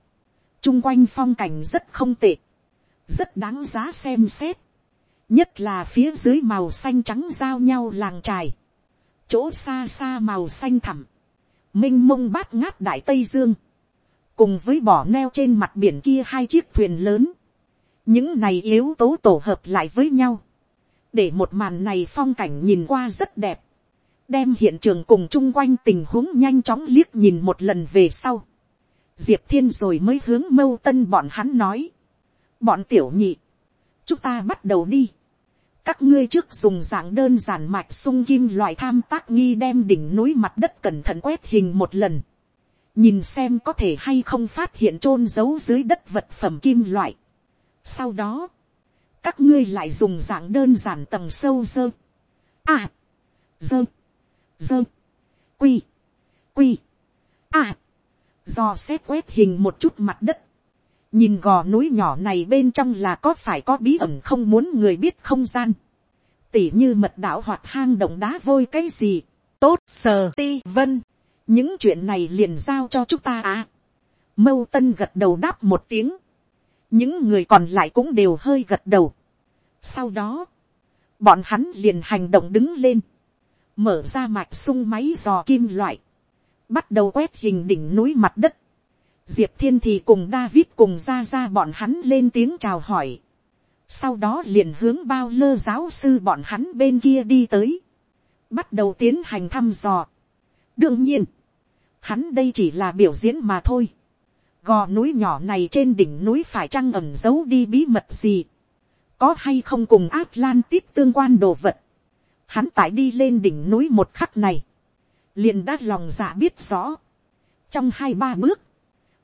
chung quanh phong cảnh rất không tệ, rất đáng giá xem xét, nhất là phía dưới màu xanh trắng giao nhau làng trài, chỗ xa xa màu xanh thẳm, minh mông bát ngát đại tây dương, cùng với bỏ neo trên mặt biển kia hai chiếc thuyền lớn, những này yếu tố tổ hợp lại với nhau, để một màn này phong cảnh nhìn qua rất đẹp, đem hiện trường cùng chung quanh tình huống nhanh chóng liếc nhìn một lần về sau, diệp thiên rồi mới hướng mâu tân bọn hắn nói, bọn tiểu nhị, chúng ta bắt đầu đi, các ngươi trước dùng dạng đơn giản mạch sung kim loại tham tác nghi đem đỉnh núi mặt đất cẩn thận quét hình một lần. nhìn xem có thể hay không phát hiện chôn giấu dưới đất vật phẩm kim loại. sau đó, các ngươi lại dùng dạng đơn giản tầng sâu dơ. À, dơ, dơ, quy, quy, à, do xét quét hình một chút mặt đất. Nhìn gò núi nhỏ này bên trong là có phải có bí ẩn không muốn người biết không gian, tỉ như mật đạo hoặc hang động đá vôi cái gì, tốt sờ ti vân, những chuyện này liền giao cho chúng ta à. mâu tân gật đầu đáp một tiếng, những người còn lại cũng đều hơi gật đầu. sau đó, bọn hắn liền hành động đứng lên, mở ra mạch sung máy dò kim loại, bắt đầu quét hình đỉnh núi mặt đất. Diệp thiên thì cùng David cùng ra ra bọn hắn lên tiếng chào hỏi. sau đó liền hướng bao lơ giáo sư bọn hắn bên kia đi tới, bắt đầu tiến hành thăm dò. đương nhiên, hắn đây chỉ là biểu diễn mà thôi gò núi nhỏ này trên đỉnh núi phải chăng ẩm giấu đi bí mật gì có hay không cùng Atlantis tương quan đồ vật. Hắn tại đi lên đỉnh núi một khắc này, liền đã lòng dạ biết rõ. Trong hai ba bước,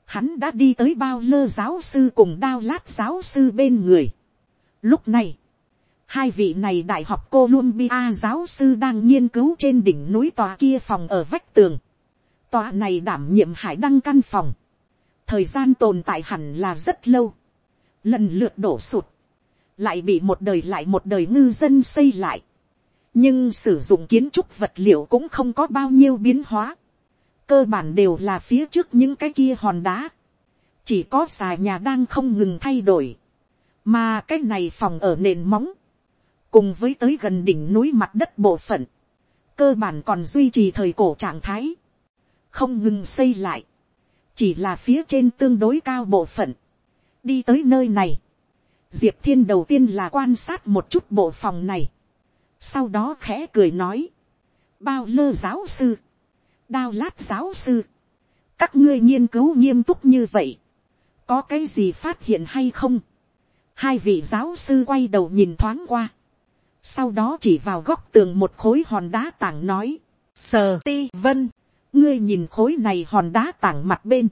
hắn đã đi tới bao lơ giáo sư cùng đao lát giáo sư bên người. Lúc này, hai vị này đại học Columbia giáo sư đang nghiên cứu trên đỉnh núi tòa kia phòng ở vách tường. Tòa này đảm nhiệm hải đăng căn phòng. Thời gian tồn tại hẳn là rất lâu. Lần lượt đổ sụt lại bị một đời lại một đời ngư dân xây lại. nhưng sử dụng kiến trúc vật liệu cũng không có bao nhiêu biến hóa. cơ bản đều là phía trước những cái kia hòn đá. chỉ có xà nhà đang không ngừng thay đổi. mà cái này phòng ở nền móng. cùng với tới gần đỉnh núi mặt đất bộ phận. cơ bản còn duy trì thời cổ trạng thái. không ngừng xây lại chỉ là phía trên tương đối cao bộ phận. đi tới nơi này diệp thiên đầu tiên là quan sát một chút bộ phòng này, sau đó khẽ cười nói, bao lơ giáo sư, đao lát giáo sư, các ngươi nghiên cứu nghiêm túc như vậy, có cái gì phát hiện hay không, hai vị giáo sư quay đầu nhìn thoáng qua, sau đó chỉ vào góc tường một khối hòn đá tảng nói, sờ ti vân, ngươi nhìn khối này hòn đá tảng mặt bên,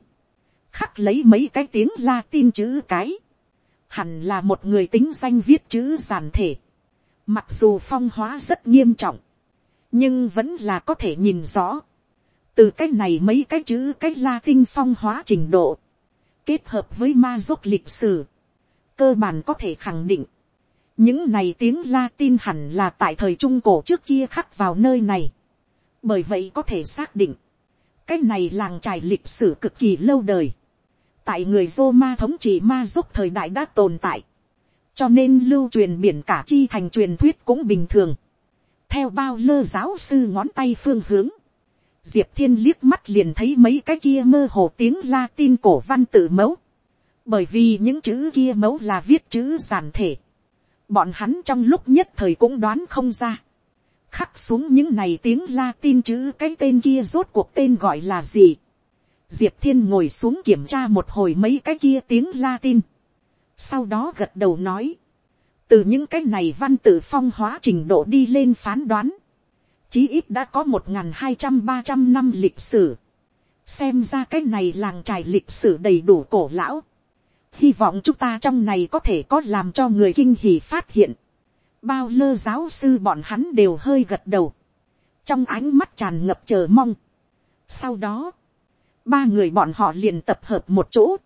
khắc lấy mấy cái tiếng la tin chữ cái, hẳn là một người tính danh viết chữ giản thể. Mặc dù phong hóa rất nghiêm trọng, nhưng vẫn là có thể nhìn rõ. Từ cái này mấy cái chữ cái la tinh phong hóa trình độ, kết hợp với ma dốc lịch sử, cơ bản có thể khẳng định. Những này tiếng Latin hẳn là tại thời Trung Cổ trước kia khắc vào nơi này. Bởi vậy có thể xác định, cái này làng trải lịch sử cực kỳ lâu đời. Tại người Roma thống trị ma giúp thời đại đã tồn tại, cho nên lưu truyền biển cả chi thành truyền thuyết cũng bình thường. theo bao lơ giáo sư ngón tay phương hướng, diệp thiên liếc mắt liền thấy mấy cái kia mơ hồ tiếng Latin cổ văn tự mẫu, bởi vì những chữ kia mẫu là viết chữ giản thể, bọn hắn trong lúc nhất thời cũng đoán không ra, khắc xuống những này tiếng Latin chữ cái tên kia rốt cuộc tên gọi là gì? Diệp thiên ngồi xuống kiểm tra một hồi mấy cái kia tiếng latin. sau đó gật đầu nói, từ những cái này văn tự phong hóa trình độ đi lên phán đoán, chí ít đã có một n g h n hai trăm ba trăm năm lịch sử, xem ra cái này làng trải lịch sử đầy đủ cổ lão, hy vọng chúng ta trong này có thể có làm cho người kinh hỉ phát hiện, bao lơ giáo sư bọn hắn đều hơi gật đầu, trong ánh mắt tràn ngập chờ mong. sau đó, ba người bọn họ liền tập hợp một chỗ,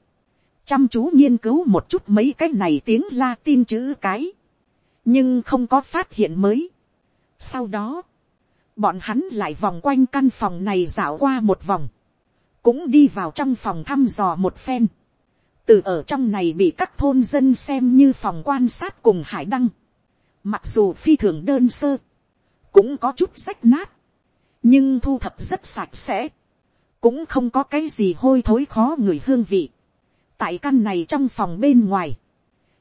chăm chú nghiên cứu một chút mấy cái này tiếng la tin chữ cái, nhưng không có phát hiện mới. sau đó, bọn hắn lại vòng quanh căn phòng này dạo qua một vòng, cũng đi vào trong phòng thăm dò một phen, từ ở trong này bị các thôn dân xem như phòng quan sát cùng hải đăng, mặc dù phi thường đơn sơ, cũng có chút rách nát, nhưng thu thập rất sạch sẽ, cũng không có cái gì hôi thối khó người hương vị. tại căn này trong phòng bên ngoài,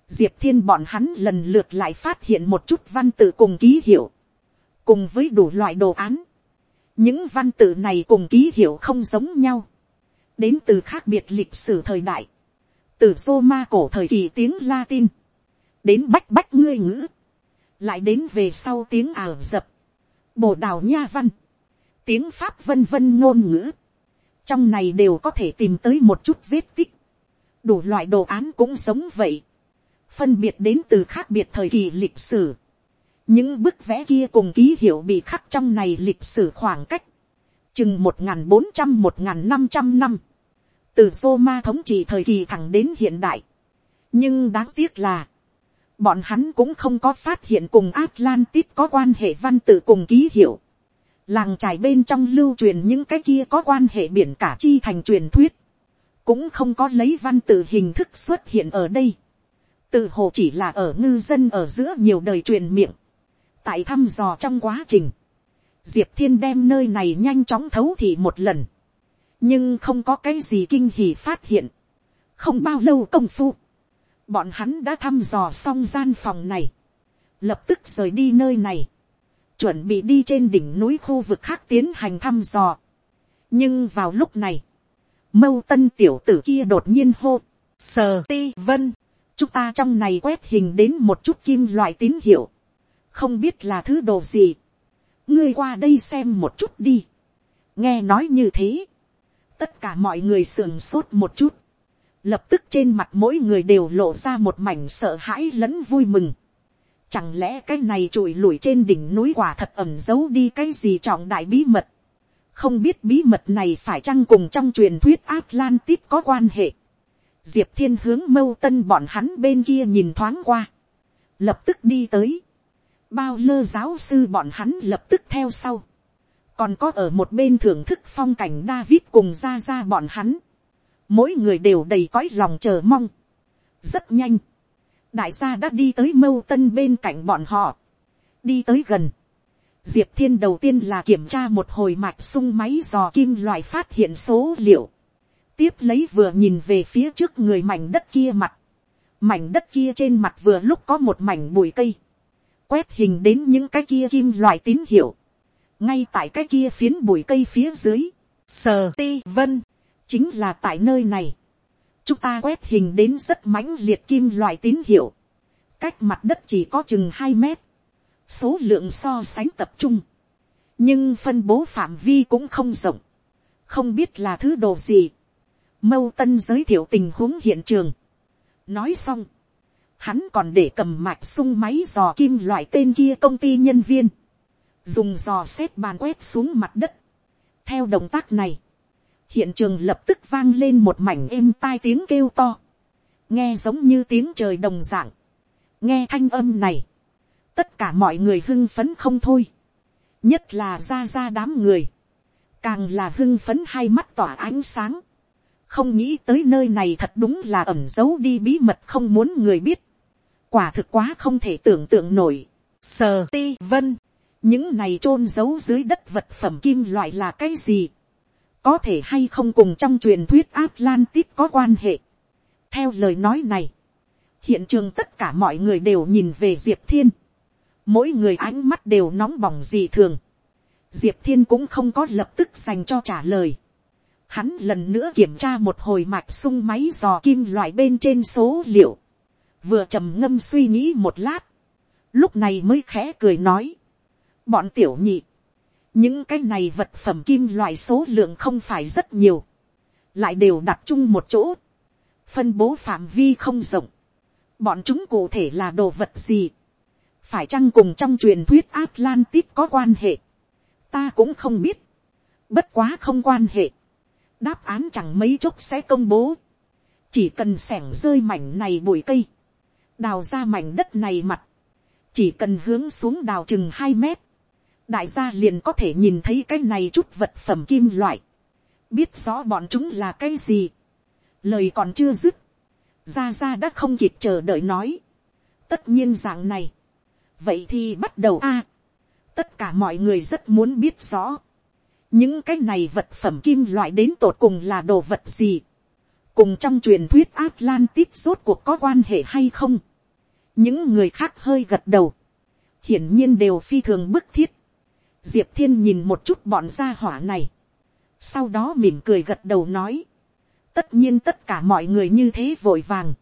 diệp thiên bọn hắn lần lượt lại phát hiện một chút văn tự cùng ký hiệu, cùng với đủ loại đồ án. những văn tự này cùng ký hiệu không giống nhau, đến từ khác biệt lịch sử thời đại, từ Roma cổ thời kỳ tiếng Latin, đến bách bách ngươi ngữ, lại đến về sau tiếng ảo dập, bồ đào nha văn, tiếng pháp vân vân ngôn ngữ, trong này đều có thể tìm tới một chút vết tích, đủ loại đồ án cũng sống vậy, phân biệt đến từ khác biệt thời kỳ lịch sử, những bức vẽ kia cùng ký hiệu bị khắc trong này lịch sử khoảng cách, chừng một n g h n bốn trăm một n g h n năm trăm năm, từ Roma thống trị thời kỳ thẳng đến hiện đại. nhưng đáng tiếc là, bọn hắn cũng không có phát hiện cùng Atlantis có quan hệ văn tự cùng ký hiệu. Làng trải bên trong lưu truyền những cái kia có quan hệ biển cả chi thành truyền thuyết, cũng không có lấy văn tự hình thức xuất hiện ở đây, tự hồ chỉ là ở ngư dân ở giữa nhiều đời truyền miệng, tại thăm dò trong quá trình, diệp thiên đem nơi này nhanh chóng thấu thị một lần, nhưng không có cái gì kinh hỉ phát hiện, không bao lâu công phu, bọn hắn đã thăm dò xong gian phòng này, lập tức rời đi nơi này, chuẩn bị đi trên đỉnh núi khu vực khác tiến hành thăm dò. nhưng vào lúc này, mâu tân tiểu tử kia đột nhiên hô, sờ ti vân, chúng ta trong này quét hình đến một chút kim loại tín hiệu, không biết là thứ đồ gì, ngươi qua đây xem một chút đi, nghe nói như thế, tất cả mọi người sườn sốt một chút, lập tức trên mặt mỗi người đều lộ ra một mảnh sợ hãi lẫn vui mừng. Chẳng lẽ cái này trụi lủi trên đỉnh núi quả thật ẩm giấu đi cái gì trọng đại bí mật. Không biết bí mật này phải chăng cùng trong truyền thuyết Atlantis có quan hệ. Diệp thiên hướng mâu tân bọn hắn bên kia nhìn thoáng qua. Lập tức đi tới. Bao lơ giáo sư bọn hắn lập tức theo sau. Còn có ở một bên thưởng thức phong cảnh David cùng ra ra bọn hắn mỗi người đều đầy cõi lòng chờ mong. rất nhanh, đại gia đã đi tới mâu tân bên cạnh bọn họ, đi tới gần. diệp thiên đầu tiên là kiểm tra một hồi mạch sung máy dò kim loại phát hiện số liệu. tiếp lấy vừa nhìn về phía trước người mảnh đất kia mặt. mảnh đất kia trên mặt vừa lúc có một mảnh bụi cây. quét hình đến những cái kia kim loại tín hiệu. ngay tại cái kia phiến bụi cây phía dưới. sờ ti vân chính là tại nơi này, chúng ta quét hình đến rất mãnh liệt kim loại tín hiệu, cách mặt đất chỉ có chừng hai mét, số lượng so sánh tập trung, nhưng phân bố phạm vi cũng không rộng, không biết là thứ đồ gì, mâu tân giới thiệu tình huống hiện trường, nói xong, hắn còn để cầm mạch sung máy dò kim loại tên kia công ty nhân viên, dùng dò xét bàn quét xuống mặt đất. theo động tác này, hiện trường lập tức vang lên một mảnh êm tai tiếng kêu to, nghe giống như tiếng trời đồng d ạ n g nghe thanh âm này, tất cả mọi người hưng phấn không thôi, nhất là ra ra đám người, càng là hưng phấn hai mắt tỏa ánh sáng, không nghĩ tới nơi này thật đúng là ẩm giấu đi bí mật không muốn người biết, quả thực quá không thể tưởng tượng nổi, sờ ti vân, những này t r ô n giấu dưới đất vật phẩm kim loại là cái gì, có thể hay không cùng trong truyền thuyết Atlantis có quan hệ. theo lời nói này, hiện trường tất cả mọi người đều nhìn về diệp thiên, mỗi người ánh mắt đều nóng bỏng dị thường, diệp thiên cũng không có lập tức dành cho trả lời. Hắn lần nữa kiểm tra một hồi mạch sung máy dò kim loại bên trên số liệu, vừa trầm ngâm suy nghĩ một lát, lúc này mới khẽ cười nói, bọn tiểu nhị, những cái này vật phẩm kim loại số lượng không phải rất nhiều, lại đều đặt chung một chỗ, phân bố phạm vi không rộng, bọn chúng cụ thể là đồ vật gì, phải chăng cùng trong truyền thuyết Atlantis có quan hệ, ta cũng không biết, bất quá không quan hệ, đáp án chẳng mấy chốc sẽ công bố, chỉ cần sẻng rơi mảnh này bụi cây, đào ra mảnh đất này mặt, chỉ cần hướng xuống đào chừng hai mét, đại gia liền có thể nhìn thấy cái này chút vật phẩm kim loại, biết rõ bọn chúng là cái gì, lời còn chưa dứt, gia gia đã không kịp chờ đợi nói, tất nhiên dạng này, vậy thì bắt đầu a, tất cả mọi người rất muốn biết rõ, những cái này vật phẩm kim loại đến tột cùng là đồ vật gì, cùng trong truyền thuyết Atlantis rốt cuộc có quan hệ hay không, những người khác hơi gật đầu, hiển nhiên đều phi thường bức thiết, diệp thiên nhìn một chút bọn gia hỏa này, sau đó mỉm cười gật đầu nói, tất nhiên tất cả mọi người như thế vội vàng,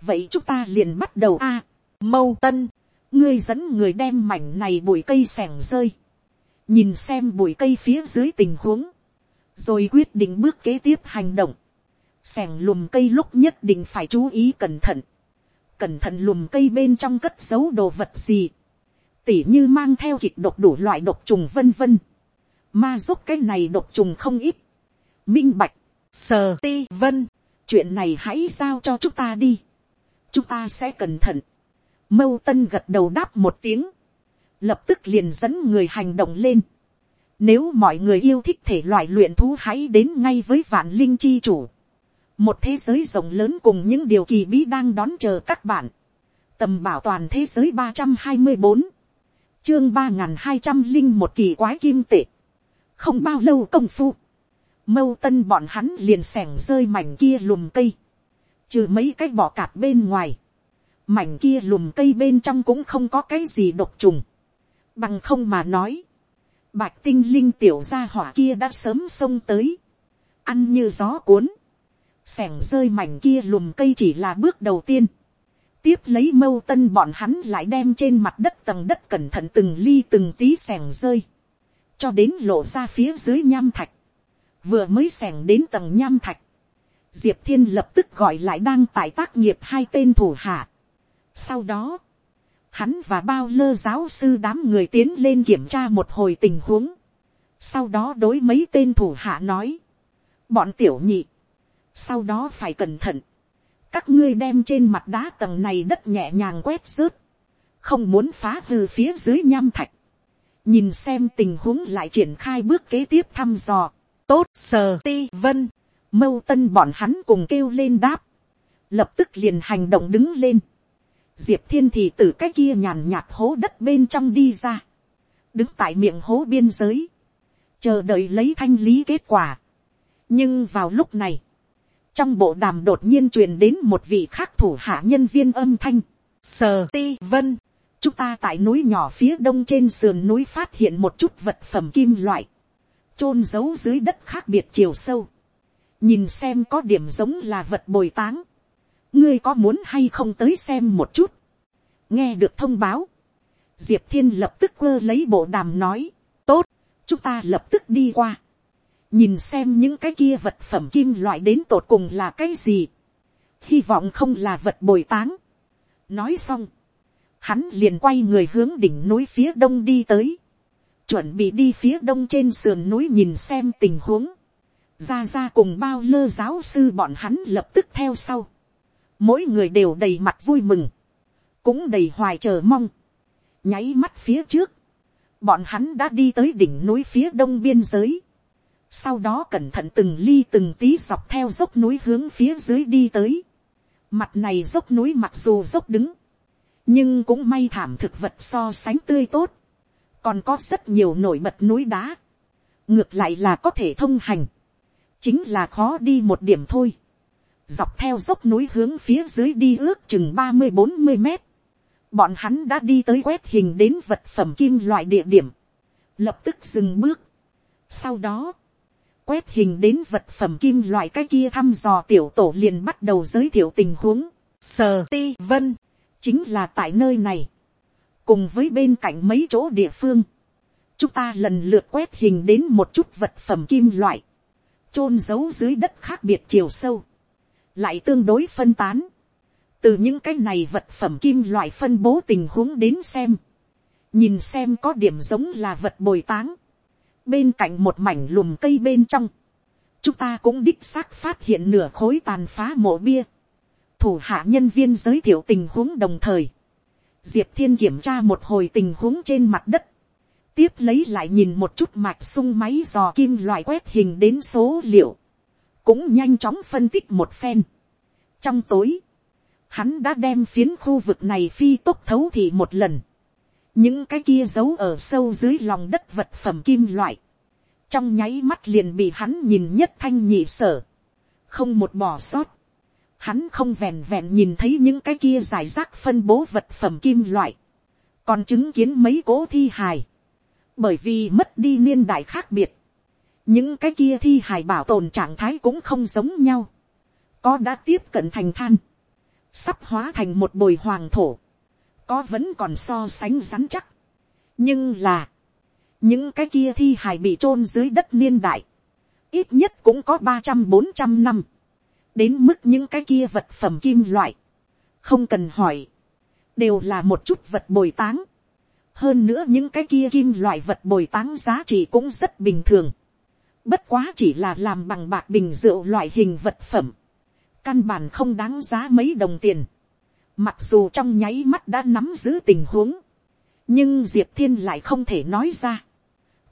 vậy chúng ta liền bắt đầu a, mâu tân, ngươi dẫn người đem mảnh này bụi cây sẻng rơi, nhìn xem bụi cây phía dưới tình huống, rồi quyết định bước kế tiếp hành động, sẻng lùm cây lúc nhất định phải chú ý cẩn thận, cẩn thận lùm cây bên trong cất giấu đồ vật gì, tỉ như mang theo kịch độc đủ loại độc trùng vân vân. Ma giúp cái này độc trùng không ít. Minh bạch, sờ ti vân, chuyện này hãy giao cho chúng ta đi. Chúng ta sẽ cẩn thận. Mâu tân gật đầu đáp một tiếng. Lập tức liền dẫn người hành động lên. Nếu mọi người yêu thích thể loại luyện thú hãy đến ngay với vạn linh chi chủ. một thế giới rộng lớn cùng những điều kỳ bí đang đón chờ các bạn. tầm bảo toàn thế giới ba trăm hai mươi bốn, chương ba n g h n hai trăm linh một kỳ quái kim tệ. không bao lâu công phu, mâu tân bọn hắn liền sẻng rơi mảnh kia lùm cây, trừ mấy cái bỏ cạp bên ngoài, mảnh kia lùm cây bên trong cũng không có cái gì độc trùng, bằng không mà nói, bạch tinh linh tiểu gia hỏa kia đã sớm xông tới, ăn như gió cuốn, sẻng rơi mảnh kia lùm cây chỉ là bước đầu tiên tiếp lấy mâu tân bọn hắn lại đem trên mặt đất tầng đất cẩn thận từng ly từng tí sẻng rơi, cho đến lộ ra phía dưới nham thạch, vừa mới sẻng đến tầng nham thạch, diệp thiên lập tức gọi lại đang tại tác nghiệp hai tên thủ hạ. sau đó, hắn và bao lơ giáo sư đám người tiến lên kiểm tra một hồi tình huống. sau đó đối mấy tên thủ hạ nói, bọn tiểu nhị, sau đó phải cẩn thận, các ngươi đem trên mặt đá tầng này đất nhẹ nhàng quét rớt, không muốn phá hư phía dưới nham thạch, nhìn xem tình huống lại triển khai bước kế tiếp thăm dò, tốt sờ ti vân, mâu tân bọn hắn cùng kêu lên đáp, lập tức liền hành động đứng lên, diệp thiên thì từ cái kia nhàn nhạt hố đất bên trong đi ra, đứng tại miệng hố biên giới, chờ đợi lấy thanh lý kết quả. nhưng vào lúc này, trong bộ đàm đột nhiên truyền đến một vị khác thủ hạ nhân viên âm thanh, sờ ti vân, chúng ta tại núi nhỏ phía đông trên sườn núi phát hiện một chút vật phẩm kim loại, chôn giấu dưới đất khác biệt chiều sâu, nhìn xem có điểm giống là vật bồi táng, ngươi có muốn hay không tới xem một chút, nghe được thông báo, diệp thiên lập tức quơ lấy bộ đàm nói, tốt, chúng ta lập tức đi qua, nhìn xem những cái kia vật phẩm kim loại đến tột cùng là cái gì, hy vọng không là vật bồi táng. nói xong, hắn liền quay người hướng đỉnh núi phía đông đi tới, chuẩn bị đi phía đông trên sườn núi nhìn xem tình huống, ra ra cùng bao lơ giáo sư bọn hắn lập tức theo sau, mỗi người đều đầy mặt vui mừng, cũng đầy hoài chờ mong, nháy mắt phía trước, bọn hắn đã đi tới đỉnh núi phía đông biên giới, sau đó cẩn thận từng ly từng tí dọc theo dốc núi hướng phía dưới đi tới. Mặt này dốc núi mặc dù dốc đứng, nhưng cũng may thảm thực vật so sánh tươi tốt, còn có rất nhiều nổi bật núi đá, ngược lại là có thể thông hành, chính là khó đi một điểm thôi. Dọc theo dốc núi hướng phía dưới đi ước chừng ba mươi bốn mươi mét, bọn hắn đã đi tới quét hình đến vật phẩm kim loại địa điểm, lập tức dừng bước. Sau đó, quét hình đến vật phẩm kim loại cái kia thăm dò tiểu tổ liền bắt đầu giới thiệu tình huống. Sờ ti vân, chính là tại nơi này. Cùng với bên cạnh mấy chỗ địa phương. Chúng ta lần lượt quét hình đến một chút vật phẩm kim loại. chôn giấu dưới đất khác biệt chiều sâu. Lại tương đối phân tán. Từ những cái này vật phẩm kim loại phân bố tình huống đến xem. Nhìn xem có điểm giống là vật bồi táng bên cạnh một mảnh lùm cây bên trong, chúng ta cũng đích xác phát hiện nửa khối tàn phá mộ bia, thủ hạ nhân viên giới thiệu tình huống đồng thời, diệp thiên kiểm tra một hồi tình huống trên mặt đất, tiếp lấy lại nhìn một chút mạch sung máy dò kim loại quét hình đến số liệu, cũng nhanh chóng phân tích một phen. trong tối, hắn đã đem phiến khu vực này phi tốc thấu thị một lần, những cái kia giấu ở sâu dưới lòng đất vật phẩm kim loại, trong nháy mắt liền bị hắn nhìn nhất thanh nhị sở, không một bỏ sót, hắn không vẹn vẹn nhìn thấy những cái kia giải rác phân bố vật phẩm kim loại, còn chứng kiến mấy cố thi hài, bởi vì mất đi niên đại khác biệt, những cái kia thi hài bảo tồn trạng thái cũng không giống nhau, có đã tiếp cận thành than, sắp hóa thành một bồi hoàng thổ, có vẫn còn so sánh rắn chắc. nhưng là, những cái kia thi hài bị chôn dưới đất niên đại, ít nhất cũng có ba trăm bốn trăm năm, đến mức những cái kia vật phẩm kim loại, không cần hỏi, đều là một chút vật bồi táng. hơn nữa những cái kia kim loại vật bồi táng giá trị cũng rất bình thường. bất quá chỉ là làm bằng bạc bình rượu loại hình vật phẩm, căn bản không đáng giá mấy đồng tiền. Mặc dù trong nháy mắt đã nắm giữ tình huống. Nhưng Diệp Thiên lại không thể nói ra.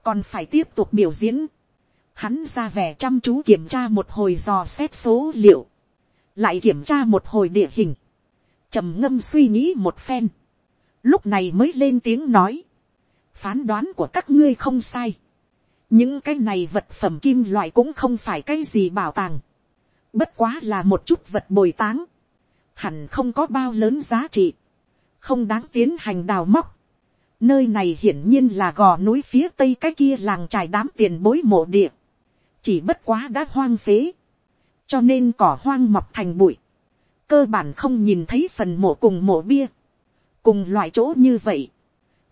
Còn phải tiếp tục biểu diễn. Hắn ra vẻ chăm chú kiểm tra một hồi dò xét số liệu. lại kiểm tra một hồi địa hình, trầm ngâm suy nghĩ một phen, lúc này mới lên tiếng nói, phán đoán của các ngươi không sai, những cái này vật phẩm kim loại cũng không phải cái gì bảo tàng, bất quá là một chút vật bồi táng, hẳn không có bao lớn giá trị, không đáng tiến hành đào móc. Nơi này hiển nhiên là gò núi phía tây cái kia làng trải đám tiền bối mộ địa, chỉ bất quá đã hoang phế, cho nên cỏ hoang mọc thành bụi, cơ bản không nhìn thấy phần mộ cùng mộ bia, cùng loại chỗ như vậy,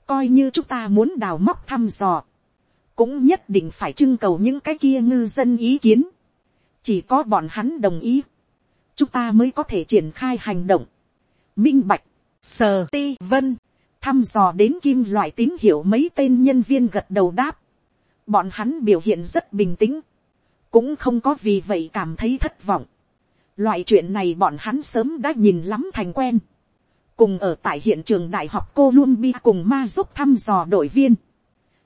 coi như chúng ta muốn đào móc thăm dò, cũng nhất định phải trưng cầu những cái kia ngư dân ý kiến, chỉ có bọn hắn đồng ý, chúng ta mới có thể triển khai hành động, minh bạch, sờ ti vân, thăm dò đến kim loại tín hiệu mấy tên nhân viên gật đầu đáp, bọn hắn biểu hiện rất bình tĩnh, cũng không có vì vậy cảm thấy thất vọng. Loại chuyện này bọn hắn sớm đã nhìn lắm thành quen. Cùng ở tại hiện trường đại học Columbia cùng ma giúp thăm dò đội viên.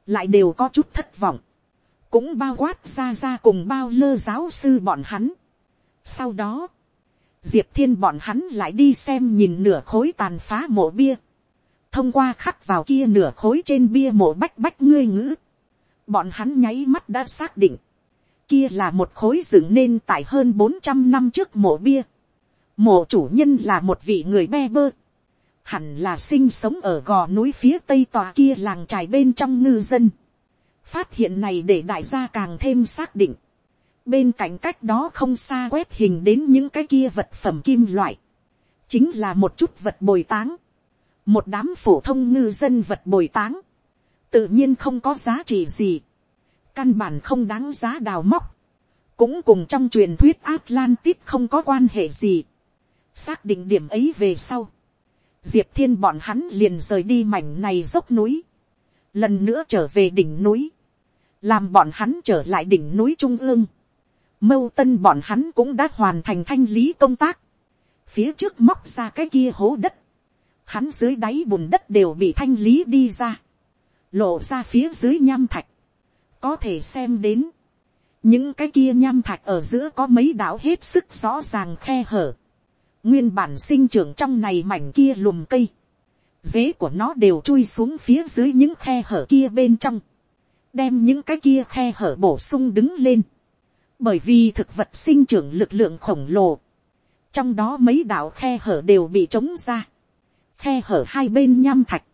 Lại đều có chút thất vọng. Cũng bao quát ra ra cùng bao lơ giáo sư bọn hắn. Sau đó, Diệp Thiên bọn hắn lại đi xem nhìn nửa khối tàn phá mộ bia. Thông qua khắc vào kia nửa khối trên bia mộ bách bách ngươi ngữ. Bọn hắn nháy mắt đã xác định kia là một khối dựng nên tại hơn bốn trăm năm trước mộ bia. Mộ chủ nhân là một vị người be bơ. Hẳn là sinh sống ở gò núi phía tây tòa kia làng trài bên trong ngư dân. Phát hiện này để đại gia càng thêm xác định. Bên cạnh cách đó không xa quét hình đến những cái kia vật phẩm kim loại. Chính là một chút vật bồi táng. Một đám phổ thông ngư dân vật bồi táng. Tự nhiên không có giá trị gì căn bản không đáng giá đào móc, cũng cùng trong truyền thuyết Atlantis không có quan hệ gì. xác định điểm ấy về sau, diệp thiên bọn hắn liền rời đi mảnh này dốc núi, lần nữa trở về đỉnh núi, làm bọn hắn trở lại đỉnh núi trung ương, mâu tân bọn hắn cũng đã hoàn thành thanh lý công tác, phía trước móc ra cái kia hố đất, hắn dưới đáy bùn đất đều bị thanh lý đi ra, lộ ra phía dưới nham thạch, có thể xem đến, những cái kia nham thạch ở giữa có mấy đảo hết sức rõ ràng khe hở, nguyên bản sinh trưởng trong này mảnh kia lùm cây, dế của nó đều chui xuống phía dưới những khe hở kia bên trong, đem những cái kia khe hở bổ sung đứng lên, bởi vì thực vật sinh trưởng lực lượng khổng lồ, trong đó mấy đạo khe hở đều bị trống ra, khe hở hai bên nham thạch,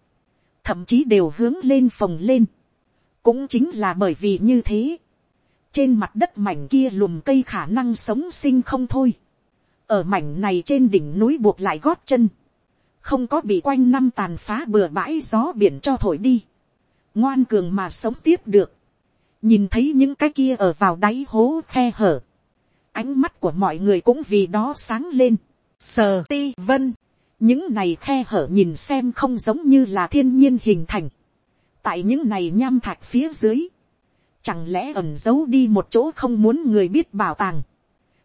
thậm chí đều hướng lên phồng lên, cũng chính là bởi vì như thế, trên mặt đất mảnh kia lùm cây khả năng sống sinh không thôi, ở mảnh này trên đỉnh núi buộc lại gót chân, không có bị quanh năm tàn phá bừa bãi gió biển cho thổi đi, ngoan cường mà sống tiếp được, nhìn thấy những cái kia ở vào đáy hố khe hở, ánh mắt của mọi người cũng vì đó sáng lên, sờ ti vân, những này khe hở nhìn xem không giống như là thiên nhiên hình thành, tại những này nham thạch phía dưới, chẳng lẽ ẩn giấu đi một chỗ không muốn người biết bảo tàng.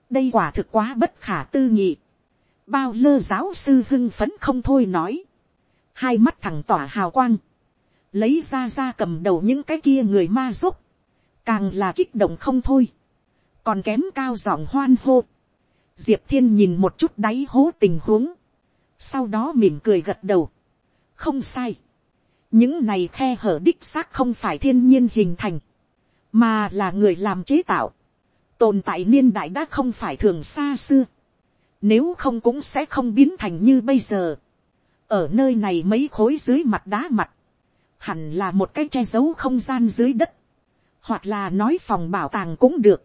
đây quả thực quá bất khả tư nghị. bao lơ giáo sư hưng phấn không thôi nói. hai mắt thẳng tỏa hào quang. lấy ra ra cầm đầu những cái kia người ma giúp càng là kích động không thôi. còn kém cao giọng hoan hô. diệp thiên nhìn một chút đáy hố tình huống. sau đó mỉm cười gật đầu. không sai những này khe hở đích xác không phải thiên nhiên hình thành, mà là người làm chế tạo, tồn tại niên đại đã không phải thường xa xưa, nếu không cũng sẽ không biến thành như bây giờ, ở nơi này mấy khối dưới mặt đá mặt, hẳn là một cái che giấu không gian dưới đất, hoặc là nói phòng bảo tàng cũng được,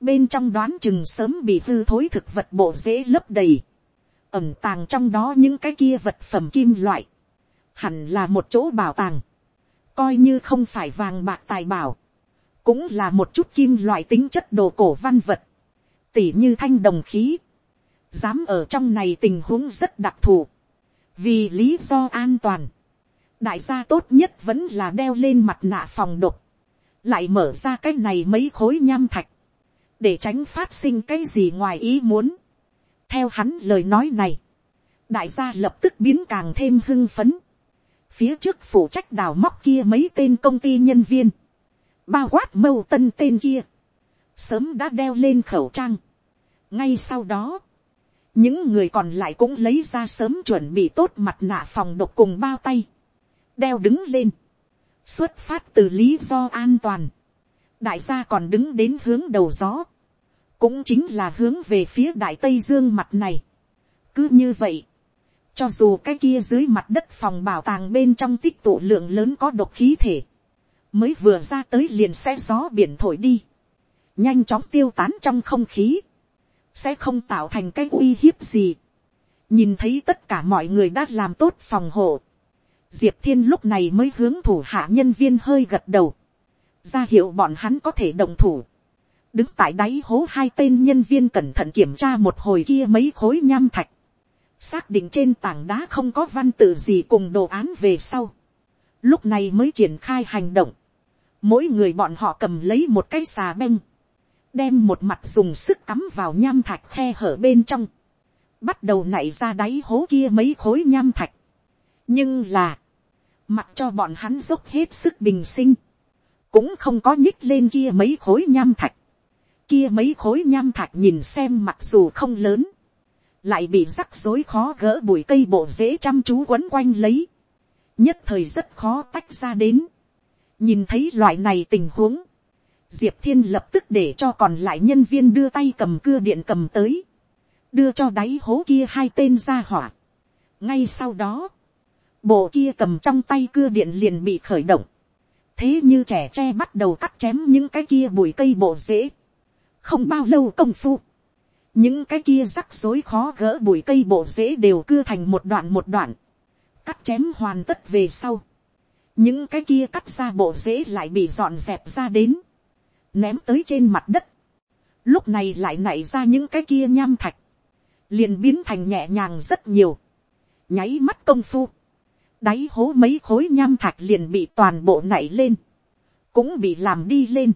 bên trong đoán chừng sớm bị hư thối thực vật bộ dễ lấp đầy, ẩm tàng trong đó những cái kia vật phẩm kim loại, hẳn là một chỗ bảo tàng, coi như không phải vàng bạc tài bảo, cũng là một chút kim loại tính chất đồ cổ văn vật, tỉ như thanh đồng khí, dám ở trong này tình huống rất đặc thù, vì lý do an toàn, đại gia tốt nhất vẫn là đeo lên mặt nạ phòng độc, lại mở ra cái này mấy khối nham thạch, để tránh phát sinh cái gì ngoài ý muốn. theo hắn lời nói này, đại gia lập tức biến càng thêm hưng phấn, phía trước phụ trách đào móc kia mấy tên công ty nhân viên, bao quát mâu tân tên kia, sớm đã đeo lên khẩu trang. ngay sau đó, những người còn lại cũng lấy ra sớm chuẩn bị tốt mặt nạ phòng độc cùng bao tay, đeo đứng lên, xuất phát từ lý do an toàn, đại gia còn đứng đến hướng đầu gió, cũng chính là hướng về phía đại tây dương mặt này. cứ như vậy, cho dù cái kia dưới mặt đất phòng bảo tàng bên trong tích tụ lượng lớn có độc khí thể, mới vừa ra tới liền sẽ gió biển thổi đi, nhanh chóng tiêu tán trong không khí, sẽ không tạo thành cái uy hiếp gì. nhìn thấy tất cả mọi người đã làm tốt phòng hộ, diệp thiên lúc này mới hướng thủ hạ nhân viên hơi gật đầu, ra hiệu bọn hắn có thể đồng thủ. đứng tại đáy hố hai tên nhân viên cẩn thận kiểm tra một hồi kia mấy khối nham thạch, xác định trên tảng đá không có văn tự gì cùng đồ án về sau, lúc này mới triển khai hành động, mỗi người bọn họ cầm lấy một cái xà beng, đem một mặt dùng sức cắm vào nham thạch khe hở bên trong, bắt đầu nảy ra đáy hố kia mấy khối nham thạch. nhưng là, mặc cho bọn hắn dốc hết sức bình sinh, cũng không có nhích lên kia mấy khối nham thạch. kia mấy khối nham thạch nhìn xem mặc dù không lớn, lại bị rắc rối khó gỡ bụi cây bộ dễ chăm chú quấn quanh lấy, nhất thời rất khó tách ra đến. nhìn thấy loại này tình huống, diệp thiên lập tức để cho còn lại nhân viên đưa tay cầm cưa điện cầm tới, đưa cho đáy hố kia hai tên ra hỏa. ngay sau đó, bộ kia cầm trong tay cưa điện liền bị khởi động, thế như trẻ tre bắt đầu cắt chém những cái kia bụi cây bộ dễ không bao lâu công phu, những cái kia rắc rối khó gỡ bụi cây bộ dễ đều cưa thành một đoạn một đoạn, cắt chém hoàn tất về sau. những cái kia cắt ra bộ dễ lại bị dọn dẹp ra đến, ném tới trên mặt đất, lúc này lại nảy ra những cái kia nham thạch, liền biến thành nhẹ nhàng rất nhiều, nháy mắt công phu, đáy hố mấy khối nham thạch liền bị toàn bộ nảy lên, cũng bị làm đi lên.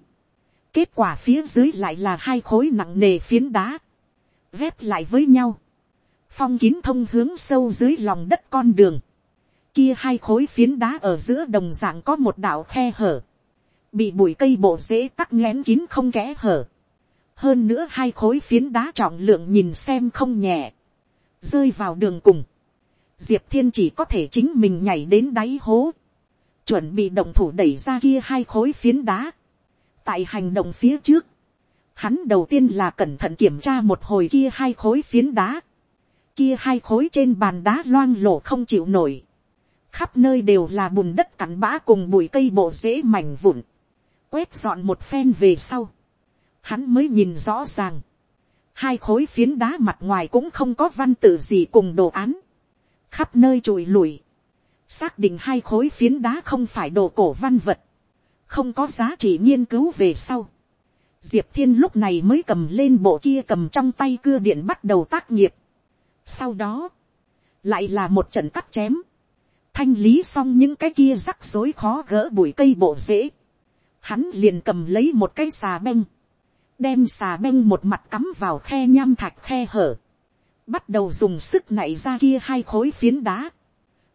kết quả phía dưới lại là hai khối nặng nề phiến đá, vép lại với nhau, phong kín thông hướng sâu dưới lòng đất con đường, kia hai khối phiến đá ở giữa đồng dạng có một đạo khe hở, bị bụi cây bộ dễ tắc nghẽn kín không kẽ hở. hơn nữa hai khối phiến đá trọng lượng nhìn xem không nhẹ, rơi vào đường cùng, diệp thiên chỉ có thể chính mình nhảy đến đáy hố, chuẩn bị động thủ đẩy ra kia hai khối phiến đá. tại hành động phía trước, hắn đầu tiên là cẩn thận kiểm tra một hồi kia hai khối phiến đá, kia hai khối trên bàn đá loang lổ không chịu nổi, khắp nơi đều là bùn đất cặn bã cùng bụi cây bộ rễ mảnh vụn, quét dọn một phen về sau, hắn mới nhìn rõ ràng, hai khối phiến đá mặt ngoài cũng không có văn tự gì cùng đồ án, khắp nơi trụi lùi, xác định hai khối phiến đá không phải đồ cổ văn vật, không có giá trị nghiên cứu về sau. Diệp thiên lúc này mới cầm lên bộ kia cầm trong tay cưa điện bắt đầu tác nghiệp. Sau đó, lại là một trận cắt chém, thanh lý xong những cái kia rắc rối khó gỡ bụi cây bộ rễ. Hắn liền cầm lấy một cái xà beng, đem xà beng một mặt cắm vào khe nham thạch khe hở bắt đầu dùng sức nảy ra kia hai khối phiến đá,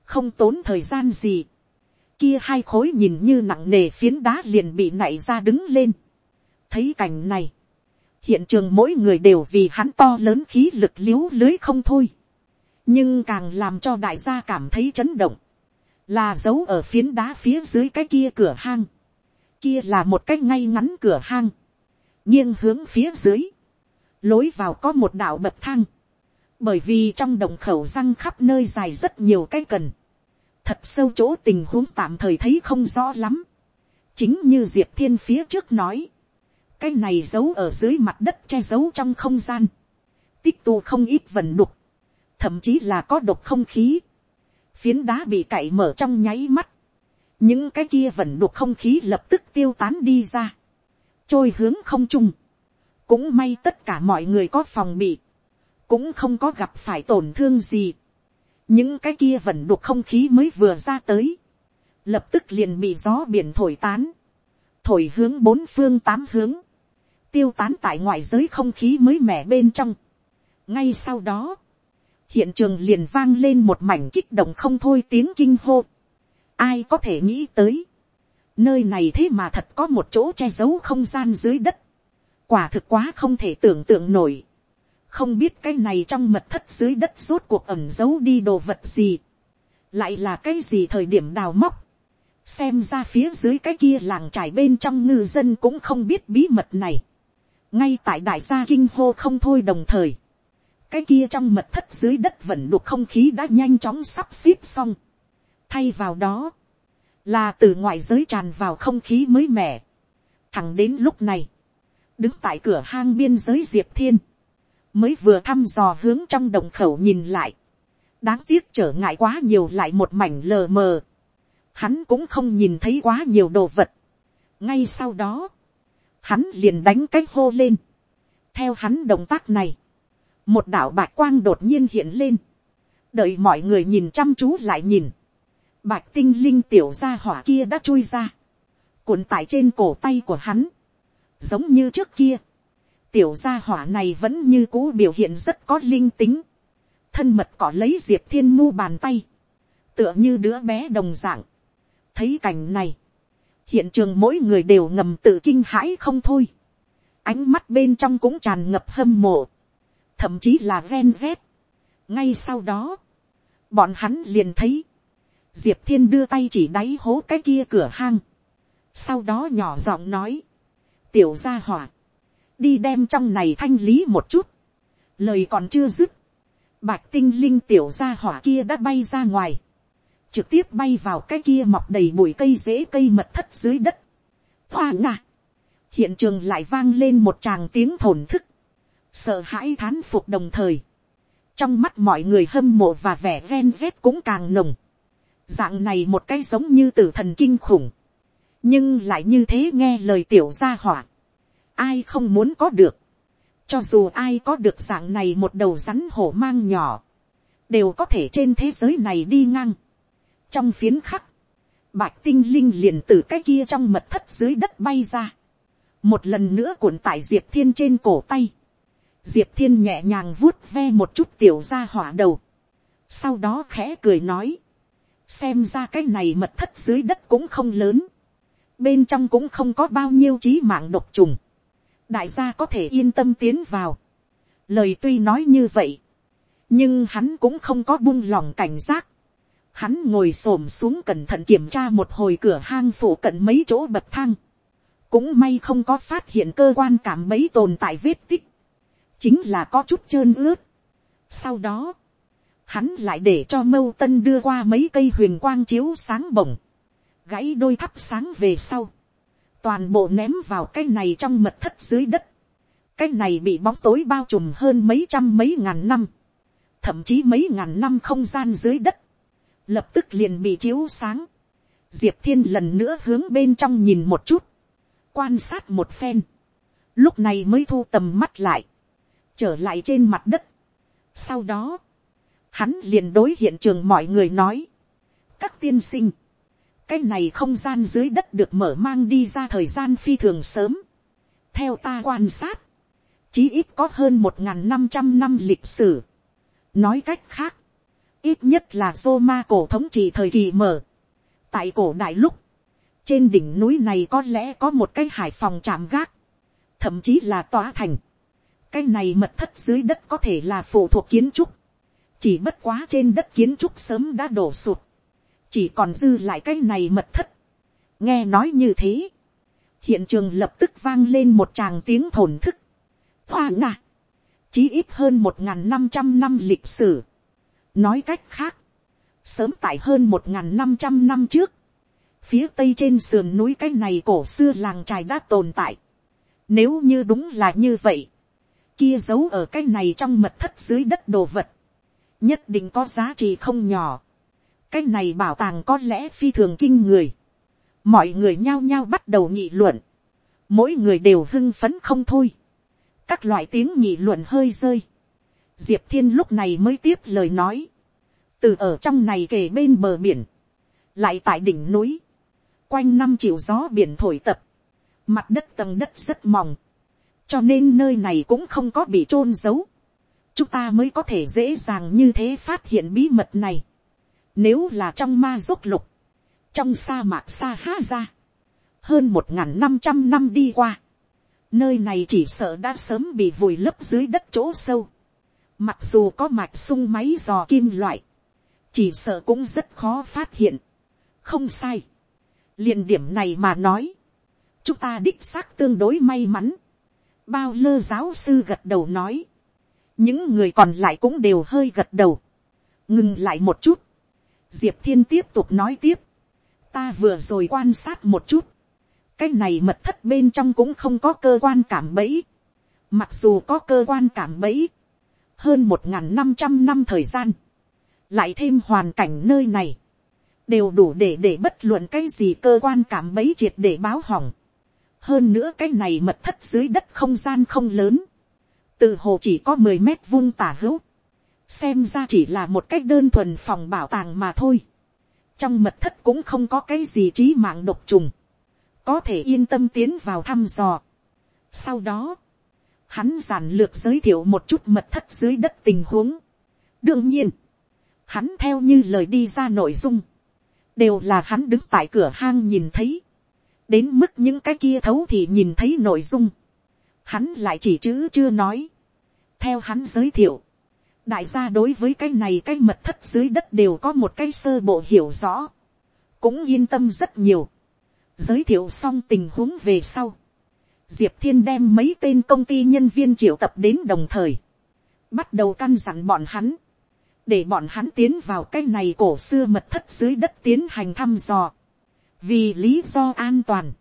không tốn thời gian gì, kia hai khối nhìn như nặng nề phiến đá liền bị nảy ra đứng lên. thấy cảnh này, hiện trường mỗi người đều vì hắn to lớn khí lực l i ế u lưới không thôi, nhưng càng làm cho đại gia cảm thấy chấn động, là giấu ở phiến đá phía dưới cái kia cửa hang, kia là một cái ngay ngắn cửa hang, nghiêng hướng phía dưới, lối vào có một đạo bậc thang, bởi vì trong đồng khẩu răng khắp nơi dài rất nhiều cái cần, thật sâu chỗ tình huống tạm thời thấy không rõ lắm, chính như diệp thiên phía trước nói, cái này giấu ở dưới mặt đất che giấu trong không gian, tích tụ không ít vần đục, thậm chí là có độc không khí, phiến đá bị cậy mở trong nháy mắt, những cái kia vần đục không khí lập tức tiêu tán đi ra, trôi hướng không trung, cũng may tất cả mọi người có phòng bị, cũng không có gặp phải tổn thương gì. những cái kia vẫn đục không khí mới vừa ra tới, lập tức liền bị gió biển thổi tán, thổi hướng bốn phương tám hướng, tiêu tán tại ngoài giới không khí mới mẻ bên trong. ngay sau đó, hiện trường liền vang lên một mảnh kích động không thôi tiếng kinh hô. ai có thể nghĩ tới, nơi này thế mà thật có một chỗ che giấu không gian dưới đất, quả thực quá không thể tưởng tượng nổi không biết cái này trong mật thất dưới đất rốt cuộc ẩm giấu đi đồ vật gì, lại là cái gì thời điểm đào móc, xem ra phía dưới cái kia làng trải bên trong ngư dân cũng không biết bí mật này, ngay tại đại gia kinh hô không thôi đồng thời, cái kia trong mật thất dưới đất vẫn đục không khí đã nhanh chóng sắp xếp xong, thay vào đó, là từ ngoại giới tràn vào không khí mới mẻ, thẳng đến lúc này, đứng tại cửa hang biên giới diệp thiên, mới vừa thăm dò hướng trong đồng khẩu nhìn lại, đáng tiếc trở ngại quá nhiều lại một mảnh lờ mờ, hắn cũng không nhìn thấy quá nhiều đồ vật. ngay sau đó, hắn liền đánh cái hô lên. theo hắn động tác này, một đạo bạch quang đột nhiên hiện lên, đợi mọi người nhìn chăm chú lại nhìn, bạch tinh linh tiểu gia hỏa kia đã chui ra, cuộn tại trên cổ tay của hắn, giống như trước kia, tiểu gia hỏa này vẫn như cũ biểu hiện rất có linh tính, thân mật cỏ lấy diệp thiên mu bàn tay, tựa như đứa bé đồng dạng, thấy cảnh này, hiện trường mỗi người đều ngầm tự kinh hãi không thôi, ánh mắt bên trong cũng tràn ngập hâm mộ, thậm chí là ven vét. ngay sau đó, bọn hắn liền thấy, diệp thiên đưa tay chỉ đáy hố cái kia cửa hang, sau đó nhỏ giọng nói, tiểu gia hỏa, đi đem trong này thanh lý một chút, lời còn chưa dứt, bạch tinh linh tiểu gia hỏa kia đã bay ra ngoài, trực tiếp bay vào cái kia mọc đầy bụi cây rễ cây mật thất dưới đất. Hoa ngạ, hiện trường lại vang lên một tràng tiếng thổn thức, sợ hãi thán phục đồng thời, trong mắt mọi người hâm mộ và vẻ ven dép cũng càng nồng, dạng này một cái giống như tử thần kinh khủng, nhưng lại như thế nghe lời tiểu gia hỏa, ai không muốn có được, cho dù ai có được dạng này một đầu rắn hổ mang nhỏ, đều có thể trên thế giới này đi ngang. trong phiến khắc, bạch tinh linh liền từ cái kia trong mật thất dưới đất bay ra, một lần nữa cuộn tại diệp thiên trên cổ tay, diệp thiên nhẹ nhàng vuốt ve một chút tiểu ra hỏa đầu, sau đó khẽ cười nói, xem ra cái này mật thất dưới đất cũng không lớn, bên trong cũng không có bao nhiêu trí mạng độc trùng, đại gia có thể yên tâm tiến vào. Lời tuy nói như vậy, nhưng hắn cũng không có buông lòng cảnh giác. Hắn ngồi xổm xuống cẩn thận kiểm tra một hồi cửa hang phủ cận mấy chỗ bậc thang. Cũng may không có phát hiện cơ quan cảm mấy tồn tại vết tích. Chính là có chút trơn ướt. Sau đó, hắn lại để cho mâu tân đưa qua mấy cây huyền quang chiếu sáng bổng. Gãy đôi thắp sáng về sau toàn bộ ném vào cái này trong mật thất dưới đất. cái này bị bóng tối bao trùm hơn mấy trăm mấy ngàn năm, thậm chí mấy ngàn năm không gian dưới đất, lập tức liền bị chiếu sáng. diệp thiên lần nữa hướng bên trong nhìn một chút, quan sát một phen, lúc này mới thu tầm mắt lại, trở lại trên mặt đất. sau đó, hắn liền đối hiện trường mọi người nói, các tiên sinh, cái này không gian dưới đất được mở mang đi ra thời gian phi thường sớm. theo ta quan sát, chí ít có hơn một n g h n năm trăm năm lịch sử. nói cách khác, ít nhất là Roma cổ thống trị thời kỳ mở. tại cổ đại lúc, trên đỉnh núi này có lẽ có một cái hải phòng chạm gác, thậm chí là tòa thành. cái này mật thất dưới đất có thể là phụ thuộc kiến trúc, chỉ bất quá trên đất kiến trúc sớm đã đổ sụt chỉ còn dư lại cái này mật thất. nghe nói như thế, hiện trường lập tức vang lên một tràng tiếng thổn thức. khoa nga chí ít hơn một n g h n năm trăm năm lịch sử. nói cách khác, sớm tại hơn một n g h n năm trăm năm trước, phía tây trên sườn núi cái này cổ xưa làng trài đã tồn tại. Nếu như đúng là như vậy, kia giấu ở cái này trong mật thất dưới đất đồ vật, nhất định có giá trị không nhỏ cái này bảo tàng có lẽ phi thường kinh người. mọi người nhao nhao bắt đầu nghị luận. mỗi người đều hưng phấn không thôi. các loại tiếng nghị luận hơi rơi. diệp thiên lúc này mới tiếp lời nói. từ ở trong này kề bên bờ biển. lại tại đỉnh núi. quanh năm chịu gió biển thổi tập. mặt đất tầng đất rất mỏng. cho nên nơi này cũng không có bị chôn giấu. chúng ta mới có thể dễ dàng như thế phát hiện bí mật này nếu là trong ma rốt lục, trong sa mạc sa há ra, hơn một n g h n năm trăm năm đi qua, nơi này chỉ sợ đã sớm bị vùi lấp dưới đất chỗ sâu. Mặc dù có mạch sung máy dò kim loại. Chỉ sợ cũng rất khó phát hiện. Không sai. liền điểm này mà nói. Chúng ta đích xác tương đối may mắn. Bao lơ giáo sư gật đầu nói. Những người còn lại cũng đều hơi gật đầu. Ngừng lại một chút. Diệp Thiên tiếp tục nói tiếp. Ta vừa rồi quan sát một chút. Cái này mật thất bên trong cũng không có cơ quan cảm bẫy. Mặc dù có cơ quan cảm bẫy. Hơn một năm trăm năm thời gian. Lại thêm hoàn cảnh nơi này. Đều đủ để để bất luận cái gì cơ quan cảm bẫy triệt để báo hỏng. Hơn nữa cái này mật thất dưới đất không gian không lớn. Từ hồ chỉ có mười mét vuông tả hữu xem ra chỉ là một cách đơn thuần phòng bảo tàng mà thôi. trong mật thất cũng không có cái gì trí mạng độc trùng, có thể yên tâm tiến vào thăm dò. sau đó, hắn giản lược giới thiệu một chút mật thất dưới đất tình huống. đương nhiên, hắn theo như lời đi ra nội dung, đều là hắn đứng tại cửa hang nhìn thấy, đến mức những cái kia thấu thì nhìn thấy nội dung, hắn lại chỉ chữ chưa nói. theo hắn giới thiệu, đại gia đối với cái này cái mật thất dưới đất đều có một cái sơ bộ hiểu rõ, cũng yên tâm rất nhiều, giới thiệu xong tình huống về sau, diệp thiên đem mấy tên công ty nhân viên triệu tập đến đồng thời, bắt đầu căn dặn bọn hắn, để bọn hắn tiến vào cái này cổ xưa mật thất dưới đất tiến hành thăm dò, vì lý do an toàn,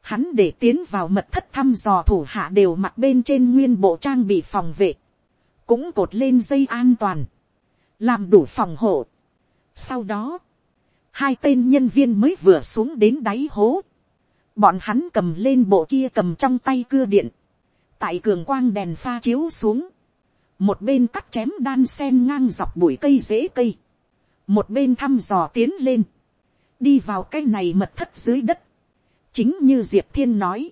hắn để tiến vào mật thất thăm dò thủ hạ đều mặc bên trên nguyên bộ trang bị phòng vệ, cũng cột lên dây an toàn, làm đủ phòng hộ. Sau đó, hai tên nhân viên mới vừa xuống đến đáy hố, bọn hắn cầm lên bộ kia cầm trong tay cưa điện, tại cường quang đèn pha chiếu xuống, một bên cắt chém đan sen ngang dọc bụi cây dễ cây, một bên thăm dò tiến lên, đi vào cái này mật thất dưới đất, chính như diệp thiên nói,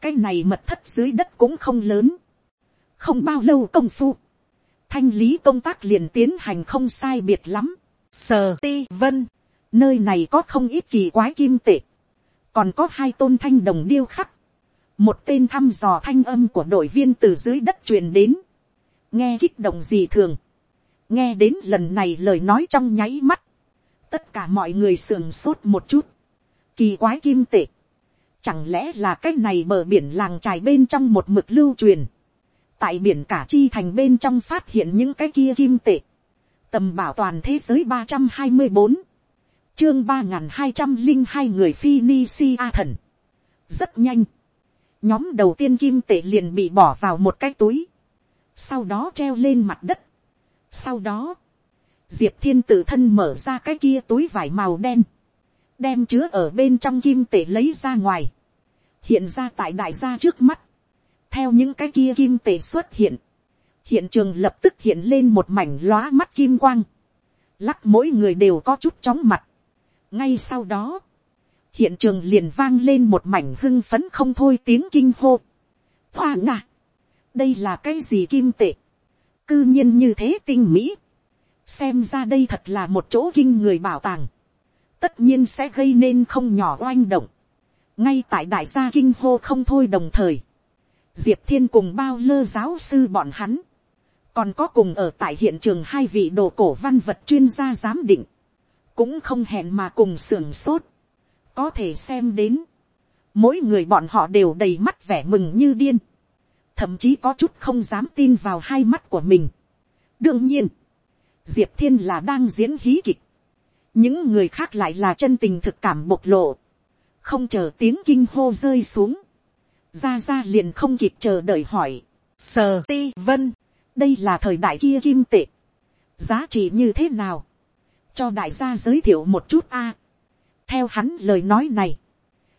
cái này mật thất dưới đất cũng không lớn, không bao lâu công phu, thanh lý công tác liền tiến hành không sai biệt lắm. Sờ ti vân, nơi này có không ít kỳ quái kim tệ, còn có hai tôn thanh đồng điêu khắc, một tên thăm dò thanh âm của đội viên từ dưới đất truyền đến, nghe kích động gì thường, nghe đến lần này lời nói trong nháy mắt, tất cả mọi người sườn sốt một chút, kỳ quái kim tệ, chẳng lẽ là cái này bờ biển làng trài bên trong một mực lưu truyền, tại biển cả chi thành bên trong phát hiện những cái kia kim tệ, tầm bảo toàn thế giới ba trăm hai mươi bốn, chương ba n g h n hai trăm linh hai người phi ni si a thần, rất nhanh, nhóm đầu tiên kim tệ liền bị bỏ vào một cái túi, sau đó treo lên mặt đất, sau đó, diệp thiên tự thân mở ra cái kia túi vải màu đen, đem chứa ở bên trong kim tệ lấy ra ngoài, hiện ra tại đại gia trước mắt, theo những cái kia kim tệ xuất hiện, hiện trường lập tức hiện lên một mảnh lóa mắt kim quang, lắc mỗi người đều có chút chóng mặt. ngay sau đó, hiện trường liền vang lên một mảnh hưng phấn không thôi tiếng kinh hô. hoa ngạ, đây là cái gì kim tệ, cư nhiên như thế tinh mỹ, xem ra đây thật là một chỗ kinh người bảo tàng, tất nhiên sẽ gây nên không nhỏ oanh động, ngay tại đại gia kinh hô không thôi đồng thời, diệp thiên cùng bao lơ giáo sư bọn hắn, còn có cùng ở tại hiện trường hai vị đồ cổ văn vật chuyên gia giám định, cũng không hẹn mà cùng sưởng sốt, có thể xem đến, mỗi người bọn họ đều đầy mắt vẻ mừng như điên, thậm chí có chút không dám tin vào hai mắt của mình. đương nhiên, diệp thiên là đang diễn hí kịch, những người khác lại là chân tình thực cảm bộc lộ, không chờ tiếng kinh hô rơi xuống, ra ra liền không kịp chờ đợi hỏi, sờ ti vân, đây là thời đại kia kim tệ, giá trị như thế nào, cho đại gia giới thiệu một chút a. theo hắn lời nói này,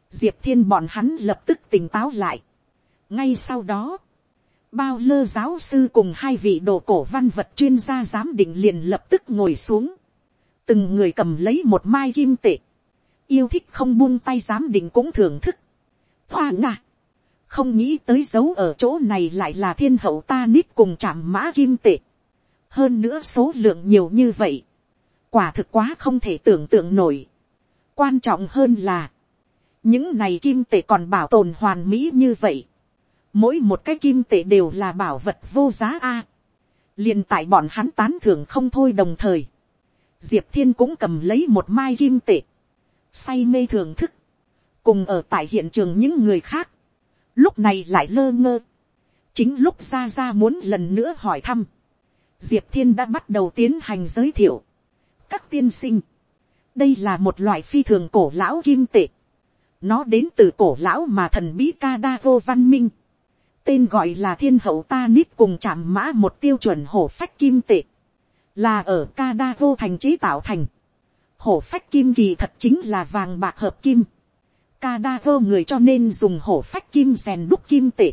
diệp thiên bọn hắn lập tức tỉnh táo lại. ngay sau đó, bao lơ giáo sư cùng hai vị đồ cổ văn vật chuyên gia giám định liền lập tức ngồi xuống, từng người cầm lấy một mai kim tệ, yêu thích không buông tay giám định cũng thưởng thức. Hoa ngạc không nghĩ tới dấu ở chỗ này lại là thiên hậu ta nít cùng chạm mã kim tệ. hơn nữa số lượng nhiều như vậy. quả thực quá không thể tưởng tượng nổi. quan trọng hơn là, những này kim tệ còn bảo tồn hoàn mỹ như vậy. mỗi một cái kim tệ đều là bảo vật vô giá a. liền tại bọn hắn tán thưởng không thôi đồng thời, diệp thiên cũng cầm lấy một mai kim tệ, say mê thưởng thức, cùng ở tại hiện trường những người khác, lúc này lại lơ ngơ, chính lúc ra ra muốn lần nữa hỏi thăm, diệp thiên đã bắt đầu tiến hành giới thiệu, các tiên sinh, đây là một loại phi thường cổ lão kim tệ, nó đến từ cổ lão mà thần bí ca đa vô văn minh, tên gọi là thiên hậu ta nít cùng chạm mã một tiêu chuẩn hổ phách kim tệ, là ở ca đa vô thành chế tạo thành, hổ phách kim kỳ thật chính là vàng bạc hợp kim, ca đa vô người cho nên dùng hổ phách kim rèn đúc kim tệ,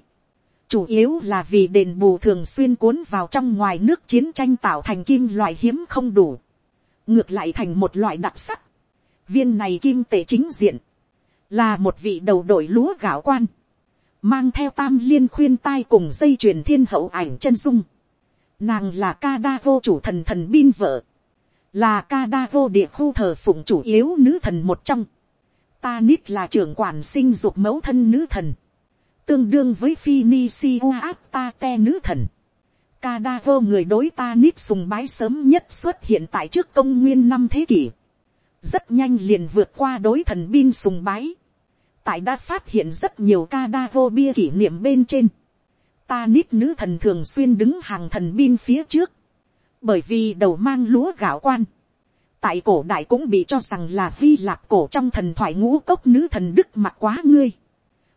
chủ yếu là vì đền bù thường xuyên cuốn vào trong ngoài nước chiến tranh tạo thành kim loại hiếm không đủ, ngược lại thành một loại đặc sắc. viên này kim tệ chính diện, là một vị đầu đội lúa gạo quan, mang theo tam liên khuyên tai cùng dây chuyền thiên hậu ảnh chân dung. Nàng là ca đa vô chủ thần thần bin vợ, là ca đa vô địa khu thờ phụng chủ yếu nữ thần một trong. Ta nít là trưởng quản sinh dục mẫu thân nữ thần tương đương với Phoenicia ta te nữ thần. Cadago người đối ta nít sùng bái sớm nhất xuất hiện tại trước công nguyên năm thế kỷ. Rất nhanh liền vượt qua đối thần bin sùng bái. Tại đã phát hiện rất nhiều Cadago bia kỷ niệm bên trên. Ta nít nữ thần thường xuyên đứng hàng thần bin phía trước. Bởi vì đầu mang lúa gạo quan. Tại cổ đại cũng bị cho rằng là vi lạc cổ trong thần thoại ngũ cốc nữ thần đức mặc quá ngươi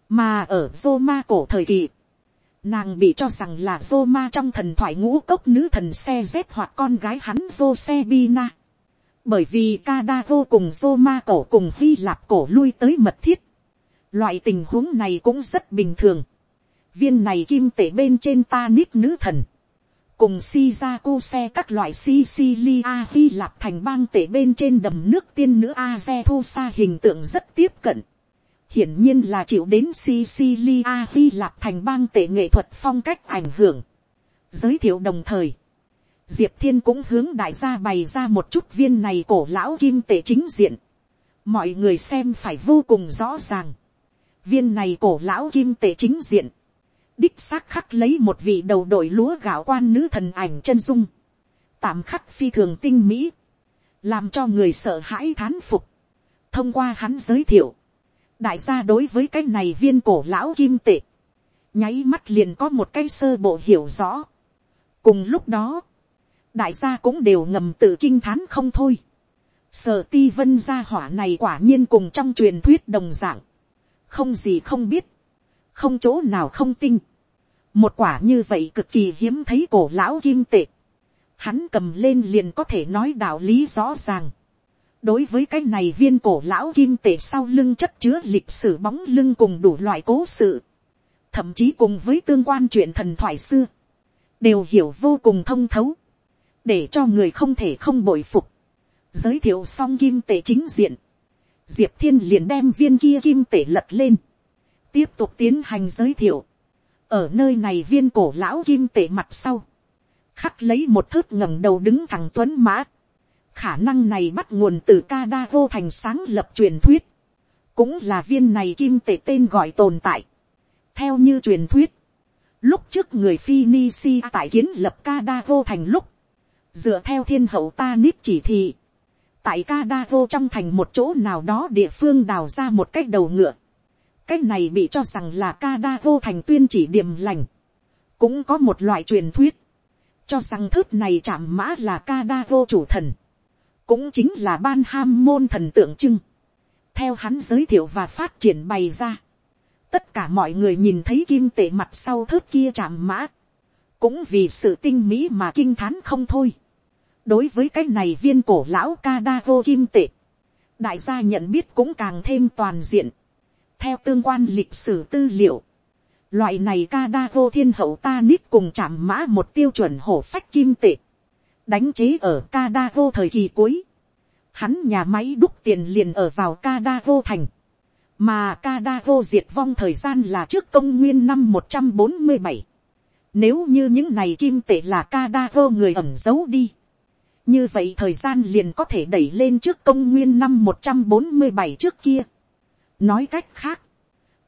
mà ở Roma cổ thời kỳ, nàng bị cho rằng là Roma trong thần thoại ngũ cốc nữ thần xe z hoặc con gái hắn Josebina. Bởi vì Kadago cùng Roma cổ cùng vi Lạp cổ lui tới mật thiết. Loại tình huống này cũng rất bình thường. Viên này kim tể bên trên ta nít nữ thần. Cùng Shizaku xe các loại Sicilia Hy Lạp thành bang tể bên trên đầm nước tiên nữ Azethusa hình tượng rất tiếp cận hiển nhiên là chịu đến Sicilia Hy Lạp thành bang tệ nghệ thuật phong cách ảnh hưởng. Giới thiệu đồng thời, Diệp Thiên cũng hướng đại gia bày ra một chút viên này cổ lão kim tệ chính diện. Mọi người xem phải vô cùng rõ ràng. Viên này cổ lão kim tệ chính diện. Đích xác khắc lấy một vị đầu đội lúa gạo quan nữ thần ảnh chân dung. Tạm khắc phi thường tinh mỹ. Làm cho người sợ hãi thán phục. Thông qua hắn giới thiệu đại gia đối với cái này viên cổ lão kim tệ, nháy mắt liền có một cái sơ bộ hiểu rõ. cùng lúc đó, đại gia cũng đều ngầm tự kinh thán không thôi. sở ti vân gia hỏa này quả nhiên cùng trong truyền thuyết đồng dạng, không gì không biết, không chỗ nào không tinh. một quả như vậy cực kỳ hiếm thấy cổ lão kim tệ. hắn cầm lên liền có thể nói đạo lý rõ ràng đối với cái này viên cổ lão kim tệ sau lưng chất chứa lịch sử bóng lưng cùng đủ loại cố sự, thậm chí cùng với tương quan chuyện thần thoại xưa, đều hiểu vô cùng thông thấu, để cho người không thể không bội phục. giới thiệu xong kim tệ chính diện, diệp thiên liền đem viên kia kim tể lật lên, tiếp tục tiến hành giới thiệu, ở nơi này viên cổ lão kim tể mặt sau, khắc lấy một thước ngẩng đầu đứng thẳng tuấn mã, khả năng này bắt nguồn từ ca đa vô thành sáng lập truyền thuyết, cũng là viên này kim tệ tên gọi tồn tại. theo như truyền thuyết, lúc trước người Phoenicia tại kiến lập ca đa vô thành lúc, dựa theo thiên hậu ta nít chỉ thị, tại ca đa vô trong thành một chỗ nào đó địa phương đào ra một cái đầu ngựa, cái này bị cho rằng là ca đa vô thành tuyên chỉ điểm lành, cũng có một loại truyền thuyết, cho rằng thớt này chạm mã là ca đa vô chủ thần, cũng chính là ban ham môn thần tượng trưng, theo hắn giới thiệu và phát triển bày ra, tất cả mọi người nhìn thấy kim tệ mặt sau thớt kia chạm mã, cũng vì sự tinh mỹ mà kinh thán không thôi. đối với cái này viên cổ lão ca đa vô kim tệ, đại gia nhận biết cũng càng thêm toàn diện, theo tương quan lịch sử tư liệu, loại này ca đa vô thiên hậu ta nít cùng chạm mã một tiêu chuẩn hổ phách kim tệ, đánh chế ở Kadago thời kỳ cuối. Hắn nhà máy đúc tiền liền ở vào Kadago thành. Mà Kadago diệt vong thời gian là trước công nguyên năm một trăm bốn mươi bảy Nếu như những này kim tệ là Kadago người ẩn giấu đi. Như vậy thời gian liền có thể đẩy lên trước công nguyên năm một trăm bốn mươi bảy trước kia. Nói cách khác,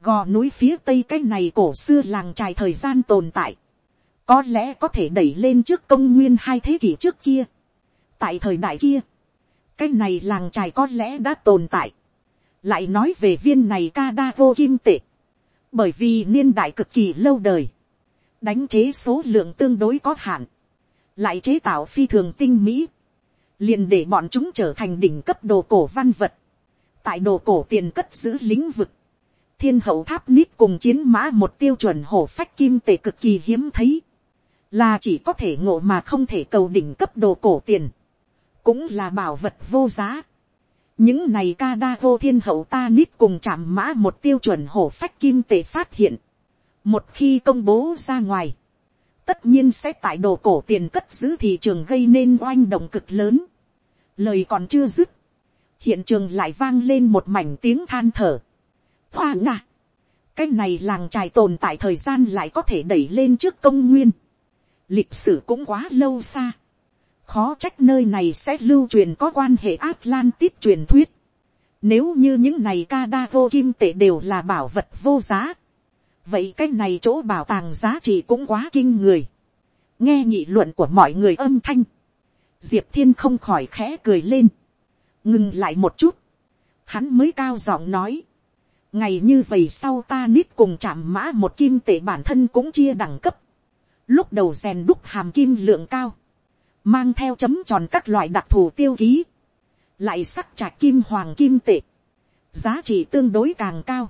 gò núi phía tây cái này cổ xưa làng trài thời gian tồn tại có lẽ có thể đẩy lên trước công nguyên hai thế kỷ trước kia. tại thời đại kia, cái này làng trài có lẽ đã tồn tại. lại nói về viên này ca đa vô kim tệ, bởi vì niên đại cực kỳ lâu đời, đánh chế số lượng tương đối có hạn, lại chế tạo phi thường tinh mỹ, liền để bọn chúng trở thành đỉnh cấp đồ cổ văn vật, tại đồ cổ tiền cất giữ lĩnh vực, thiên hậu tháp nít cùng chiến mã một tiêu chuẩn hổ phách kim tệ cực kỳ hiếm thấy, là chỉ có thể ngộ mà không thể cầu đỉnh cấp đồ cổ tiền, cũng là bảo vật vô giá. những này ca đa vô thiên hậu ta nít cùng chạm mã một tiêu chuẩn hổ phách kim tệ phát hiện, một khi công bố ra ngoài, tất nhiên sẽ tại đồ cổ tiền cất giữ thị trường gây nên oanh động cực lớn. lời còn chưa dứt, hiện trường lại vang lên một mảnh tiếng than thở. hoa ngạ, cái này làng trài tồn tại thời gian lại có thể đẩy lên trước công nguyên. lịch sử cũng quá lâu xa. khó trách nơi này sẽ lưu truyền có quan hệ Atlantis truyền thuyết. Nếu như những này ca đa vô kim tệ đều là bảo vật vô giá. Vậy cái này chỗ bảo tàng giá trị cũng quá kinh người. Nghe nhị luận của mọi người âm thanh. Diệp thiên không khỏi khẽ cười lên ngừng lại một chút, hắn mới cao giọng nói, ngày như vậy sau ta nít cùng chạm mã một kim tệ bản thân cũng chia đẳng cấp, lúc đầu rèn đúc hàm kim lượng cao, mang theo chấm tròn các loại đặc thù tiêu ký, lại sắc trạc kim hoàng kim tệ, giá trị tương đối càng cao,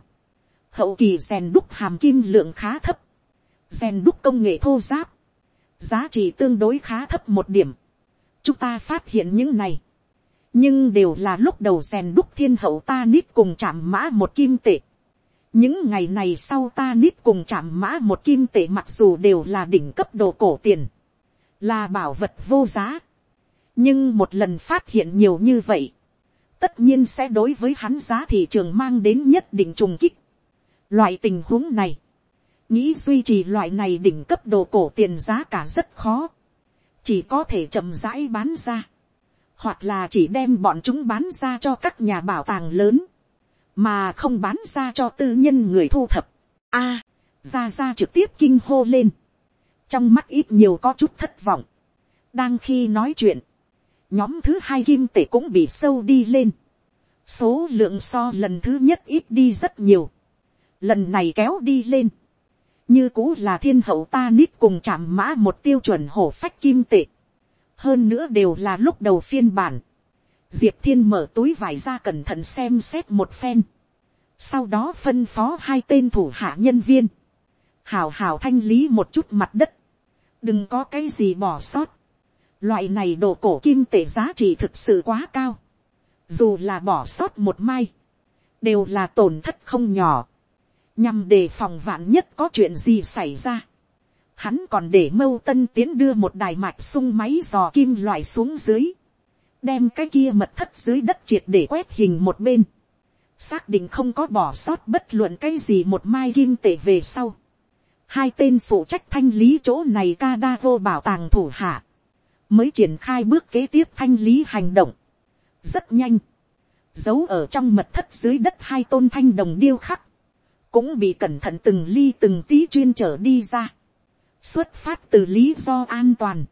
hậu kỳ rèn đúc hàm kim lượng khá thấp, rèn đúc công nghệ thô giáp, giá trị tương đối khá thấp một điểm, chúng ta phát hiện những này, nhưng đều là lúc đầu rèn đúc thiên hậu ta nít cùng chạm mã một kim tệ. những ngày này sau ta nít cùng chạm mã một kim tệ mặc dù đều là đỉnh cấp đồ cổ tiền, là bảo vật vô giá. nhưng một lần phát hiện nhiều như vậy, tất nhiên sẽ đối với hắn giá thị trường mang đến nhất định trùng kích. loại tình huống này, nghĩ duy trì loại này đỉnh cấp đồ cổ tiền giá cả rất khó, chỉ có thể chậm rãi bán ra hoặc là chỉ đem bọn chúng bán ra cho các nhà bảo tàng lớn, mà không bán ra cho tư nhân người thu thập. A, ra ra trực tiếp kinh hô lên, trong mắt ít nhiều có chút thất vọng. đang khi nói chuyện, nhóm thứ hai kim tể cũng bị sâu đi lên, số lượng so lần thứ nhất ít đi rất nhiều, lần này kéo đi lên, như cũ là thiên hậu ta nít cùng chạm mã một tiêu chuẩn hổ phách kim tệ hơn nữa đều là lúc đầu phiên bản. diệp thiên mở túi vải ra cẩn thận xem xét một phen. sau đó phân phó hai tên thủ hạ nhân viên. hào hào thanh lý một chút mặt đất. đừng có cái gì bỏ sót. loại này đồ cổ kim tệ giá trị thực sự quá cao. dù là bỏ sót một mai, đều là tổn thất không nhỏ. nhằm đề phòng vạn nhất có chuyện gì xảy ra hắn còn để mâu tân tiến đưa một đài mạch sung máy dò kim loại xuống dưới, đem cái kia mật thất dưới đất triệt để quét hình một bên, xác định không có bỏ sót bất luận cái gì một mai kim tệ về sau. hai tên phụ trách thanh lý chỗ này ca đa vô bảo tàng thủ hạ, mới triển khai bước kế tiếp thanh lý hành động. rất nhanh, giấu ở trong mật thất dưới đất hai tôn thanh đồng điêu khắc, cũng bị cẩn thận từng ly từng tí chuyên trở đi ra xuất phát từ lý do an toàn,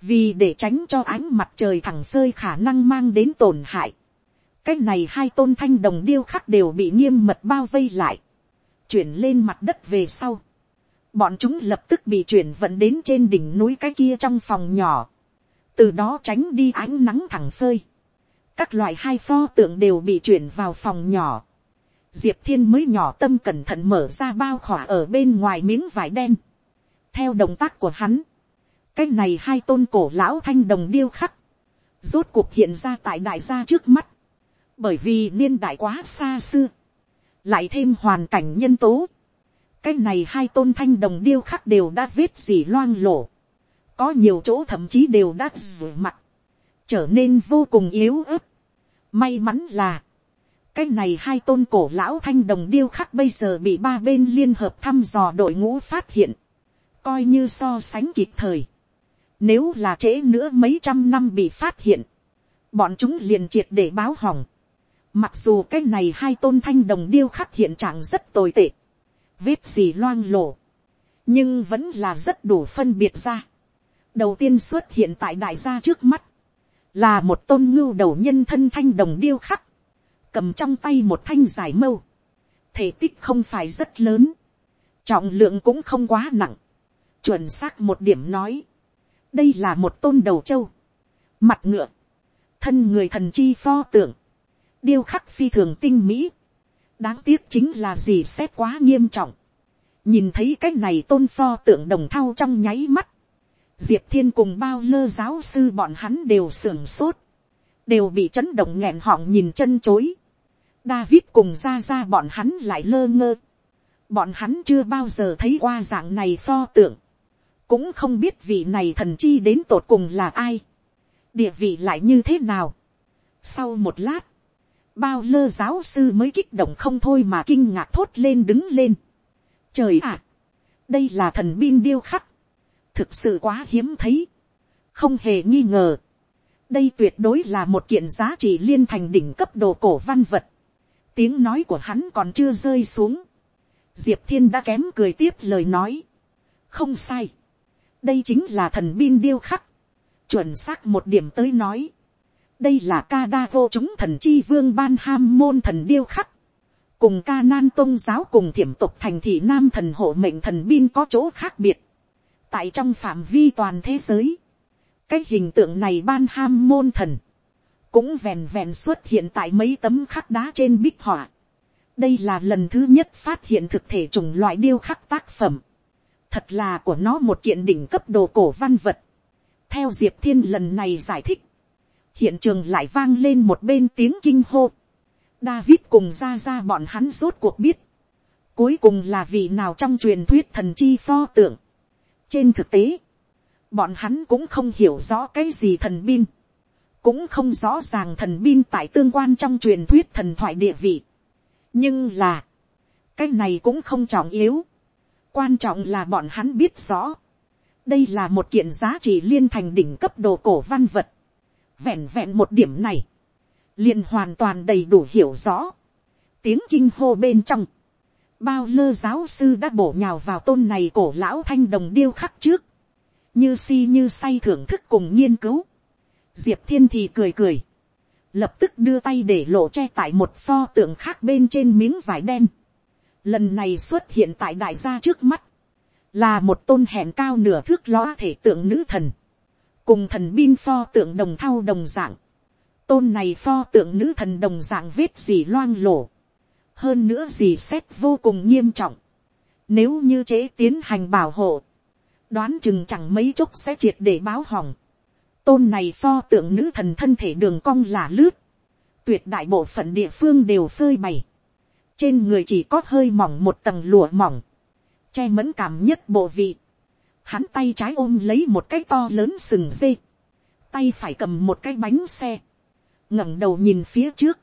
vì để tránh cho ánh mặt trời thẳng phơi khả năng mang đến tổn hại. cái này hai tôn thanh đồng điêu khắc đều bị nghiêm mật bao vây lại, chuyển lên mặt đất về sau. bọn chúng lập tức bị chuyển vận đến trên đỉnh núi cái kia trong phòng nhỏ, từ đó tránh đi ánh nắng thẳng phơi. các loại hai pho tượng đều bị chuyển vào phòng nhỏ. diệp thiên mới nhỏ tâm cẩn thận mở ra bao khỏa ở bên ngoài miếng vải đen theo động tác của hắn, cái này hai tôn cổ lão thanh đồng điêu khắc, rốt cuộc hiện ra tại đại gia trước mắt, bởi vì niên đại quá xa xưa, lại thêm hoàn cảnh nhân tố, cái này hai tôn thanh đồng điêu khắc đều đã vết gì loang lổ, có nhiều chỗ thậm chí đều đã rửa mặt, trở nên vô cùng yếu ớt. May mắn là, cái này hai tôn cổ lão thanh đồng điêu khắc bây giờ bị ba bên liên hợp thăm dò đội ngũ phát hiện coi như so sánh kịp thời. Nếu là trễ nữa mấy trăm năm bị phát hiện, bọn chúng liền triệt để báo hỏng. Mặc dù cái này hai tôn thanh đồng điêu khắc hiện trạng rất tồi tệ, vết gì loang lổ. nhưng vẫn là rất đủ phân biệt ra. đầu tiên xuất hiện tại đại gia trước mắt, là một tôn ngưu đầu nhân thân thanh đồng điêu khắc, cầm trong tay một thanh giải mâu, thể tích không phải rất lớn, trọng lượng cũng không quá nặng, chuẩn xác một điểm nói, đây là một tôn đầu trâu, mặt ngựa, thân người thần chi pho tượng, điêu khắc phi thường tinh mỹ, đáng tiếc chính là gì xét quá nghiêm trọng, nhìn thấy cái này tôn pho tượng đồng thau trong nháy mắt, diệp thiên cùng bao lơ giáo sư bọn hắn đều sưởng sốt, đều bị chấn động nghẹn họng nhìn chân chối, David cùng ra ra bọn hắn lại lơ ngơ. Bọn hắn chưa bao giờ thấy qua dạng này pho tượng. Cũng không biết vị này thần chi đến tột cùng là ai. Địa vị lại như thế nào. Sau một lát. Bao lơ giáo sư mới kích động không thôi mà kinh ngạc thốt lên đứng lên. Trời ạ! đây là thần binh điêu khắc. Thực sự quá hiếm thấy. Không hề nghi ngờ. Đây tuyệt đối là một kiện giá trị liên thành đỉnh cấp đồ cổ văn vật tiếng nói của hắn còn chưa rơi xuống. diệp thiên đã kém cười tiếp lời nói. không sai đây chính là thần bin điêu khắc. chuẩn xác một điểm tới nói. đây là ca đa vô chúng thần chi vương ban ham môn thần điêu khắc. cùng ca nan tôn giáo cùng thiểm tục thành thị nam thần hộ mệnh thần bin có chỗ khác biệt. tại trong phạm vi toàn thế giới, cái hình tượng này ban ham môn thần cũng vẹn vẹn xuất hiện tại mấy tấm khắc đá trên bích họa. đây là lần thứ nhất phát hiện thực thể chủng loại điêu khắc tác phẩm thật là của nó một kiện đỉnh cấp đồ cổ văn vật. theo diệp thiên lần này giải thích, hiện trường lại vang lên một bên tiếng kinh hô. David cùng ra ra bọn hắn rốt cuộc biết. Cuối cùng là vị nào trong truyền thuyết thần chi pho tượng. Trên thực tế, bọn hắn cũng không hiểu rõ cái gì thần binh cũng không rõ ràng thần binh tại tương quan trong truyền thuyết thần thoại địa vị. nhưng là, cái này cũng không trọng yếu quan trọng là bọn hắn biết rõ. đây là một kiện giá trị liên thành đỉnh cấp đồ cổ văn vật. vẹn vẹn một điểm này, liền hoàn toàn đầy đủ hiểu rõ. tiếng kinh hô bên trong, bao lơ giáo sư đã bổ nhào vào tôn này cổ lão thanh đồng điêu khắc trước, như si như say thưởng thức cùng nghiên cứu diệp thiên thì cười cười, lập tức đưa tay để lộ che tại một pho tượng khác bên trên miếng vải đen. Lần này xuất hiện tại đại gia trước mắt, là một tôn hẹn cao nửa thước lõa thể tượng nữ thần, cùng thần bin pho tượng đồng thau đồng dạng. Tôn này pho tượng nữ thần đồng dạng vết gì loang lổ, hơn nữa gì xét vô cùng nghiêm trọng. Nếu như chế tiến hành bảo hộ, đoán chừng chẳng mấy chốc sẽ triệt để báo hỏng. Tôn này pho tượng nữ thần thân thể đường cong là lướt, tuyệt đại bộ phận địa phương đều phơi bày, trên người chỉ có hơi mỏng một tầng lụa mỏng, che mẫn cảm nhất bộ vị, hắn tay trái ôm lấy một cái to lớn sừng dê, tay phải cầm một cái bánh xe, ngẩng đầu nhìn phía trước,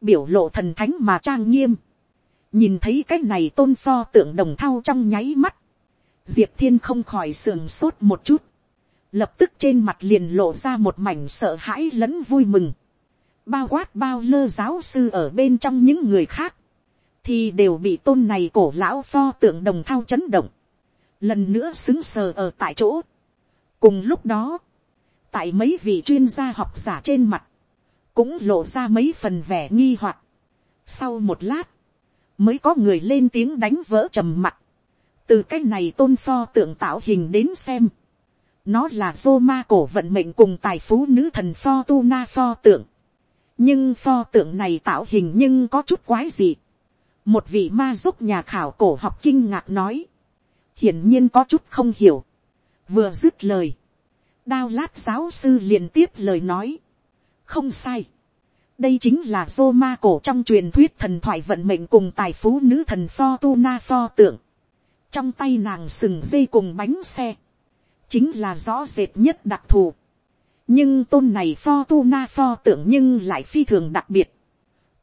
biểu lộ thần thánh mà trang nghiêm, nhìn thấy cái này tôn pho tượng đồng thau trong nháy mắt, diệp thiên không khỏi sườn sốt một chút, lập tức trên mặt liền lộ ra một mảnh sợ hãi lẫn vui mừng, bao quát bao lơ giáo sư ở bên trong những người khác, thì đều bị tôn này cổ lão pho tượng đồng thao chấn động, lần nữa xứng sờ ở tại chỗ. cùng lúc đó, tại mấy vị chuyên gia học giả trên mặt, cũng lộ ra mấy phần vẻ nghi hoặc. sau một lát, mới có người lên tiếng đánh vỡ trầm mặt, từ cái này tôn pho tượng tạo hình đến xem, nó là vô ma cổ vận mệnh cùng tài phú nữ thần pho tu na pho tượng. Nhưng pho tượng này tạo hình nhưng có chút quái gì. Một vị ma giúp nhà khảo cổ học kinh ngạc nói. Hiển nhiên có chút không hiểu. Vừa dứt lời. Đao lát giáo sư liền tiếp lời nói. Không sai. Đây chính là Roma cổ trong truyền thuyết thần thoại vận mệnh cùng tài phú nữ thần pho tu na pho tượng. Trong tay nàng sừng dây cùng bánh xe chính là rõ rệt nhất đặc thù. nhưng tôn này pho tu na pho tượng nhưng lại phi thường đặc biệt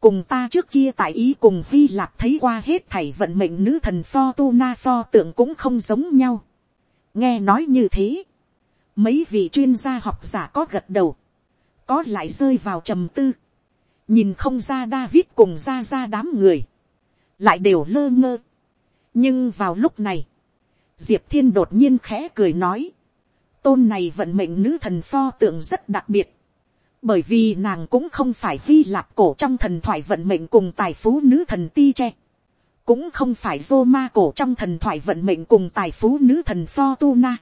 cùng ta trước kia tại ý cùng hy lạp thấy qua hết thảy vận mệnh nữ thần pho tu na pho tượng cũng không giống nhau. nghe nói như thế, mấy vị chuyên gia học giả có gật đầu, có lại rơi vào trầm tư, nhìn không ra David cùng ra ra đám người, lại đều lơ ngơ. nhưng vào lúc này, diệp thiên đột nhiên khẽ cười nói, tôn này vận mệnh nữ thần pho tượng rất đặc biệt, bởi vì nàng cũng không phải hy lạp cổ trong thần thoại vận mệnh cùng tài phú nữ thần ti tre cũng không phải rô ma cổ trong thần thoại vận mệnh cùng tài phú nữ thần Fortuna.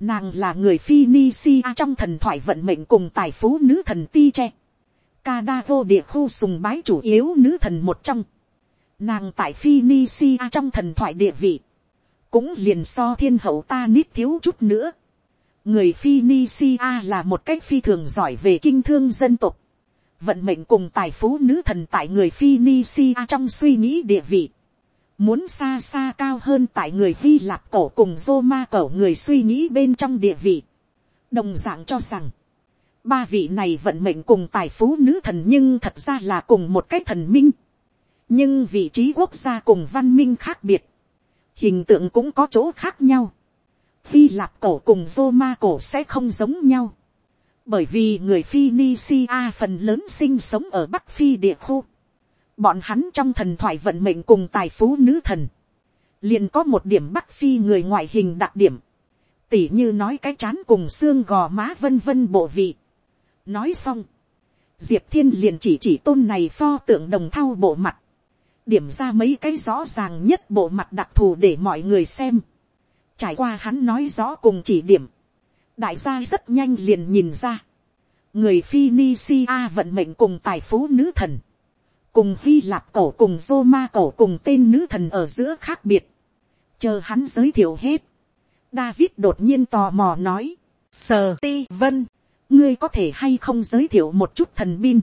Nàng là người Phoenicia trong thần thoại vận mệnh cùng tài phú nữ thần Ti tre Kadavo địa khu sùng bái chủ yếu nữ thần một trong. Nàng tại Phoenicia trong thần thoại địa vị. Cũng liền so thiên hậu ta nít thiếu chút nữa. Người Phoenicia là một cách phi thường giỏi về kinh thương dân tộc. Vận mệnh cùng tài phú nữ thần tại người Phoenicia trong suy nghĩ địa vị muốn xa xa cao hơn tại người hy lạp cổ cùng Roma cổ người suy nghĩ bên trong địa vị. đồng dạng cho rằng, ba vị này vận mệnh cùng tài phú nữ thần nhưng thật ra là cùng một cái thần minh. nhưng vị trí quốc gia cùng văn minh khác biệt, hình tượng cũng có chỗ khác nhau hy lạp cổ cùng vô ma cổ sẽ không giống nhau. bởi vì người phi ni phần lớn sinh sống ở bắc phi địa khu bọn hắn trong thần thoại vận mệnh cùng tài phú nữ thần, liền có một điểm bắc phi người ngoại hình đặc điểm, tỉ như nói cái chán cùng xương gò má vân vân bộ vị. nói xong, diệp thiên liền chỉ chỉ tôn này pho tượng đồng thau bộ mặt, điểm ra mấy cái rõ ràng nhất bộ mặt đặc thù để mọi người xem trải qua hắn nói rõ cùng chỉ điểm, đại gia rất nhanh liền nhìn ra, người phi ni si a vận mệnh cùng tài phú nữ thần, cùng hy lạp cổ cùng roma cổ cùng tên nữ thần ở giữa khác biệt, chờ hắn giới thiệu hết, David đột nhiên tò mò nói, sờ ti vân, ngươi có thể hay không giới thiệu một chút thần bin,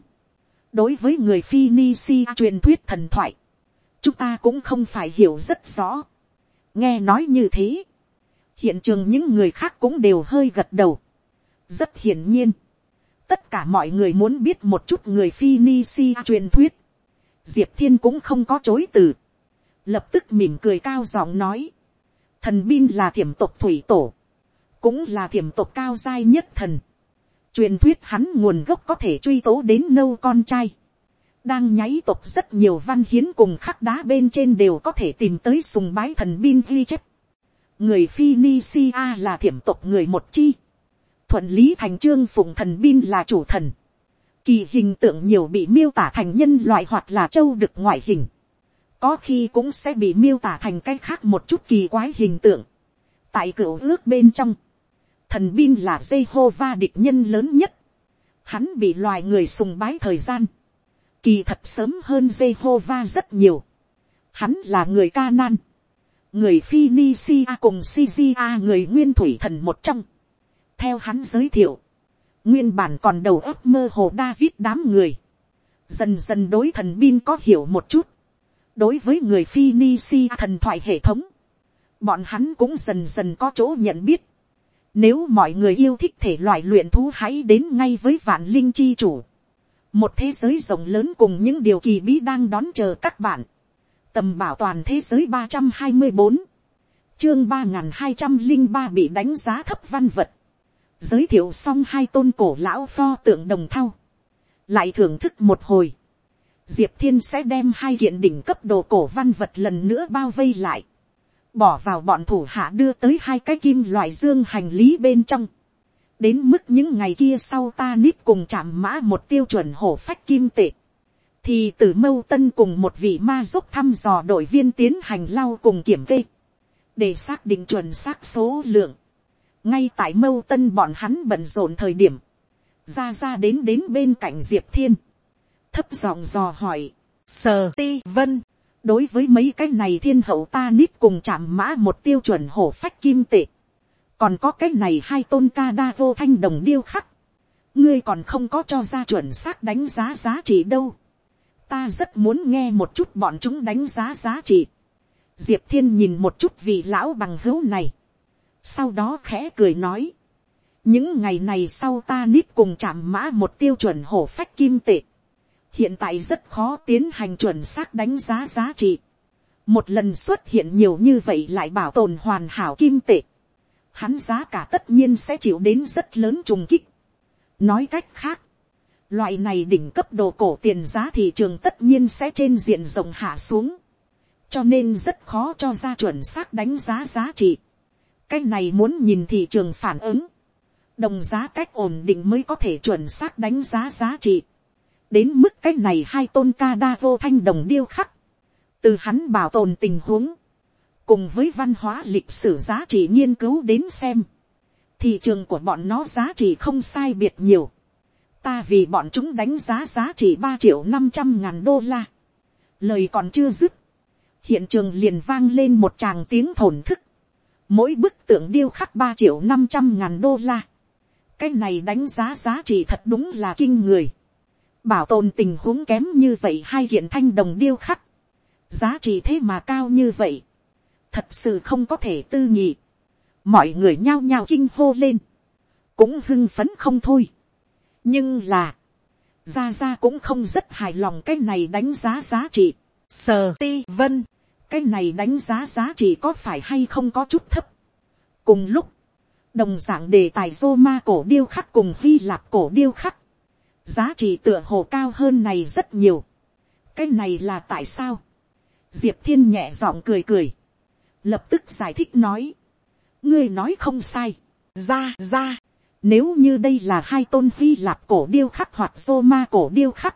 đối với người phi ni si truyền thuyết thần thoại, chúng ta cũng không phải hiểu rất rõ, nghe nói như thế, hiện trường những người khác cũng đều hơi gật đầu, rất hiển nhiên, tất cả mọi người muốn biết một chút người phi ni si truyền thuyết, diệp thiên cũng không có chối từ, lập tức mỉm cười cao giọng nói, thần bin là thiểm tộc thủy tổ, cũng là thiểm tộc cao giai nhất thần, truyền thuyết hắn nguồn gốc có thể truy tố đến nâu con trai, đang nháy tộc rất nhiều văn hiến cùng khắc đá bên trên đều có thể tìm tới sùng bái thần bin ghi chép người Phoenicia là thiểm tộc người một chi, thuận lý thành trương phụng thần bin là chủ thần, kỳ hình tượng nhiều bị miêu tả thành nhân loại hoặc là châu được ngoại hình, có khi cũng sẽ bị miêu tả thành cách khác một chút kỳ quái hình tượng. tại cửu ước bên trong, thần bin là dây hô va địch nhân lớn nhất, hắn bị loài người sùng bái thời gian, kỳ thật sớm hơn dây hô va rất nhiều, hắn là người ca nan, người Phoenicia cùng Sisia người nguyên thủy thần một trong. Theo hắn giới thiệu, nguyên bản còn đầu óc mơ hồ David đám người, dần dần đối thần bin có hiểu một chút, đối với người Phoenicia thần thoại hệ thống, bọn hắn cũng dần dần có chỗ nhận biết. Nếu mọi người yêu thích thể loại luyện thú hãy đến ngay với vạn linh chi chủ. Một thế giới rộng lớn cùng những điều kỳ bí đang đón chờ các bạn. Tầm bảo toàn thế giới ba trăm hai mươi bốn. Chương ba hai trăm linh ba bị đánh giá thấp văn vật. Giới thiệu xong hai tôn cổ lão pho tượng đồng thau, lại thưởng thức một hồi, diệp thiên sẽ đem hai hiện đỉnh cấp đồ cổ văn vật lần nữa bao vây lại, bỏ vào bọn thủ hạ đưa tới hai cái kim loại dương hành lý bên trong, đến mức những ngày kia sau ta nít cùng chạm mã một tiêu chuẩn hổ phách kim tệ, thì từ mâu tân cùng một vị ma giúp thăm dò đội viên tiến hành lau cùng kiểm kê, để xác định chuẩn xác số lượng, ngay tại mâu tân bọn hắn bận rộn thời điểm, ra ra đến đến bên cạnh diệp thiên, thấp giọng dò hỏi, sờ ti vân, đối với mấy cái này thiên hậu ta nít cùng chạm mã một tiêu chuẩn hổ phách kim tệ, còn có cái này hai tôn ca đa vô thanh đồng điêu khắc, ngươi còn không có cho ra chuẩn xác đánh giá giá trị đâu, ta rất muốn nghe một chút bọn chúng đánh giá giá trị, diệp thiên nhìn một chút vị lão bằng hữu này, sau đó khẽ cười nói, những ngày này sau ta nít cùng chạm mã một tiêu chuẩn hổ phách kim tệ, hiện tại rất khó tiến hành chuẩn xác đánh giá giá trị, một lần xuất hiện nhiều như vậy lại bảo tồn hoàn hảo kim tệ, hắn giá cả tất nhiên sẽ chịu đến rất lớn trùng kích. nói cách khác, loại này đỉnh cấp đồ cổ tiền giá thị trường tất nhiên sẽ trên diện rộng hạ xuống, cho nên rất khó cho ra chuẩn xác đánh giá giá trị. Cái này muốn nhìn thị trường phản ứng, đồng giá cách ổn định mới có thể chuẩn xác đánh giá giá trị. đến mức cái này hai tôn ca đa vô thanh đồng điêu khắc, từ hắn bảo tồn tình huống, cùng với văn hóa lịch sử giá trị nghiên cứu đến xem, thị trường của bọn nó giá trị không sai biệt nhiều ta vì bọn chúng đánh giá giá trị ba triệu năm trăm ngàn đô la. lời còn chưa dứt, hiện trường liền vang lên một tràng tiếng thổn thức. mỗi bức tượng điêu khắc ba triệu năm trăm ngàn đô la. cái này đánh giá giá trị thật đúng là kinh người. bảo tồn tình huống kém như vậy hai hiện thanh đồng điêu khắc. giá trị thế mà cao như vậy. thật sự không có thể tư nhị mọi người nhao nhao kinh hô lên, cũng hưng phấn không thôi nhưng là, ra ra cũng không rất hài lòng cái này đánh giá giá trị. sờ ti vân, cái này đánh giá giá trị có phải hay không có chút thấp. cùng lúc, đồng d ạ n g đề tài Roma cổ điêu khắc cùng Hy Lạp cổ điêu khắc, giá trị tựa hồ cao hơn này rất nhiều. cái này là tại sao. diệp thiên nhẹ giọng cười cười, lập tức giải thích nói, ngươi nói không sai, ra ra, nếu như đây là hai tôn hy lạp cổ điêu khắc hoặc roma cổ điêu khắc,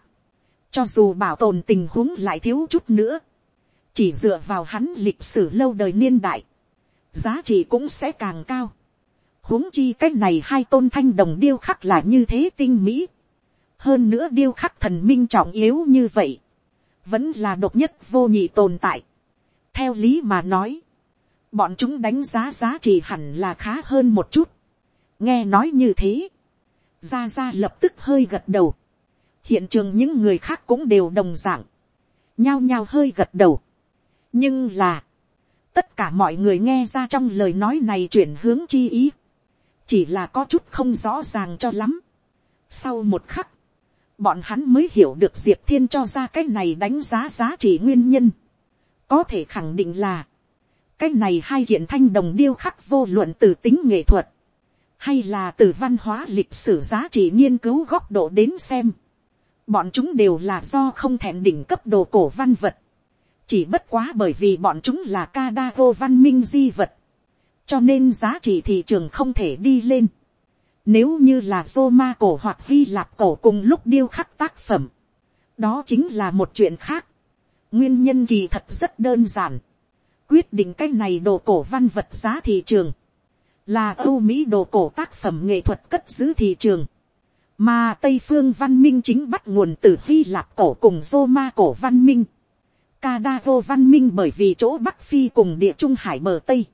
cho dù bảo tồn tình huống lại thiếu chút nữa, chỉ dựa vào hắn lịch sử lâu đời niên đại, giá trị cũng sẽ càng cao. huống chi cách này hai tôn thanh đồng điêu khắc là như thế tinh mỹ. hơn nữa điêu khắc thần minh trọng yếu như vậy, vẫn là độc nhất vô nhị tồn tại. theo lý mà nói, bọn chúng đánh giá giá trị hẳn là khá hơn một chút nghe nói như thế, ra ra lập tức hơi gật đầu. hiện trường những người khác cũng đều đồng d ạ n g nhao nhao hơi gật đầu. nhưng là, tất cả mọi người nghe ra trong lời nói này chuyển hướng chi ý, chỉ là có chút không rõ ràng cho lắm. sau một khắc, bọn hắn mới hiểu được diệp thiên cho ra cái này đánh giá giá trị nguyên nhân. có thể khẳng định là, cái này hai hiện thanh đồng điêu khắc vô luận từ tính nghệ thuật, hay là từ văn hóa lịch sử giá trị nghiên cứu góc độ đến xem. Bọn chúng đều là do không thèm đỉnh cấp đồ cổ văn vật. Chỉ bất quá bởi vì bọn chúng là ca da vô văn minh di vật. Cho nên giá trị thị trường không thể đi lên. Nếu như là Roma cổ hoặc Vi Lạp cổ cùng lúc điêu khắc tác phẩm. Đó chính là một chuyện khác. Nguyên nhân kỳ thật rất đơn giản quyết định cái này đồ cổ văn vật giá thị trường, là âu mỹ đồ cổ tác phẩm nghệ thuật cất giữ thị trường, mà tây phương văn minh chính bắt nguồn từ hy lạp cổ cùng roma cổ văn minh, Kadago văn minh bởi vì chỗ Bắc Phi cùng địa trung hải bờ Tây.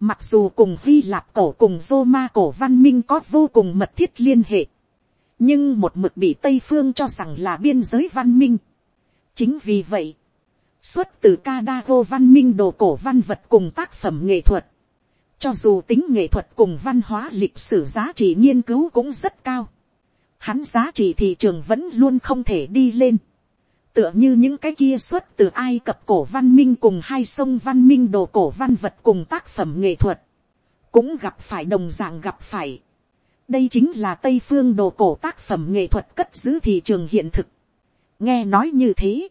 Mặc dù cùng Hy Lạp cổ cùng Roma cổ văn minh có vô cùng mật thiết liên hệ. Nhưng một mực bị Tây Phương cho rằng là biên giới văn minh. Chính vì vậy, xuất từ Kadago văn minh đồ cổ văn vật cùng tác phẩm nghệ thuật. Cho dù tính nghệ thuật cùng văn hóa lịch sử giá trị nghiên cứu cũng rất cao. Hắn giá trị thị trường vẫn luôn không thể đi lên. Tựa như những cái kia xuất từ Ai Cập cổ văn minh cùng hai sông văn minh đồ cổ văn vật cùng tác phẩm nghệ thuật. Cũng gặp phải đồng dạng gặp phải. Đây chính là Tây phương đồ cổ tác phẩm nghệ thuật cất giữ thị trường hiện thực. Nghe nói như thế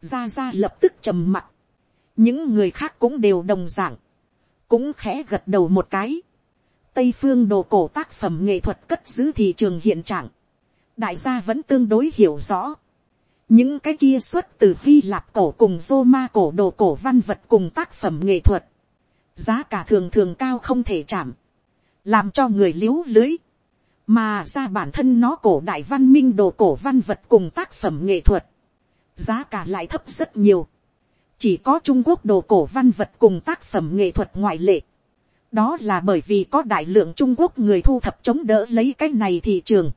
gia gia lập tức trầm mặt, những người khác cũng đều đồng d ạ n g cũng khẽ gật đầu một cái, tây phương đồ cổ tác phẩm nghệ thuật cất giữ thị trường hiện trạng, đại gia vẫn tương đối hiểu rõ, những cái kia xuất từ hy lạp cổ cùng roma cổ đồ cổ văn vật cùng tác phẩm nghệ thuật, giá cả thường thường cao không thể chạm, làm cho người liếu lưới, mà ra bản thân nó cổ đại văn minh đồ cổ văn vật cùng tác phẩm nghệ thuật, giá cả lại thấp rất nhiều chỉ có trung quốc đồ cổ văn vật cùng tác phẩm nghệ thuật ngoại lệ. đó là bởi vì có đại lượng trung quốc người thu thập chống đỡ lấy cái này thị trường.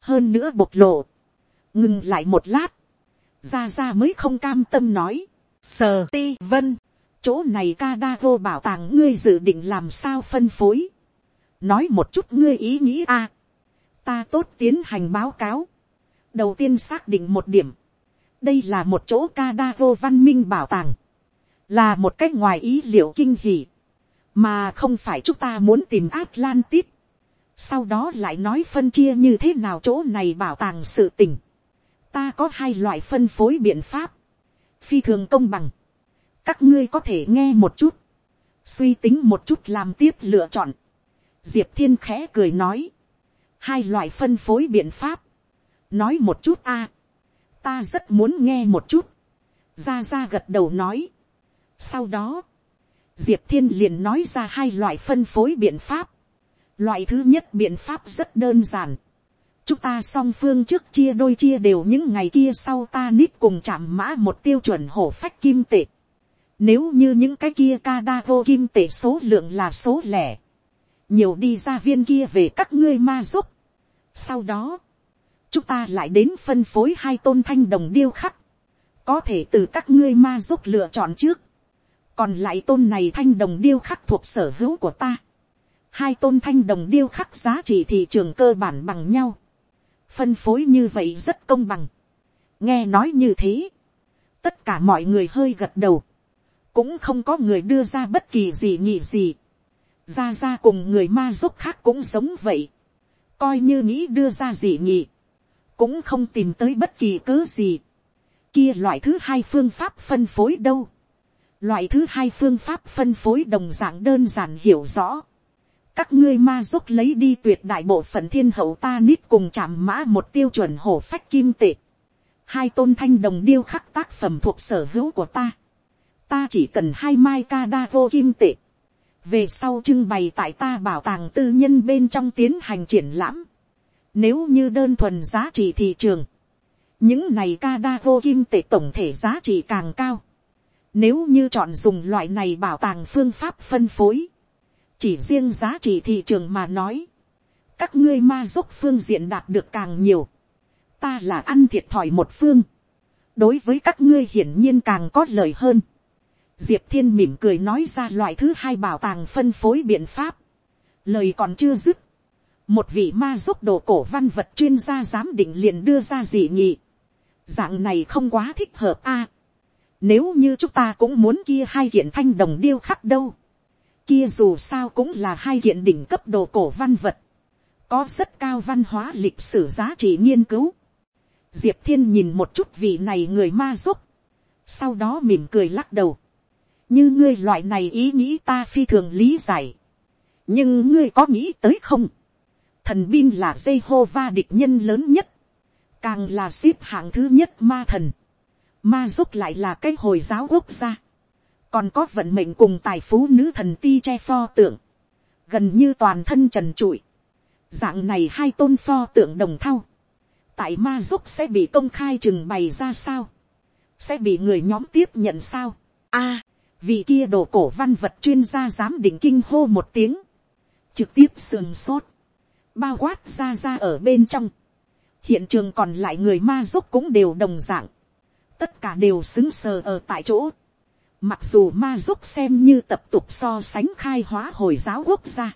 hơn nữa bộc lộ. ngừng lại một lát. ra ra mới không cam tâm nói. sờ ti vân. chỗ này ca đa vô bảo tàng ngươi dự định làm sao phân phối. nói một chút ngươi ý nghĩ a. ta tốt tiến hành báo cáo. đầu tiên xác định một điểm đây là một chỗ Kadago văn minh bảo tàng, là một cách ngoài ý liệu kinh hỉ, mà không phải chúng ta muốn tìm Atlantis. Sau đó lại nói phân chia như thế nào chỗ này bảo tàng sự tình. Ta có hai loại phân phối biện pháp, phi thường công bằng. Các ngươi có thể nghe một chút. suy tính một chút làm tiếp lựa chọn, diệp thiên khẽ cười nói, hai loại phân phối biện pháp, nói một chút a, ta rất muốn nghe một chút, ra ra gật đầu nói. sau đó, diệp thiên liền nói ra hai loại phân phối biện pháp, loại thứ nhất biện pháp rất đơn giản, chúng ta song phương trước chia đôi chia đều những ngày kia sau ta nít cùng chạm mã một tiêu chuẩn hổ phách kim tệ. Nếu như những cái kia ca da vô kim tệ số lượng là số lẻ. Nhiều đi ra viên kia về các ngươi ma giúp. Sau đó, chúng ta lại đến phân phối hai tôn thanh đồng điêu khắc. Có thể từ các ngươi ma giúp lựa chọn trước. Còn lại tôn này thanh đồng điêu khắc thuộc sở hữu của ta. Hai tôn thanh đồng điêu khắc giá trị thị trường cơ bản bằng nhau. Phân phối như vậy rất công bằng. Nghe nói như thế. Tất cả mọi người hơi gật đầu cũng không có người đưa ra bất kỳ gì nhị gì. ra ra cùng người ma giúp khác cũng giống vậy. coi như nghĩ đưa ra gì nhị cũng không tìm tới bất kỳ cớ gì. kia loại thứ hai phương pháp phân phối đâu. loại thứ hai phương pháp phân phối đồng dạng đơn giản hiểu rõ. các ngươi ma giúp lấy đi tuyệt đại bộ phận thiên hậu ta nít cùng chạm mã một tiêu chuẩn hổ phách kim tệ. hai tôn thanh đồng điêu khắc tác phẩm thuộc sở hữu của ta ta chỉ cần hai mai ca đa vô kim tệ, về sau trưng bày tại ta bảo tàng tư nhân bên trong tiến hành triển lãm, nếu như đơn thuần giá trị thị trường, những này ca đa vô kim tệ tổng thể giá trị càng cao, nếu như chọn dùng loại này bảo tàng phương pháp phân phối, chỉ riêng giá trị thị trường mà nói, các ngươi ma giúp phương diện đạt được càng nhiều, ta là ăn thiệt thòi một phương, đối với các ngươi hiển nhiên càng có lời hơn. Diệp thiên mỉm cười nói ra loại thứ hai bảo tàng phân phối biện pháp. Lời còn chưa dứt. Một vị ma giúp đồ cổ văn vật chuyên gia giám định liền đưa ra dị nghị. Dạng này không quá thích hợp a. nếu như chúng ta cũng muốn kia hai kiện thanh đồng điêu khắc đâu. Kia dù sao cũng là hai kiện đỉnh cấp đồ cổ văn vật. Có rất cao văn hóa lịch sử giá trị nghiên cứu. Diệp thiên nhìn một chút vị này người ma giúp. Sau đó mỉm cười lắc đầu như ngươi loại này ý nghĩ ta phi thường lý giải. nhưng ngươi có nghĩ tới không thần bin là dây hô va địch nhân lớn nhất. càng là xếp hạng thứ nhất ma thần. ma giúp lại là cái hồi giáo quốc gia. còn có vận mệnh cùng tài phú nữ thần ti che pho tượng. gần như toàn thân trần trụi. dạng này hai tôn pho tượng đồng thau. tại ma giúp sẽ bị công khai trừng bày ra sao. sẽ bị người nhóm tiếp nhận sao. a vì kia đồ cổ văn vật chuyên gia giám định kinh hô một tiếng, trực tiếp sườn sốt, bao quát ra ra ở bên trong, hiện trường còn lại người ma giúp cũng đều đồng d ạ n g tất cả đều xứng sờ ở tại chỗ, mặc dù ma giúp xem như tập tục so sánh khai hóa hồi giáo quốc gia,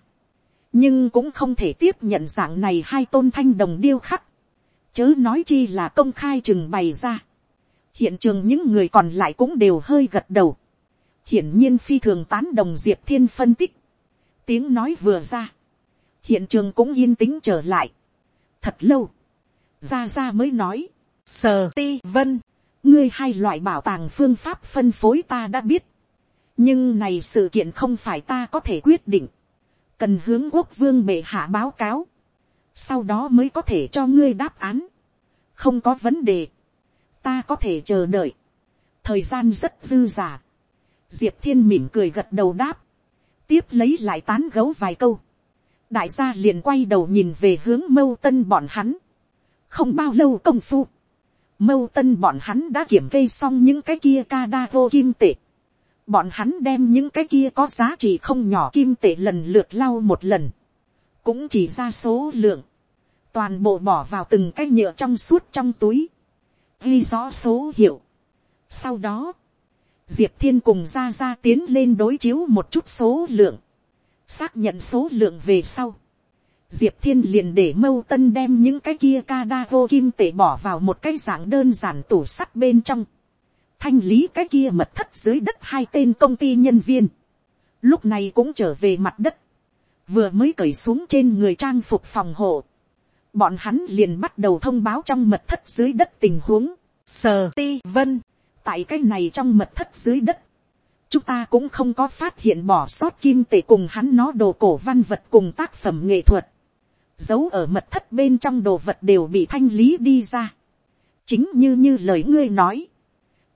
nhưng cũng không thể tiếp nhận dạng này hai tôn thanh đồng điêu khắc, chớ nói chi là công khai trừng bày ra. hiện trường những người còn lại cũng đều hơi gật đầu, hiển nhiên phi thường tán đồng diệp thiên phân tích, tiếng nói vừa ra, hiện trường cũng yên tĩnh trở lại, thật lâu, ra ra mới nói, sờ ti vân, ngươi hai loại bảo tàng phương pháp phân phối ta đã biết, nhưng này sự kiện không phải ta có thể quyết định, cần hướng quốc vương bệ hạ báo cáo, sau đó mới có thể cho ngươi đáp án, không có vấn đề, ta có thể chờ đợi, thời gian rất dư dả, diệp thiên mỉm cười gật đầu đáp, tiếp lấy lại tán gấu vài câu, đại gia liền quay đầu nhìn về hướng mâu tân bọn hắn, không bao lâu công phu, mâu tân bọn hắn đã kiểm kê xong những cái kia ca đa vô kim tệ, bọn hắn đem những cái kia có giá trị không nhỏ kim tệ lần lượt lau một lần, cũng chỉ ra số lượng, toàn bộ bỏ vào từng cái nhựa trong suốt trong túi, ghi rõ số hiệu. Sau đó, diệp thiên cùng ra ra tiến lên đối chiếu một chút số lượng, xác nhận số lượng về sau. Diệp thiên liền để mâu tân đem những cái kia ca đa vô kim tệ bỏ vào một cái dạng đơn giản tủ sắt bên trong. Thanh lý cái kia mật thất dưới đất hai tên công ty nhân viên. Lúc này cũng trở về mặt đất. Vừa mới cởi xuống trên người trang phục phòng hộ. Bọn hắn liền bắt đầu thông báo trong mật thất dưới đất tình huống. Sờ ti vân tại cái này trong mật thất dưới đất, chúng ta cũng không có phát hiện bỏ sót kim tệ cùng hắn nó đồ cổ văn vật cùng tác phẩm nghệ thuật. Giấu ở mật thất bên trong đồ vật đều bị thanh lý đi ra. Chính như như lời ngươi nói.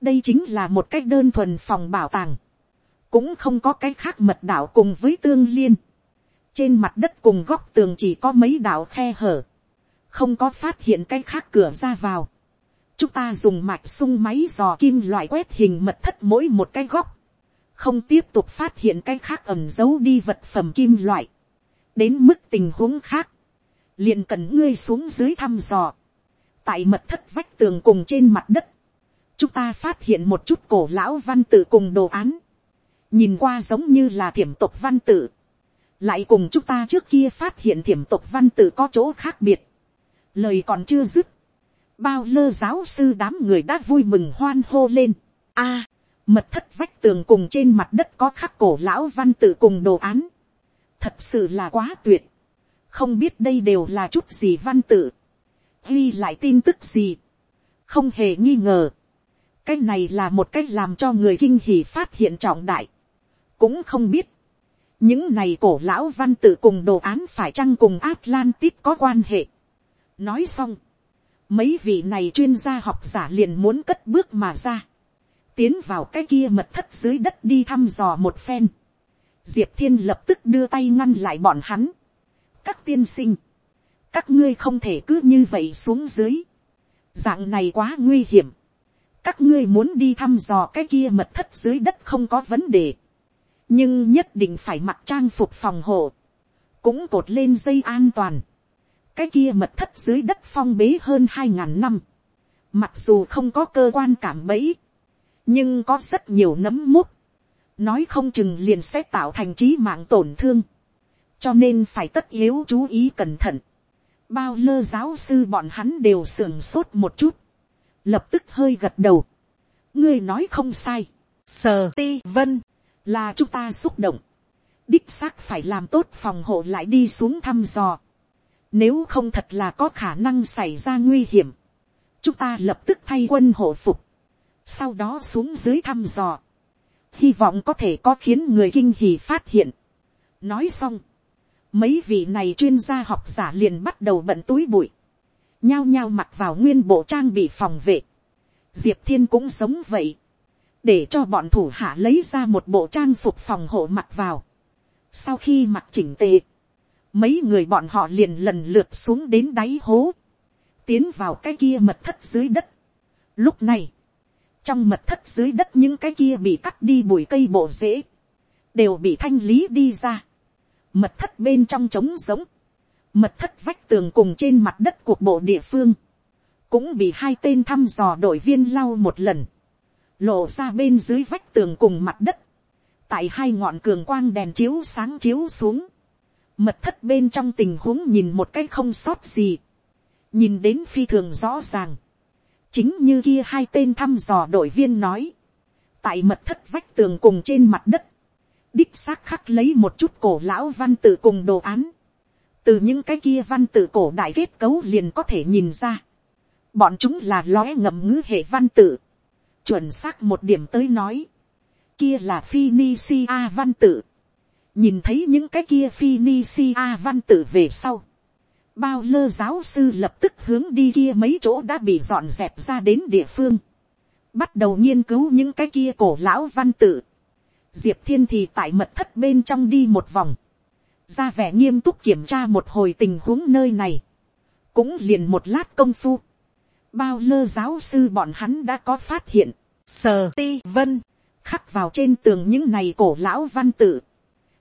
Đây chính là một cách đơn thuần phòng bảo tàng. Cũng không có cái khác mật đạo cùng với tương liên. Trên mặt đất cùng góc tường chỉ có mấy đạo khe hở. Không có phát hiện cái khác cửa ra vào. Chúng ta dùng mạch sung máy dò kim loại quét hình mật thất mỗi một cái góc không tiếp tục phát hiện cái khác ẩm giấu đi vật phẩm kim loại, đến mức tình huống khác, liền cần ngươi xuống dưới thăm dò, tại mật thất vách tường cùng trên mặt đất, chúng ta phát hiện một chút cổ lão văn tự cùng đồ án, nhìn qua giống như là thiểm tộc văn tự, lại cùng chúng ta trước kia phát hiện thiểm tộc văn tự có chỗ khác biệt, lời còn chưa dứt, bao lơ giáo sư đám người đã vui mừng hoan hô lên, a, Mật thất vách tường cùng trên mặt đất có khắc cổ lão văn tự cùng đồ án. Thật sự là quá tuyệt. Không biết đây đều là chút gì văn tự. Ghi lại tin tức gì. Không hề nghi ngờ. Cái này là một cách làm cho người kinh hỉ phát hiện trọng đại. Cũng không biết. Những này cổ lão văn tự cùng đồ án phải chăng cùng Atlantis có quan hệ. Nói xong. Mấy vị này chuyên gia học giả liền muốn cất bước mà ra tiến vào cái kia mật thất dưới đất đi thăm dò một phen. Diệp thiên lập tức đưa tay ngăn lại bọn hắn. các tiên sinh, các ngươi không thể cứ như vậy xuống dưới. dạng này quá nguy hiểm. các ngươi muốn đi thăm dò cái kia mật thất dưới đất không có vấn đề. nhưng nhất định phải mặc trang phục phòng hộ. cũng cột lên dây an toàn. cái kia mật thất dưới đất phong bế hơn hai ngàn năm. mặc dù không có cơ quan cảm bẫy nhưng có rất nhiều nấm mút, nói không chừng liền sẽ tạo thành trí mạng tổn thương, cho nên phải tất yếu chú ý cẩn thận. bao lơ giáo sư bọn hắn đều sưởng sốt một chút, lập tức hơi gật đầu. ngươi nói không sai, sờ ti vân, là chúng ta xúc động, đích xác phải làm tốt phòng hộ lại đi xuống thăm dò. Nếu không thật là có khả năng xảy ra nguy hiểm, chúng ta lập tức thay quân hộ phục, sau đó xuống dưới thăm dò, hy vọng có thể có khiến người kinh hì phát hiện. nói xong, mấy vị này chuyên gia học giả liền bắt đầu bận túi bụi, nhao nhao mặc vào nguyên bộ trang bị phòng vệ. diệp thiên cũng sống vậy, để cho bọn thủ hạ lấy ra một bộ trang phục phòng hộ mặc vào. sau khi mặc chỉnh tề, mấy người bọn họ liền lần lượt xuống đến đáy hố, tiến vào cái kia mật thất dưới đất. lúc này, trong mật thất dưới đất những cái kia bị cắt đi bụi cây bộ rễ, đều bị thanh lý đi ra. Mật thất bên trong trống giống, mật thất vách tường cùng trên mặt đất cuộc bộ địa phương, cũng bị hai tên thăm dò đội viên lau một lần, lộ ra bên dưới vách tường cùng mặt đất, tại hai ngọn cường quang đèn chiếu sáng chiếu xuống, mật thất bên trong tình huống nhìn một cái không sót gì, nhìn đến phi thường rõ ràng, chính như kia hai tên thăm dò đội viên nói, tại mật thất vách tường cùng trên mặt đất, đích xác khắc lấy một chút cổ lão văn tự cùng đồ án, từ những cái kia văn tự cổ đại kết cấu liền có thể nhìn ra, bọn chúng là lóe ngầm ngữ hệ văn tự, chuẩn xác một điểm tới nói, kia là Phoenicia văn tự, nhìn thấy những cái kia Phoenicia văn tự về sau, bao lơ giáo sư lập tức hướng đi kia mấy chỗ đã bị dọn dẹp ra đến địa phương, bắt đầu nghiên cứu những cái kia cổ lão văn tự. Diệp thiên thì tại mật thất bên trong đi một vòng, ra vẻ nghiêm túc kiểm tra một hồi tình huống nơi này, cũng liền một lát công phu, bao lơ giáo sư bọn hắn đã có phát hiện, sờ ti vân, khắc vào trên tường những này cổ lão văn tự,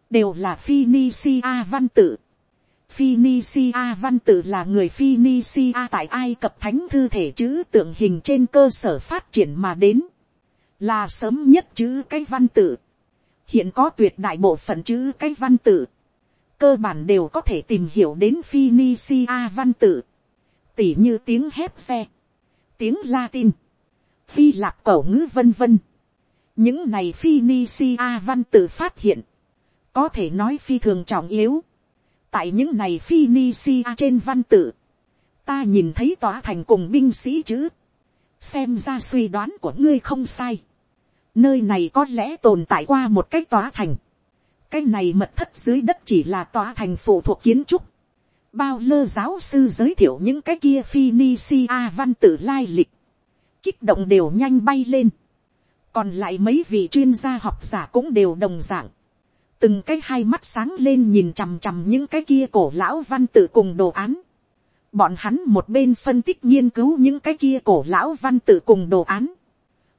đều là Phoenicia văn tự. Phoenicia văn tự là người Phoenicia tại Ai Cập thánh thư thể chữ tượng hình trên cơ sở phát triển mà đến. Là sớm nhất chữ cái văn tự. Hiện có tuyệt đại bộ phận chữ cái văn tự. Cơ bản đều có thể tìm hiểu đến Phoenicia văn tự. Tỉ như tiếng hép xe. Tiếng Latin. Phi lạc cổ ngữ vân vân. Những này Phoenicia văn tự phát hiện. Có thể nói phi thường trọng yếu tại những này Phoenicia trên văn tự, ta nhìn thấy tòa thành cùng binh sĩ chứ, xem ra suy đoán của ngươi không sai, nơi này có lẽ tồn tại qua một cái tòa thành, cái này mật thất dưới đất chỉ là tòa thành phụ thuộc kiến trúc, bao lơ giáo sư giới thiệu những cái kia Phoenicia văn tự lai lịch, kích động đều nhanh bay lên, còn lại mấy vị chuyên gia học giả cũng đều đồng dạng, từng cái hai mắt sáng lên nhìn chằm chằm những cái kia cổ lão văn tự cùng đồ án, bọn hắn một bên phân tích nghiên cứu những cái kia cổ lão văn tự cùng đồ án,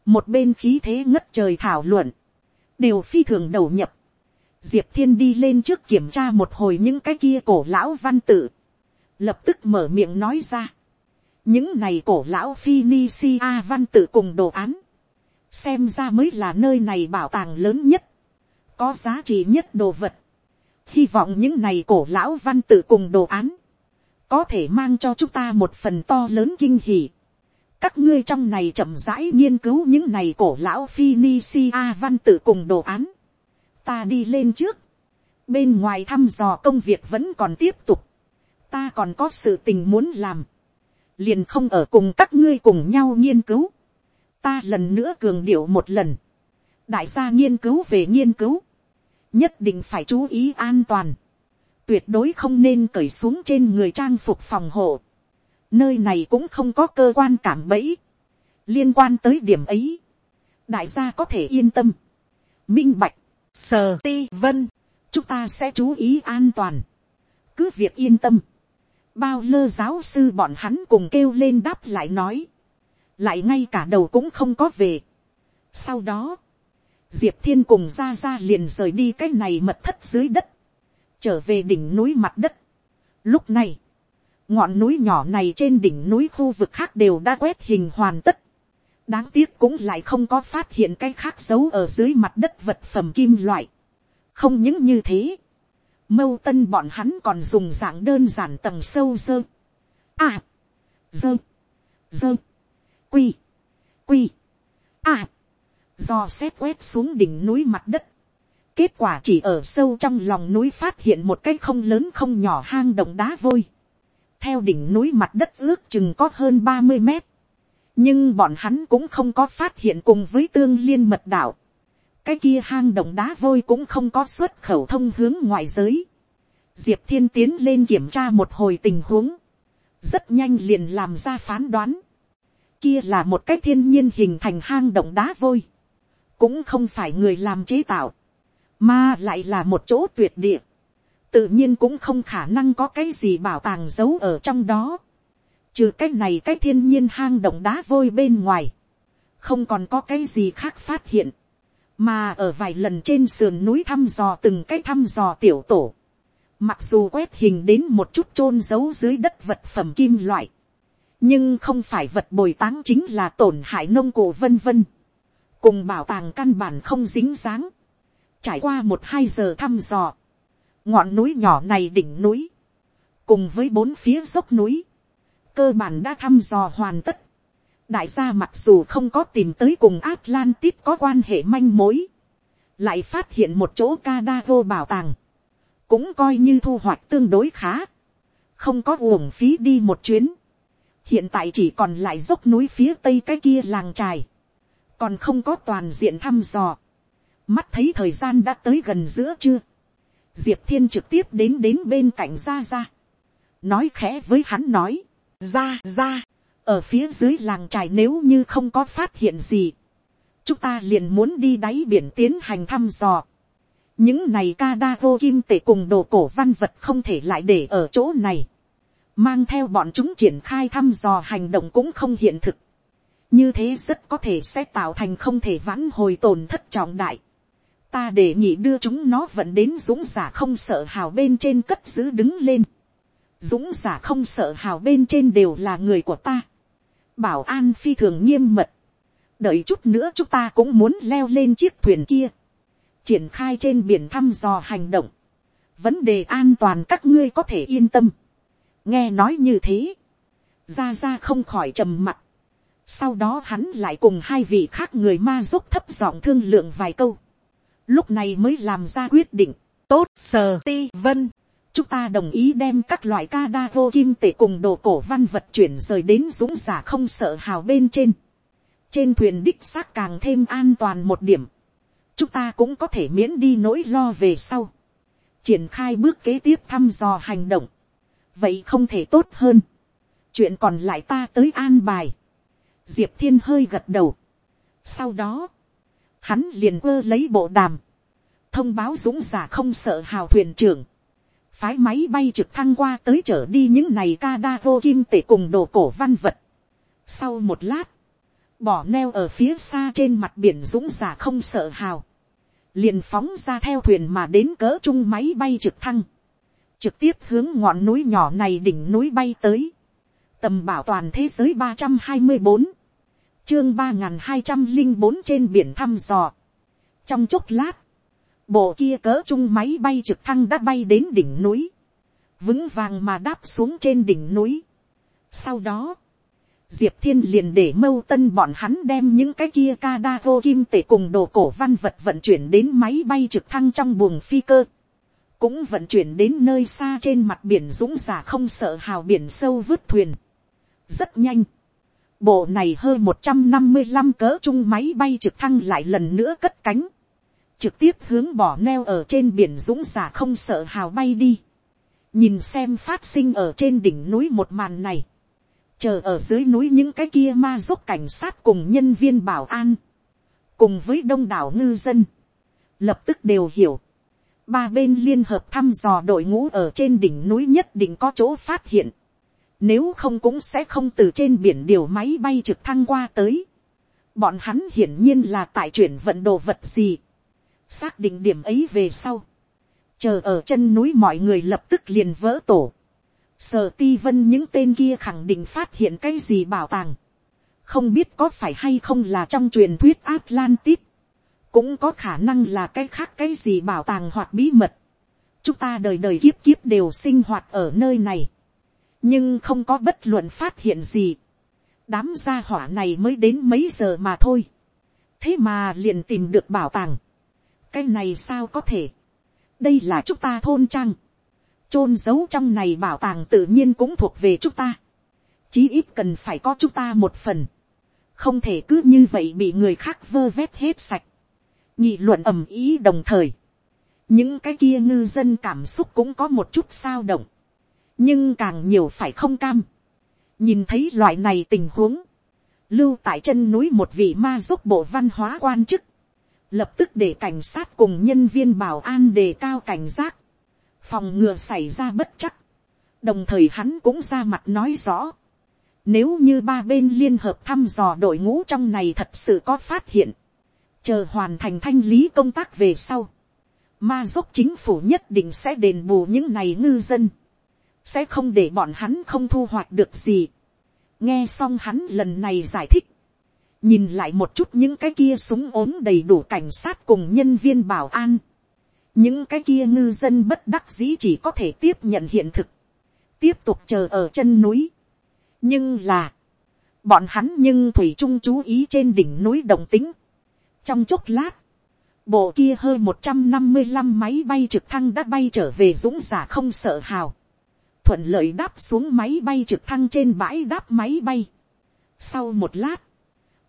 một bên khí thế ngất trời thảo luận, đều phi thường đầu nhập, diệp thiên đi lên trước kiểm tra một hồi những cái kia cổ lão văn tự, lập tức mở miệng nói ra, những này cổ lão Phoenicia văn tự cùng đồ án, xem ra mới là nơi này bảo tàng lớn nhất, có giá trị nhất đồ vật. Hy vọng những này cổ lão văn tự cùng đồ án, có thể mang cho chúng ta một phần to lớn kinh hỉ. Các ngươi trong này chậm rãi nghiên cứu những này cổ lão Phoenicia văn tự cùng đồ án. Ta đi lên trước. Bên ngoài thăm dò công việc vẫn còn tiếp tục. Ta còn có sự tình muốn làm. Liền không ở cùng các ngươi cùng nhau nghiên cứu. Ta lần nữa cường điệu một lần. Đại gia nghiên cứu về nghiên cứu. Nhất định phải chú ý an toàn tuyệt đối không nên cởi xuống trên người trang phục phòng hộ. Nơi này cũng không có cơ quan cảm bẫy. Liên quan tới điểm ấy. Đại gia có thể yên tâm. Minh Bạch, Sờ Ti Vân. Chúng ta sẽ chú ý an toàn. Cứ việc yên tâm. Bao lơ giáo sư bọn hắn cùng kêu lên đáp lại nói. Lại ngay cả đầu cũng không có về. Sau đó. Diệp Thiên cùng ra ra liền rời đi cái này mật thất dưới đất trở về đỉnh núi mặt đất. Lúc này, ngọn núi nhỏ này trên đỉnh núi khu vực khác đều đã quét hình hoàn tất. Đáng tiếc cũng lại không có phát hiện cái khác giấu ở dưới mặt đất vật phẩm kim loại. Không những như thế, mâu tân bọn hắn còn dùng dạng đơn giản tầng sâu dơ. À, dơ, dơ, quy, quy, à, do xét quét xuống đỉnh núi mặt đất Kết quả chỉ ở sâu trong lòng núi phát hiện một cái không lớn không nhỏ hang động đá vôi. Theo đỉnh núi mặt đất ước chừng có hơn ba mươi mét. Nhưng bọn hắn cũng không có phát hiện cùng với tương liên mật đảo. Cái kia hang động đá vôi cũng không có xuất khẩu thông hướng ngoại giới. Diệp Thiên tiến lên kiểm tra một hồi tình huống. Rất nhanh liền làm ra phán đoán. Kia là một cái thiên nhiên hình thành hang động đá vôi. Cũng không phải người làm chế tạo mà lại là một chỗ tuyệt địa, tự nhiên cũng không khả năng có cái gì bảo tàng giấu ở trong đó, trừ cái này cái thiên nhiên hang động đá vôi bên ngoài, không còn có cái gì khác phát hiện, mà ở vài lần trên sườn núi thăm dò từng cái thăm dò tiểu tổ, mặc dù quét hình đến một chút chôn giấu dưới đất vật phẩm kim loại, nhưng không phải vật bồi táng chính là tổn hại nông cổ vân vân, cùng bảo tàng căn bản không dính dáng, Trải qua một hai giờ thăm dò. Ngọn núi nhỏ này đỉnh núi. Cùng với bốn phía dốc núi. Cơ bản đã thăm dò hoàn tất. Đại gia mặc dù không có tìm tới cùng Atlantis có quan hệ manh mối. Lại phát hiện một chỗ Kadago bảo tàng. Cũng coi như thu hoạch tương đối khá. Không có uổng phí đi một chuyến. Hiện tại chỉ còn lại dốc núi phía tây cái kia làng trài. Còn không có toàn diện thăm dò Mắt thấy thời gian đã tới gần giữa trưa. Diệp thiên trực tiếp đến đến bên cạnh ra ra. Nói khẽ với hắn nói. Ra ra. Ở phía dưới làng trài nếu như không có phát hiện gì. Chúng ta liền muốn đi đáy biển tiến hành thăm dò. Những này ca đa vô kim tệ cùng đồ cổ văn vật không thể lại để ở chỗ này. Mang theo bọn chúng triển khai thăm dò hành động cũng không hiện thực như thế rất có thể sẽ tạo thành không thể vãn hồi tổn thất trọng đại ta để nhị đưa chúng nó vẫn đến dũng giả không sợ hào bên trên cất giữ đứng lên. dũng giả không sợ hào bên trên đều là người của ta. bảo an phi thường nghiêm mật. đợi chút nữa chúng ta cũng muốn leo lên chiếc thuyền kia. triển khai trên biển thăm dò hành động. vấn đề an toàn các ngươi có thể yên tâm. nghe nói như thế. ra ra không khỏi trầm mặt sau đó hắn lại cùng hai vị khác người ma giúp thấp giọng thương lượng vài câu. Lúc này mới làm ra quyết định, tốt sờ ti vân, chúng ta đồng ý đem các loại ca đa vô kim tệ cùng đồ cổ văn vật chuyển rời đến dũng giả không sợ hào bên trên. trên thuyền đích xác càng thêm an toàn một điểm, chúng ta cũng có thể miễn đi nỗi lo về sau, triển khai bước kế tiếp thăm dò hành động, vậy không thể tốt hơn, chuyện còn lại ta tới an bài, diệp thiên hơi gật đầu, sau đó, hắn liền ơ lấy bộ đàm, thông báo dũng giả không sợ hào thuyền trưởng, phái máy bay trực thăng qua tới trở đi những này ca đa vô kim tể cùng đồ cổ văn vật. Sau một lát, bỏ neo ở phía xa trên mặt biển dũng giả không sợ hào, liền phóng ra theo thuyền mà đến cỡ chung máy bay trực thăng, trực tiếp hướng ngọn núi nhỏ này đỉnh núi bay tới, tầm bảo toàn thế giới ba trăm hai mươi bốn, chương ba n g h n hai trăm linh bốn trên biển thăm dò. trong chốc lát, bộ kia cỡ chung máy bay trực thăng đã bay đến đỉnh núi, vững vàng mà đáp xuống trên đỉnh núi. sau đó, diệp thiên liền để mâu tân bọn hắn đem những cái kia ca đa vô kim tể cùng đồ cổ văn vật vận chuyển đến máy bay trực thăng trong buồng phi cơ, cũng vận chuyển đến nơi xa trên mặt biển dũng giả không sợ hào biển sâu vứt thuyền. rất nhanh, Bộ này hơi một trăm năm mươi 155 cỡ trung máy bay trực thăng lại lần nữa cất cánh. Trực tiếp hướng bỏ neo ở trên biển dũng giả không sợ hào bay đi. Nhìn xem phát sinh ở trên đỉnh núi một màn này. Chờ ở dưới núi những cái kia ma giúp cảnh sát cùng nhân viên bảo an. Cùng với đông đảo ngư dân. Lập tức đều hiểu. Ba bên liên hợp thăm dò đội ngũ ở trên đỉnh núi nhất định có chỗ phát hiện nếu không cũng sẽ không từ trên biển điều máy bay trực thăng qua tới. Bọn hắn hiển nhiên là tại chuyển vận đồ vật gì. Xác định điểm ấy về sau. Chờ ở chân núi mọi người lập tức liền vỡ tổ. Sở ti vân những tên kia khẳng định phát hiện cái gì bảo tàng. Không biết có phải hay không là trong truyền thuyết Atlantis. Cũng có khả năng là cái khác cái gì bảo tàng hoặc bí mật. Chúng ta đời đời kiếp kiếp đều sinh hoạt ở nơi này nhưng không có bất luận phát hiện gì. đám gia hỏa này mới đến mấy giờ mà thôi. thế mà liền tìm được bảo tàng. cái này sao có thể. đây là chúng ta thôn trang. chôn giấu trong này bảo tàng tự nhiên cũng thuộc về chúng ta. chí ít cần phải có chúng ta một phần. không thể cứ như vậy bị người khác vơ vét hết sạch. nhị luận ầm ý đồng thời. những cái kia ngư dân cảm xúc cũng có một chút sao động nhưng càng nhiều phải không cam. nhìn thấy loại này tình huống, lưu tại chân núi một vị ma giúp bộ văn hóa quan chức, lập tức để cảnh sát cùng nhân viên bảo an đề cao cảnh giác, phòng ngừa xảy ra bất chắc, đồng thời hắn cũng ra mặt nói rõ, nếu như ba bên liên hợp thăm dò đội ngũ trong này thật sự có phát hiện, chờ hoàn thành thanh lý công tác về sau, ma giúp chính phủ nhất định sẽ đền bù những này ngư dân sẽ không để bọn hắn không thu hoạch được gì. nghe xong hắn lần này giải thích, nhìn lại một chút những cái kia súng ốm đầy đủ cảnh sát cùng nhân viên bảo an, những cái kia ngư dân bất đắc dĩ chỉ có thể tiếp nhận hiện thực, tiếp tục chờ ở chân núi. nhưng là, bọn hắn nhưng thủy trung chú ý trên đỉnh núi đồng tính. trong chốc lát, bộ kia hơi một trăm năm mươi 155 máy bay trực thăng đã bay trở về dũng giả không sợ hào thuận lợi đáp xuống máy bay trực thăng trên bãi đáp máy bay. Sau một lát,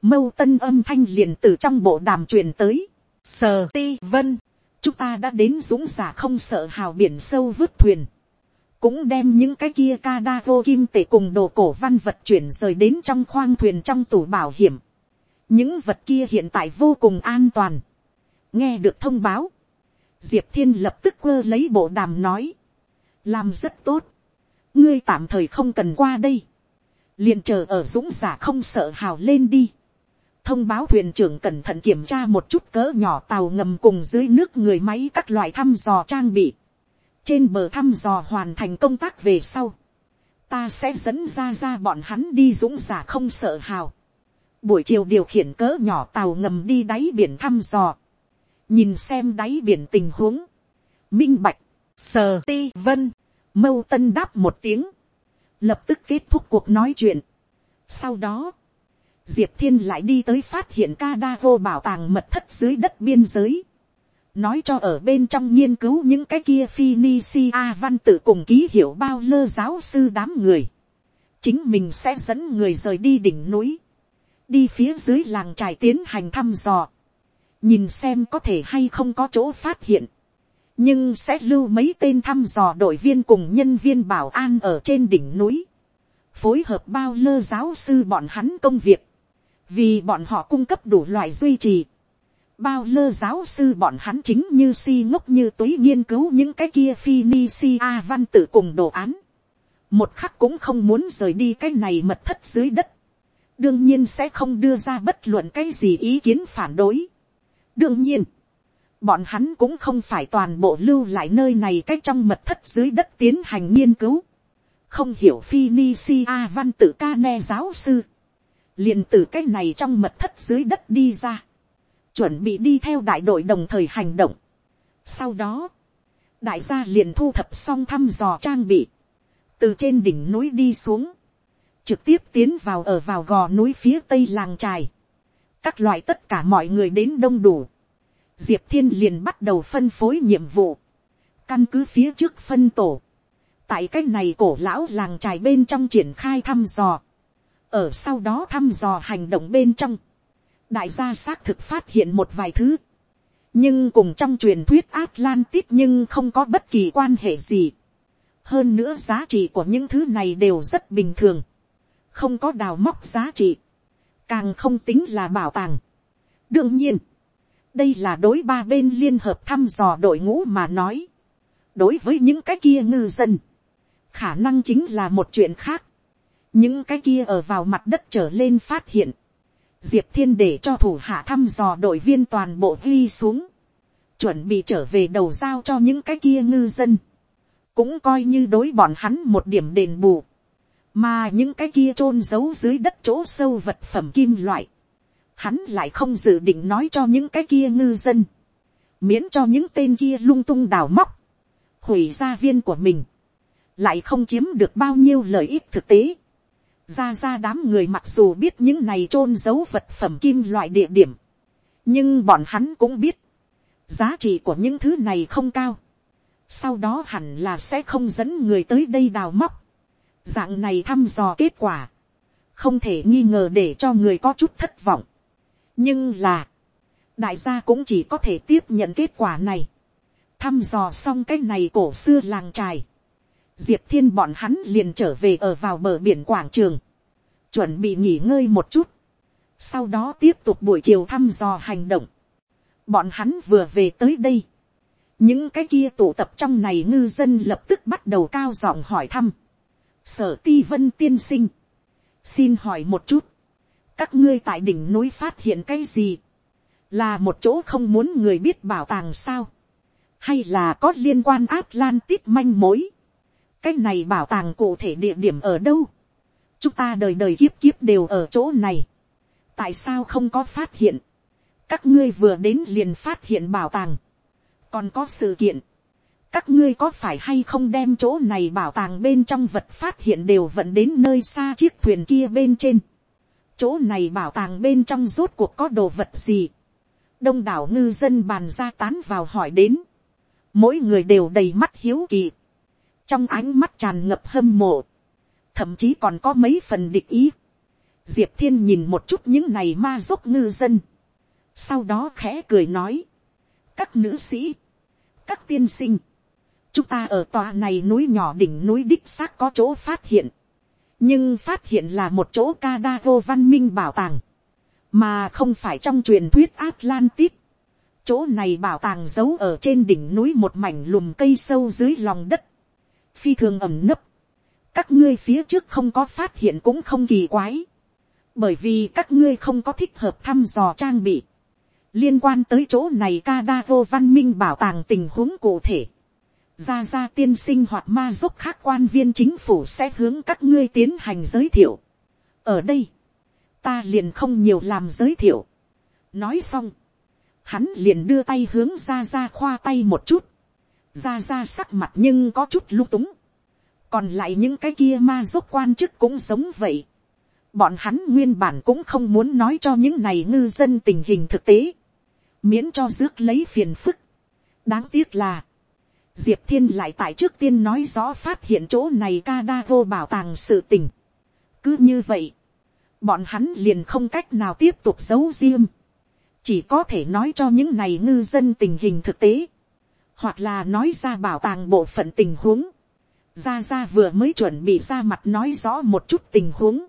mâu tân âm thanh liền từ trong bộ đàm truyền tới. Sờ ti vân, chúng ta đã đến dũng giả không sợ hào biển sâu vứt thuyền. Cũng đem những cái kia ca đa vô kim tể cùng đồ cổ văn vật chuyển rời đến trong khoang thuyền trong tủ bảo hiểm. Những vật kia hiện tại vô cùng an toàn. Nghe được thông báo. Diệp Thiên lập tức quơ lấy bộ đàm nói. Làm rất tốt ngươi tạm thời không cần qua đây, liền chờ ở dũng giả không sợ hào lên đi. thông báo thuyền trưởng cẩn thận kiểm tra một chút cỡ nhỏ tàu ngầm cùng dưới nước người máy các loại thăm dò trang bị. trên bờ thăm dò hoàn thành công tác về sau, ta sẽ dẫn ra ra bọn hắn đi dũng giả không sợ hào. buổi chiều điều khiển cỡ nhỏ tàu ngầm đi đáy biển thăm dò, nhìn xem đáy biển tình huống, minh bạch, sờ ti vân, Mâu tân đáp một tiếng. Lập tức kết thúc cuộc nói chuyện. Sau đó. Diệp Thiên lại đi tới phát hiện ca đa vô bảo tàng mật thất dưới đất biên giới. Nói cho ở bên trong nghiên cứu những cái kia Phoenicia văn tự cùng ký hiệu bao lơ giáo sư đám người. Chính mình sẽ dẫn người rời đi đỉnh núi. đi phía dưới làng trải tiến hành thăm dò, nhìn xem có thể hay không có chỗ phát hiện, nhưng sẽ lưu mấy tên thăm dò đội viên cùng nhân viên bảo an ở trên đỉnh núi, phối hợp bao lơ giáo sư bọn hắn công việc, vì bọn họ cung cấp đủ loại duy trì, bao lơ giáo sư bọn hắn chính như si ngốc như túy nghiên cứu những cái kia phi ni si a văn tự cùng đồ án, một khắc cũng không muốn rời đi cái này mật thất dưới đất, đương nhiên sẽ không đưa ra bất luận cái gì ý kiến phản đối. đương nhiên, bọn hắn cũng không phải toàn bộ lưu lại nơi này cách trong mật thất dưới đất tiến hành nghiên cứu. không hiểu phi ni si a văn tự ca ne giáo sư. liền từ cái này trong mật thất dưới đất đi ra. chuẩn bị đi theo đại đội đồng thời hành động. sau đó, đại gia liền thu thập xong thăm dò trang bị. từ trên đỉnh núi đi xuống. trực tiếp tiến vào ở vào gò núi phía tây làng trài. các loại tất cả mọi người đến đông đủ diệp thiên liền bắt đầu phân phối nhiệm vụ, căn cứ phía trước phân tổ, tại cái này cổ lão làng trài bên trong triển khai thăm dò, ở sau đó thăm dò hành động bên trong, đại gia xác thực phát hiện một vài thứ, nhưng cùng trong truyền thuyết Atlantis nhưng không có bất kỳ quan hệ gì. hơn nữa giá trị của những thứ này đều rất bình thường, không có đào móc giá trị, càng không tính là bảo tàng. đương nhiên, đây là đối ba bên liên hợp thăm dò đội ngũ mà nói. đối với những cái kia ngư dân, khả năng chính là một chuyện khác. những cái kia ở vào mặt đất trở lên phát hiện. diệp thiên để cho thủ hạ thăm dò đội viên toàn bộ ghi xuống. chuẩn bị trở về đầu giao cho những cái kia ngư dân. cũng coi như đối bọn hắn một điểm đền bù. mà những cái kia t r ô n giấu dưới đất chỗ sâu vật phẩm kim loại hắn lại không dự định nói cho những cái kia ngư dân, miễn cho những tên kia lung tung đào móc, hủy gia viên của mình, lại không chiếm được bao nhiêu lợi ích thực tế. ra ra đám người mặc dù biết những này chôn giấu vật phẩm kim loại địa điểm, nhưng bọn hắn cũng biết, giá trị của những thứ này không cao, sau đó hẳn là sẽ không dẫn người tới đây đào móc, dạng này thăm dò kết quả, không thể nghi ngờ để cho người có chút thất vọng nhưng là, đại gia cũng chỉ có thể tiếp nhận kết quả này, thăm dò xong cái này cổ xưa làng trài, diệp thiên bọn hắn liền trở về ở vào bờ biển quảng trường, chuẩn bị nghỉ ngơi một chút, sau đó tiếp tục buổi chiều thăm dò hành động, bọn hắn vừa về tới đây, những cái kia tụ tập trong này ngư dân lập tức bắt đầu cao giọng hỏi thăm, sở ti vân tiên sinh, xin hỏi một chút, các ngươi tại đỉnh núi phát hiện cái gì, là một chỗ không muốn người biết bảo tàng sao, hay là có liên quan Atlantis manh mối, cái này bảo tàng cụ thể địa điểm ở đâu, chúng ta đời đời kiếp kiếp đều ở chỗ này, tại sao không có phát hiện, các ngươi vừa đến liền phát hiện bảo tàng, còn có sự kiện, các ngươi có phải hay không đem chỗ này bảo tàng bên trong vật phát hiện đều vận đến nơi xa chiếc thuyền kia bên trên, chỗ này bảo tàng bên trong rốt cuộc có đồ vật gì. đông đảo ngư dân bàn ra tán vào hỏi đến. mỗi người đều đầy mắt hiếu kỳ. trong ánh mắt tràn ngập hâm mộ. thậm chí còn có mấy phần địch ý. diệp thiên nhìn một chút những này ma dốc ngư dân. sau đó khẽ cười nói. các nữ sĩ, các tiên sinh, chúng ta ở tòa này núi nhỏ đỉnh núi đích xác có chỗ phát hiện nhưng phát hiện là một chỗ ca đa vô văn minh bảo tàng, mà không phải trong truyền thuyết Atlantis. Chỗ này bảo tàng giấu ở trên đỉnh núi một mảnh lùm cây sâu dưới lòng đất, phi thường ẩm nấp. các ngươi phía trước không có phát hiện cũng không kỳ quái, bởi vì các ngươi không có thích hợp thăm dò trang bị. liên quan tới chỗ này ca đa vô văn minh bảo tàng tình huống cụ thể gia gia tiên sinh hoặc ma giúp khác quan viên chính phủ sẽ hướng các ngươi tiến hành giới thiệu. ở đây, ta liền không nhiều làm giới thiệu. nói xong, hắn liền đưa tay hướng ra ra khoa tay một chút, ra ra sắc mặt nhưng có chút lung túng. còn lại những cái kia ma giúp quan chức cũng giống vậy. bọn hắn nguyên bản cũng không muốn nói cho những này ngư dân tình hình thực tế, miễn cho rước lấy phiền phức. đáng tiếc là, diệp thiên lại tại trước tiên nói rõ phát hiện chỗ này ca đa vô bảo tàng sự tình. cứ như vậy, bọn hắn liền không cách nào tiếp tục giấu riêng, chỉ có thể nói cho những này ngư dân tình hình thực tế, hoặc là nói ra bảo tàng bộ phận tình huống, gia gia vừa mới chuẩn bị ra mặt nói rõ một chút tình huống,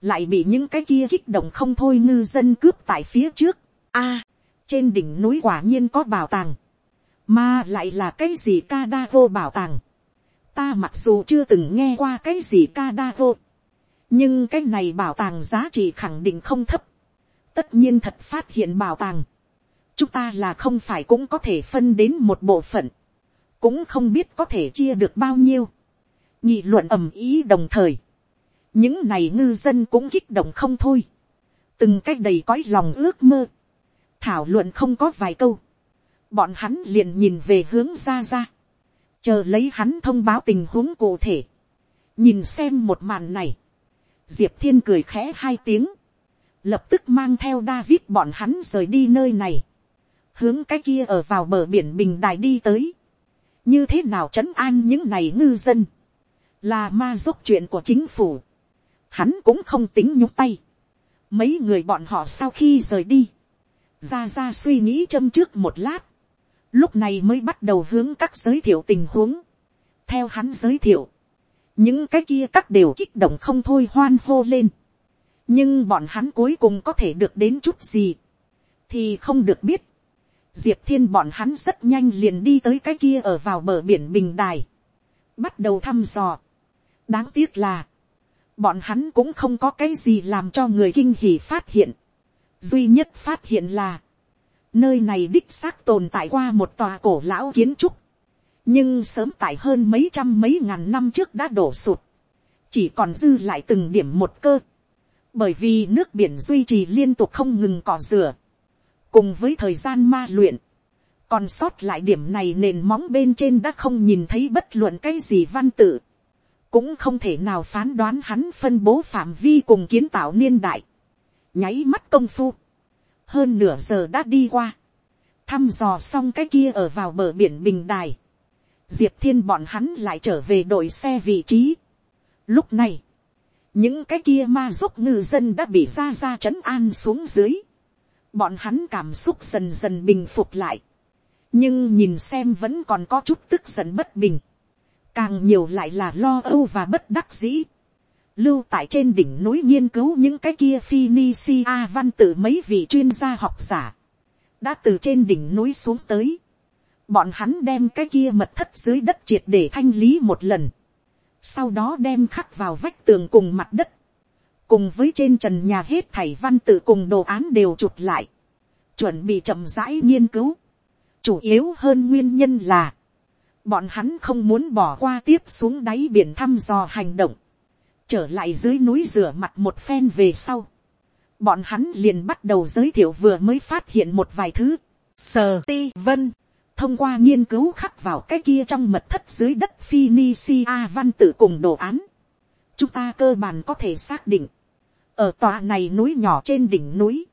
lại bị những cái kia kích động không thôi ngư dân cướp tại phía trước. A, trên đỉnh núi quả nhiên có bảo tàng, mà lại là cái gì ca đa vô bảo tàng. Ta mặc dù chưa từng nghe qua cái gì ca đa vô, nhưng cái này bảo tàng giá trị khẳng định không thấp. tất nhiên thật phát hiện bảo tàng, chúng ta là không phải cũng có thể phân đến một bộ phận, cũng không biết có thể chia được bao nhiêu. nhị luận ầm ý đồng thời, những này ngư dân cũng kích động không thôi, từng cách đầy cõi lòng ước mơ, thảo luận không có vài câu, bọn hắn liền nhìn về hướng ra ra, chờ lấy hắn thông báo tình huống cụ thể, nhìn xem một màn này, diệp thiên cười khẽ hai tiếng, lập tức mang theo David bọn hắn rời đi nơi này, hướng cái kia ở vào bờ biển bình đài đi tới, như thế nào trấn an những này ngư dân, là ma dốc chuyện của chính phủ, hắn cũng không tính nhúc tay, mấy người bọn họ sau khi rời đi, ra ra suy nghĩ châm trước một lát, lúc này mới bắt đầu hướng các giới thiệu tình huống, theo hắn giới thiệu, những cái kia các đều kích động không thôi hoan hô lên, nhưng bọn hắn cuối cùng có thể được đến chút gì, thì không được biết, diệp thiên bọn hắn rất nhanh liền đi tới cái kia ở vào bờ biển bình đài, bắt đầu thăm dò. đáng tiếc là, bọn hắn cũng không có cái gì làm cho người kinh hỉ phát hiện. duy nhất phát hiện là, nơi này đích xác tồn tại qua một tòa cổ lão kiến trúc, nhưng sớm tại hơn mấy trăm mấy ngàn năm trước đã đổ sụt, chỉ còn dư lại từng điểm một cơ, bởi vì nước biển duy trì liên tục không ngừng cỏ rửa, cùng với thời gian ma luyện, còn sót lại điểm này nền móng bên trên đã không nhìn thấy bất luận cái gì văn tự, cũng không thể nào phán đoán hắn phân bố phạm vi cùng kiến tạo niên đại, nháy mắt công phu, hơn nửa giờ đã đi qua, thăm dò xong cái kia ở vào bờ biển bình đài, diệp thiên bọn hắn lại trở về đội xe vị trí. Lúc này, những cái kia ma giúp ngư dân đã bị ra ra trấn an xuống dưới, bọn hắn cảm xúc dần dần bình phục lại, nhưng nhìn xem vẫn còn có chút tức giận bất bình, càng nhiều lại là lo âu và bất đắc dĩ. Lưu tại trên đỉnh núi nghiên cứu những cái kia Phoenicia văn tự mấy vị chuyên gia học giả, đã từ trên đỉnh núi xuống tới. Bọn hắn đem cái kia mật thất dưới đất triệt để thanh lý một lần. Sau đó đem khắc vào vách tường cùng mặt đất. Cùng với trên trần nhà hết thảy văn tự cùng đồ án đều chụp lại. Chuẩn bị chậm rãi nghiên cứu. Chủ yếu hơn nguyên nhân là. Bọn hắn không muốn bỏ qua tiếp xuống đáy biển thăm dò hành động. Trở lại dưới núi rửa mặt một phen về sau. Bọn hắn liền bắt đầu giới thiệu vừa mới phát hiện một vài thứ. Sờ ti vân thông qua nghiên cứu khắc vào cái kia trong mật thất dưới đất Phoenicia văn tự cùng đồ án, chúng ta cơ bản có thể xác định, ở tòa này núi nhỏ trên đỉnh núi,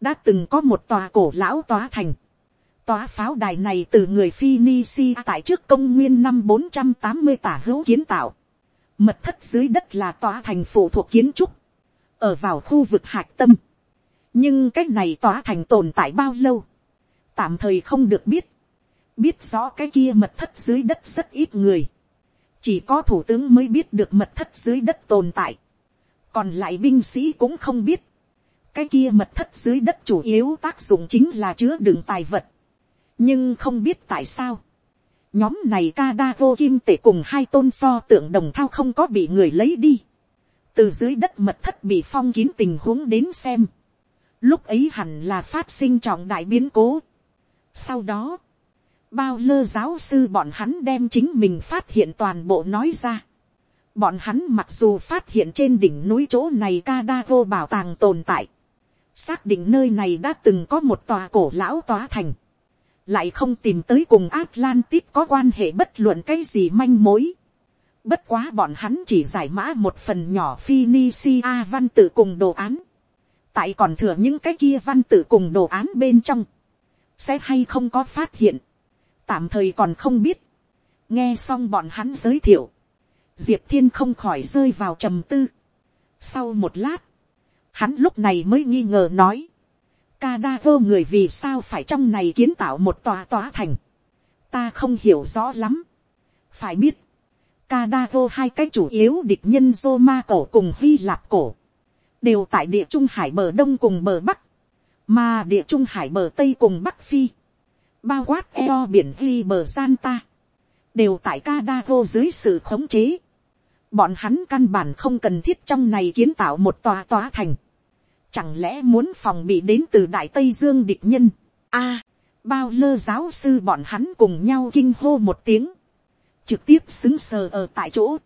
đã từng có một tòa cổ lão tòa thành. Tòa pháo đài này từ người Phoenicia tại trước công nguyên năm bốn trăm tám mươi tả hữu kiến tạo. Mật thất dưới đất là tòa thành phụ thuộc kiến trúc, ở vào khu vực hạch tâm. Nhưng cách này tòa thành tồn tại bao lâu, tạm thời không được biết. Biết rõ cái kia mật thất dưới đất rất ít người, chỉ có thủ tướng mới biết được mật thất dưới đất tồn tại, còn lại binh sĩ cũng không biết, cái kia mật thất dưới đất chủ yếu tác dụng chính là chứa đựng tài vật, nhưng không biết tại sao, nhóm này ca đa vô kim tể cùng hai tôn pho tượng đồng thao không có bị người lấy đi, từ dưới đất mật thất bị phong kín tình huống đến xem, lúc ấy hẳn là phát sinh trọng đại biến cố. sau đó, bao lơ giáo sư bọn hắn đem chính mình phát hiện toàn bộ nói ra. Bọn hắn mặc dù phát hiện trên đỉnh núi chỗ này ca đa vô bảo tàng tồn tại. Xác định nơi này đã từng có một tòa cổ lão tòa thành. Lại không tìm tới cùng Atlantis có quan hệ bất luận cái gì manh mối. Bất quá bọn hắn chỉ giải mã một phần nhỏ Phoenicia văn tự cùng đồ án. Tại còn thừa những cái kia văn tự cùng đồ án bên trong. Sẽ hay không có phát hiện tạm thời còn không biết. nghe xong bọn hắn giới thiệu, diệp thiên không khỏi rơi vào trầm tư. sau một lát, hắn lúc này mới nghi ngờ nói, ca đa vô người vì sao phải trong này kiến tạo một tòa tòa thành, ta không hiểu rõ lắm, phải biết, ca đa vô hai cái chủ yếu địch nhân Roma cổ cùng Hy Lạp cổ, đều tại địa trung hải bờ đông cùng bờ bắc, mà địa trung hải bờ tây cùng bắc phi, bao quát eo biển ghi bờ gian ta, đều tại ca đa vô dưới sự khống chế. Bọn hắn căn bản không cần thiết trong này kiến tạo một tòa tòa thành. Chẳng lẽ muốn phòng bị đến từ Đại Tây Dương địch nhân? a à, bao lơ giáo sư bọn hắn cùng nhau kinh hô một tiếng. Trực tiếp xứng sờ ở tại chỗ.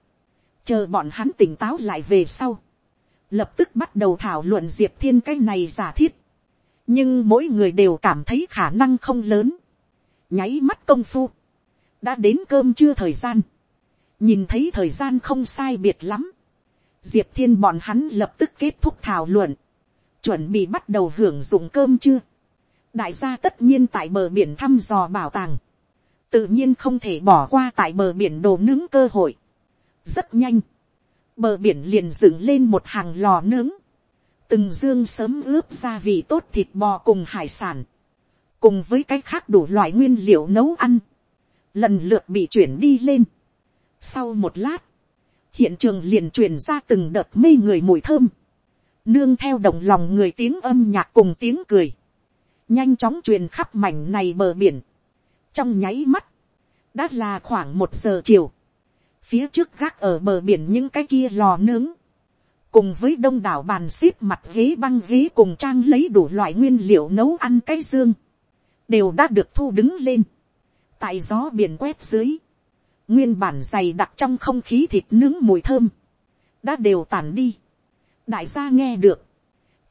Chờ bọn hắn tỉnh táo lại về sau. Lập tức bắt đầu thảo luận Diệp Thiên cái này giả thiết. Nhưng mỗi người đều cảm thấy khả năng không lớn. Nháy mắt công phu đã đến cơm trưa thời gian, nhìn thấy thời gian không sai biệt lắm, diệp thiên bọn hắn lập tức kết thúc thảo luận, chuẩn bị bắt đầu hưởng dụng cơm chưa? Đại gia tất nhiên tại bờ biển thăm dò bảo tàng, tự nhiên không thể bỏ qua tại bờ biển đồ nướng cơ hội. rất nhanh, bờ biển liền dựng lên một hàng lò nướng, từng dương sớm ướp gia vị tốt thịt bò cùng hải sản, cùng với cái khác đủ loại nguyên liệu nấu ăn, lần lượt bị chuyển đi lên. Sau một lát, hiện trường liền truyền ra từng đợt mê người mùi thơm, nương theo đồng lòng người tiếng âm nhạc cùng tiếng cười, nhanh chóng truyền khắp mảnh này bờ biển. trong nháy mắt, đã là khoảng một giờ chiều, phía trước gác ở bờ biển những cái kia lò nướng, cùng với đông đảo bàn xếp mặt ghế băng ghế cùng trang lấy đủ loại nguyên liệu nấu ăn cái dương, đều đã được thu đứng lên. Tại gió biển quét dưới, nguyên bản dày đặc trong không khí thịt nướng mùi thơm, đã đều tản đi đại gia nghe được,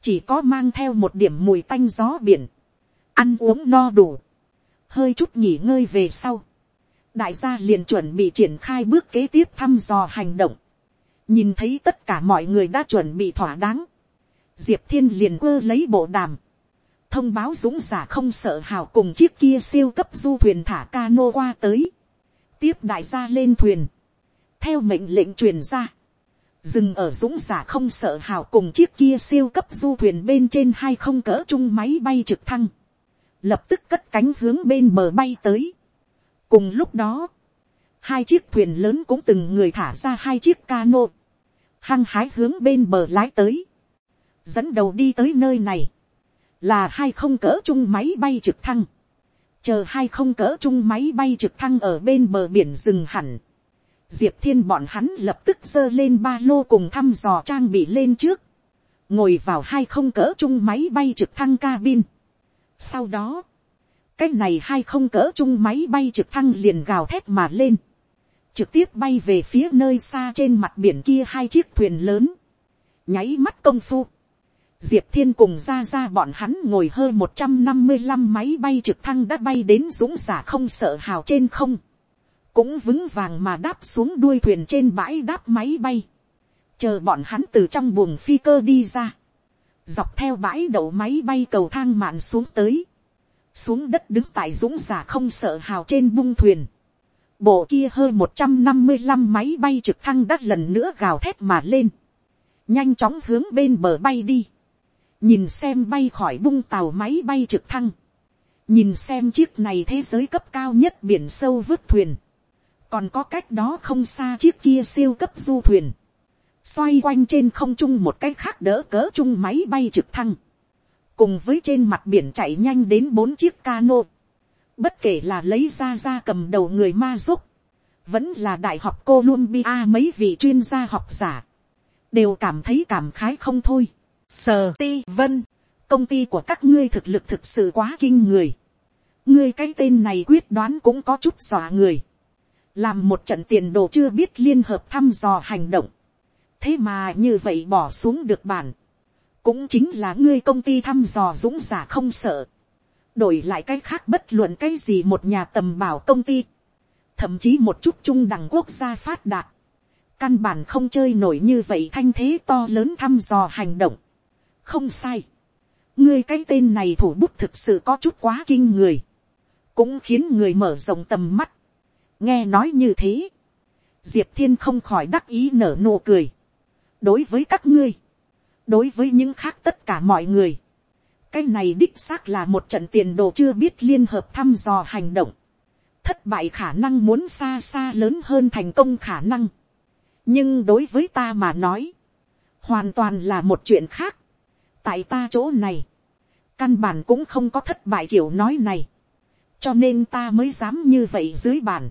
chỉ có mang theo một điểm mùi tanh gió biển, ăn uống no đủ, hơi chút nghỉ ngơi về sau, đại gia liền chuẩn bị triển khai bước kế tiếp thăm dò hành động, nhìn thấy tất cả mọi người đã chuẩn bị thỏa đáng, diệp thiên liền quơ lấy bộ đàm, thông báo dũng giả không sợ hào cùng chiếc kia siêu cấp du thuyền thả cano qua tới, tiếp đại gia lên thuyền, theo mệnh lệnh truyền ra, dừng ở dũng giả không sợ hào cùng chiếc kia siêu cấp du thuyền bên trên hai không cỡ chung máy bay trực thăng, lập tức cất cánh hướng bên bờ bay tới. cùng lúc đó, hai chiếc thuyền lớn cũng từng người thả ra hai chiếc cano, hăng hái hướng bên bờ lái tới, dẫn đầu đi tới nơi này, là hai không cỡ chung máy bay trực thăng, chờ hai không cỡ chung máy bay trực thăng ở bên bờ biển rừng hẳn, diệp thiên bọn hắn lập tức giơ lên ba lô cùng thăm dò trang bị lên trước, ngồi vào hai không cỡ chung máy bay trực thăng cabin. sau đó, cái này hai không cỡ chung máy bay trực thăng liền gào thét mà lên, trực tiếp bay về phía nơi xa trên mặt biển kia hai chiếc thuyền lớn, nháy mắt công phu, diệp thiên cùng ra ra bọn hắn ngồi hơi một trăm năm mươi năm máy bay trực thăng đã bay đến dũng giả không sợ hào trên không, cũng vững vàng mà đáp xuống đuôi thuyền trên bãi đáp máy bay, chờ bọn hắn từ trong buồng phi cơ đi ra, dọc theo bãi đậu máy bay cầu thang mạn xuống tới, xuống đất đứng tại dũng giả không sợ hào trên bung thuyền, bộ kia hơn một trăm năm mươi năm máy bay trực thăng đã lần nữa gào thét mà lên, nhanh chóng hướng bên bờ bay đi, nhìn xem bay khỏi bung tàu máy bay trực thăng, nhìn xem chiếc này thế giới cấp cao nhất biển sâu vứt thuyền, còn có cách đó không xa chiếc kia siêu cấp du thuyền, xoay quanh trên không trung một cách khác đỡ cỡ chung máy bay trực thăng, cùng với trên mặt biển chạy nhanh đến bốn chiếc cano, bất kể là lấy ra ra cầm đầu người ma giúp, vẫn là đại học Columbia mấy vị chuyên gia học giả, đều cảm thấy cảm khái không thôi. sờ ti vân, công ty của các ngươi thực lực thực sự quá kinh người. Ngươi cái tên này quyết đoán cũng có chút dọa người. Làm một trận tiền đồ chưa biết liên hợp thăm dò hành động. Thế mà như vậy bỏ xuống được bản. Cũng chính là ngươi công ty thăm dò dũng giả không sợ. Đổi lại cái khác bất luận cái gì một nhà tầm bảo công ty. Thậm chí một chút trung đẳng quốc gia phát đạt căn bản không chơi nổi như vậy thanh thế to lớn thăm dò hành động không sai. ngươi cái tên này thủ bút thực sự có chút quá kinh người. cũng khiến người mở rộng tầm mắt nghe nói như thế. diệp thiên không khỏi đắc ý nở nụ cười. đối với các ngươi, đối với những khác tất cả mọi người, cái này đích xác là một trận tiền đồ chưa biết liên hợp thăm dò hành động, thất bại khả năng muốn xa xa lớn hơn thành công khả năng, nhưng đối với ta mà nói, hoàn toàn là một chuyện khác, tại ta chỗ này, căn bản cũng không có thất bại kiểu nói này, cho nên ta mới dám như vậy dưới bàn,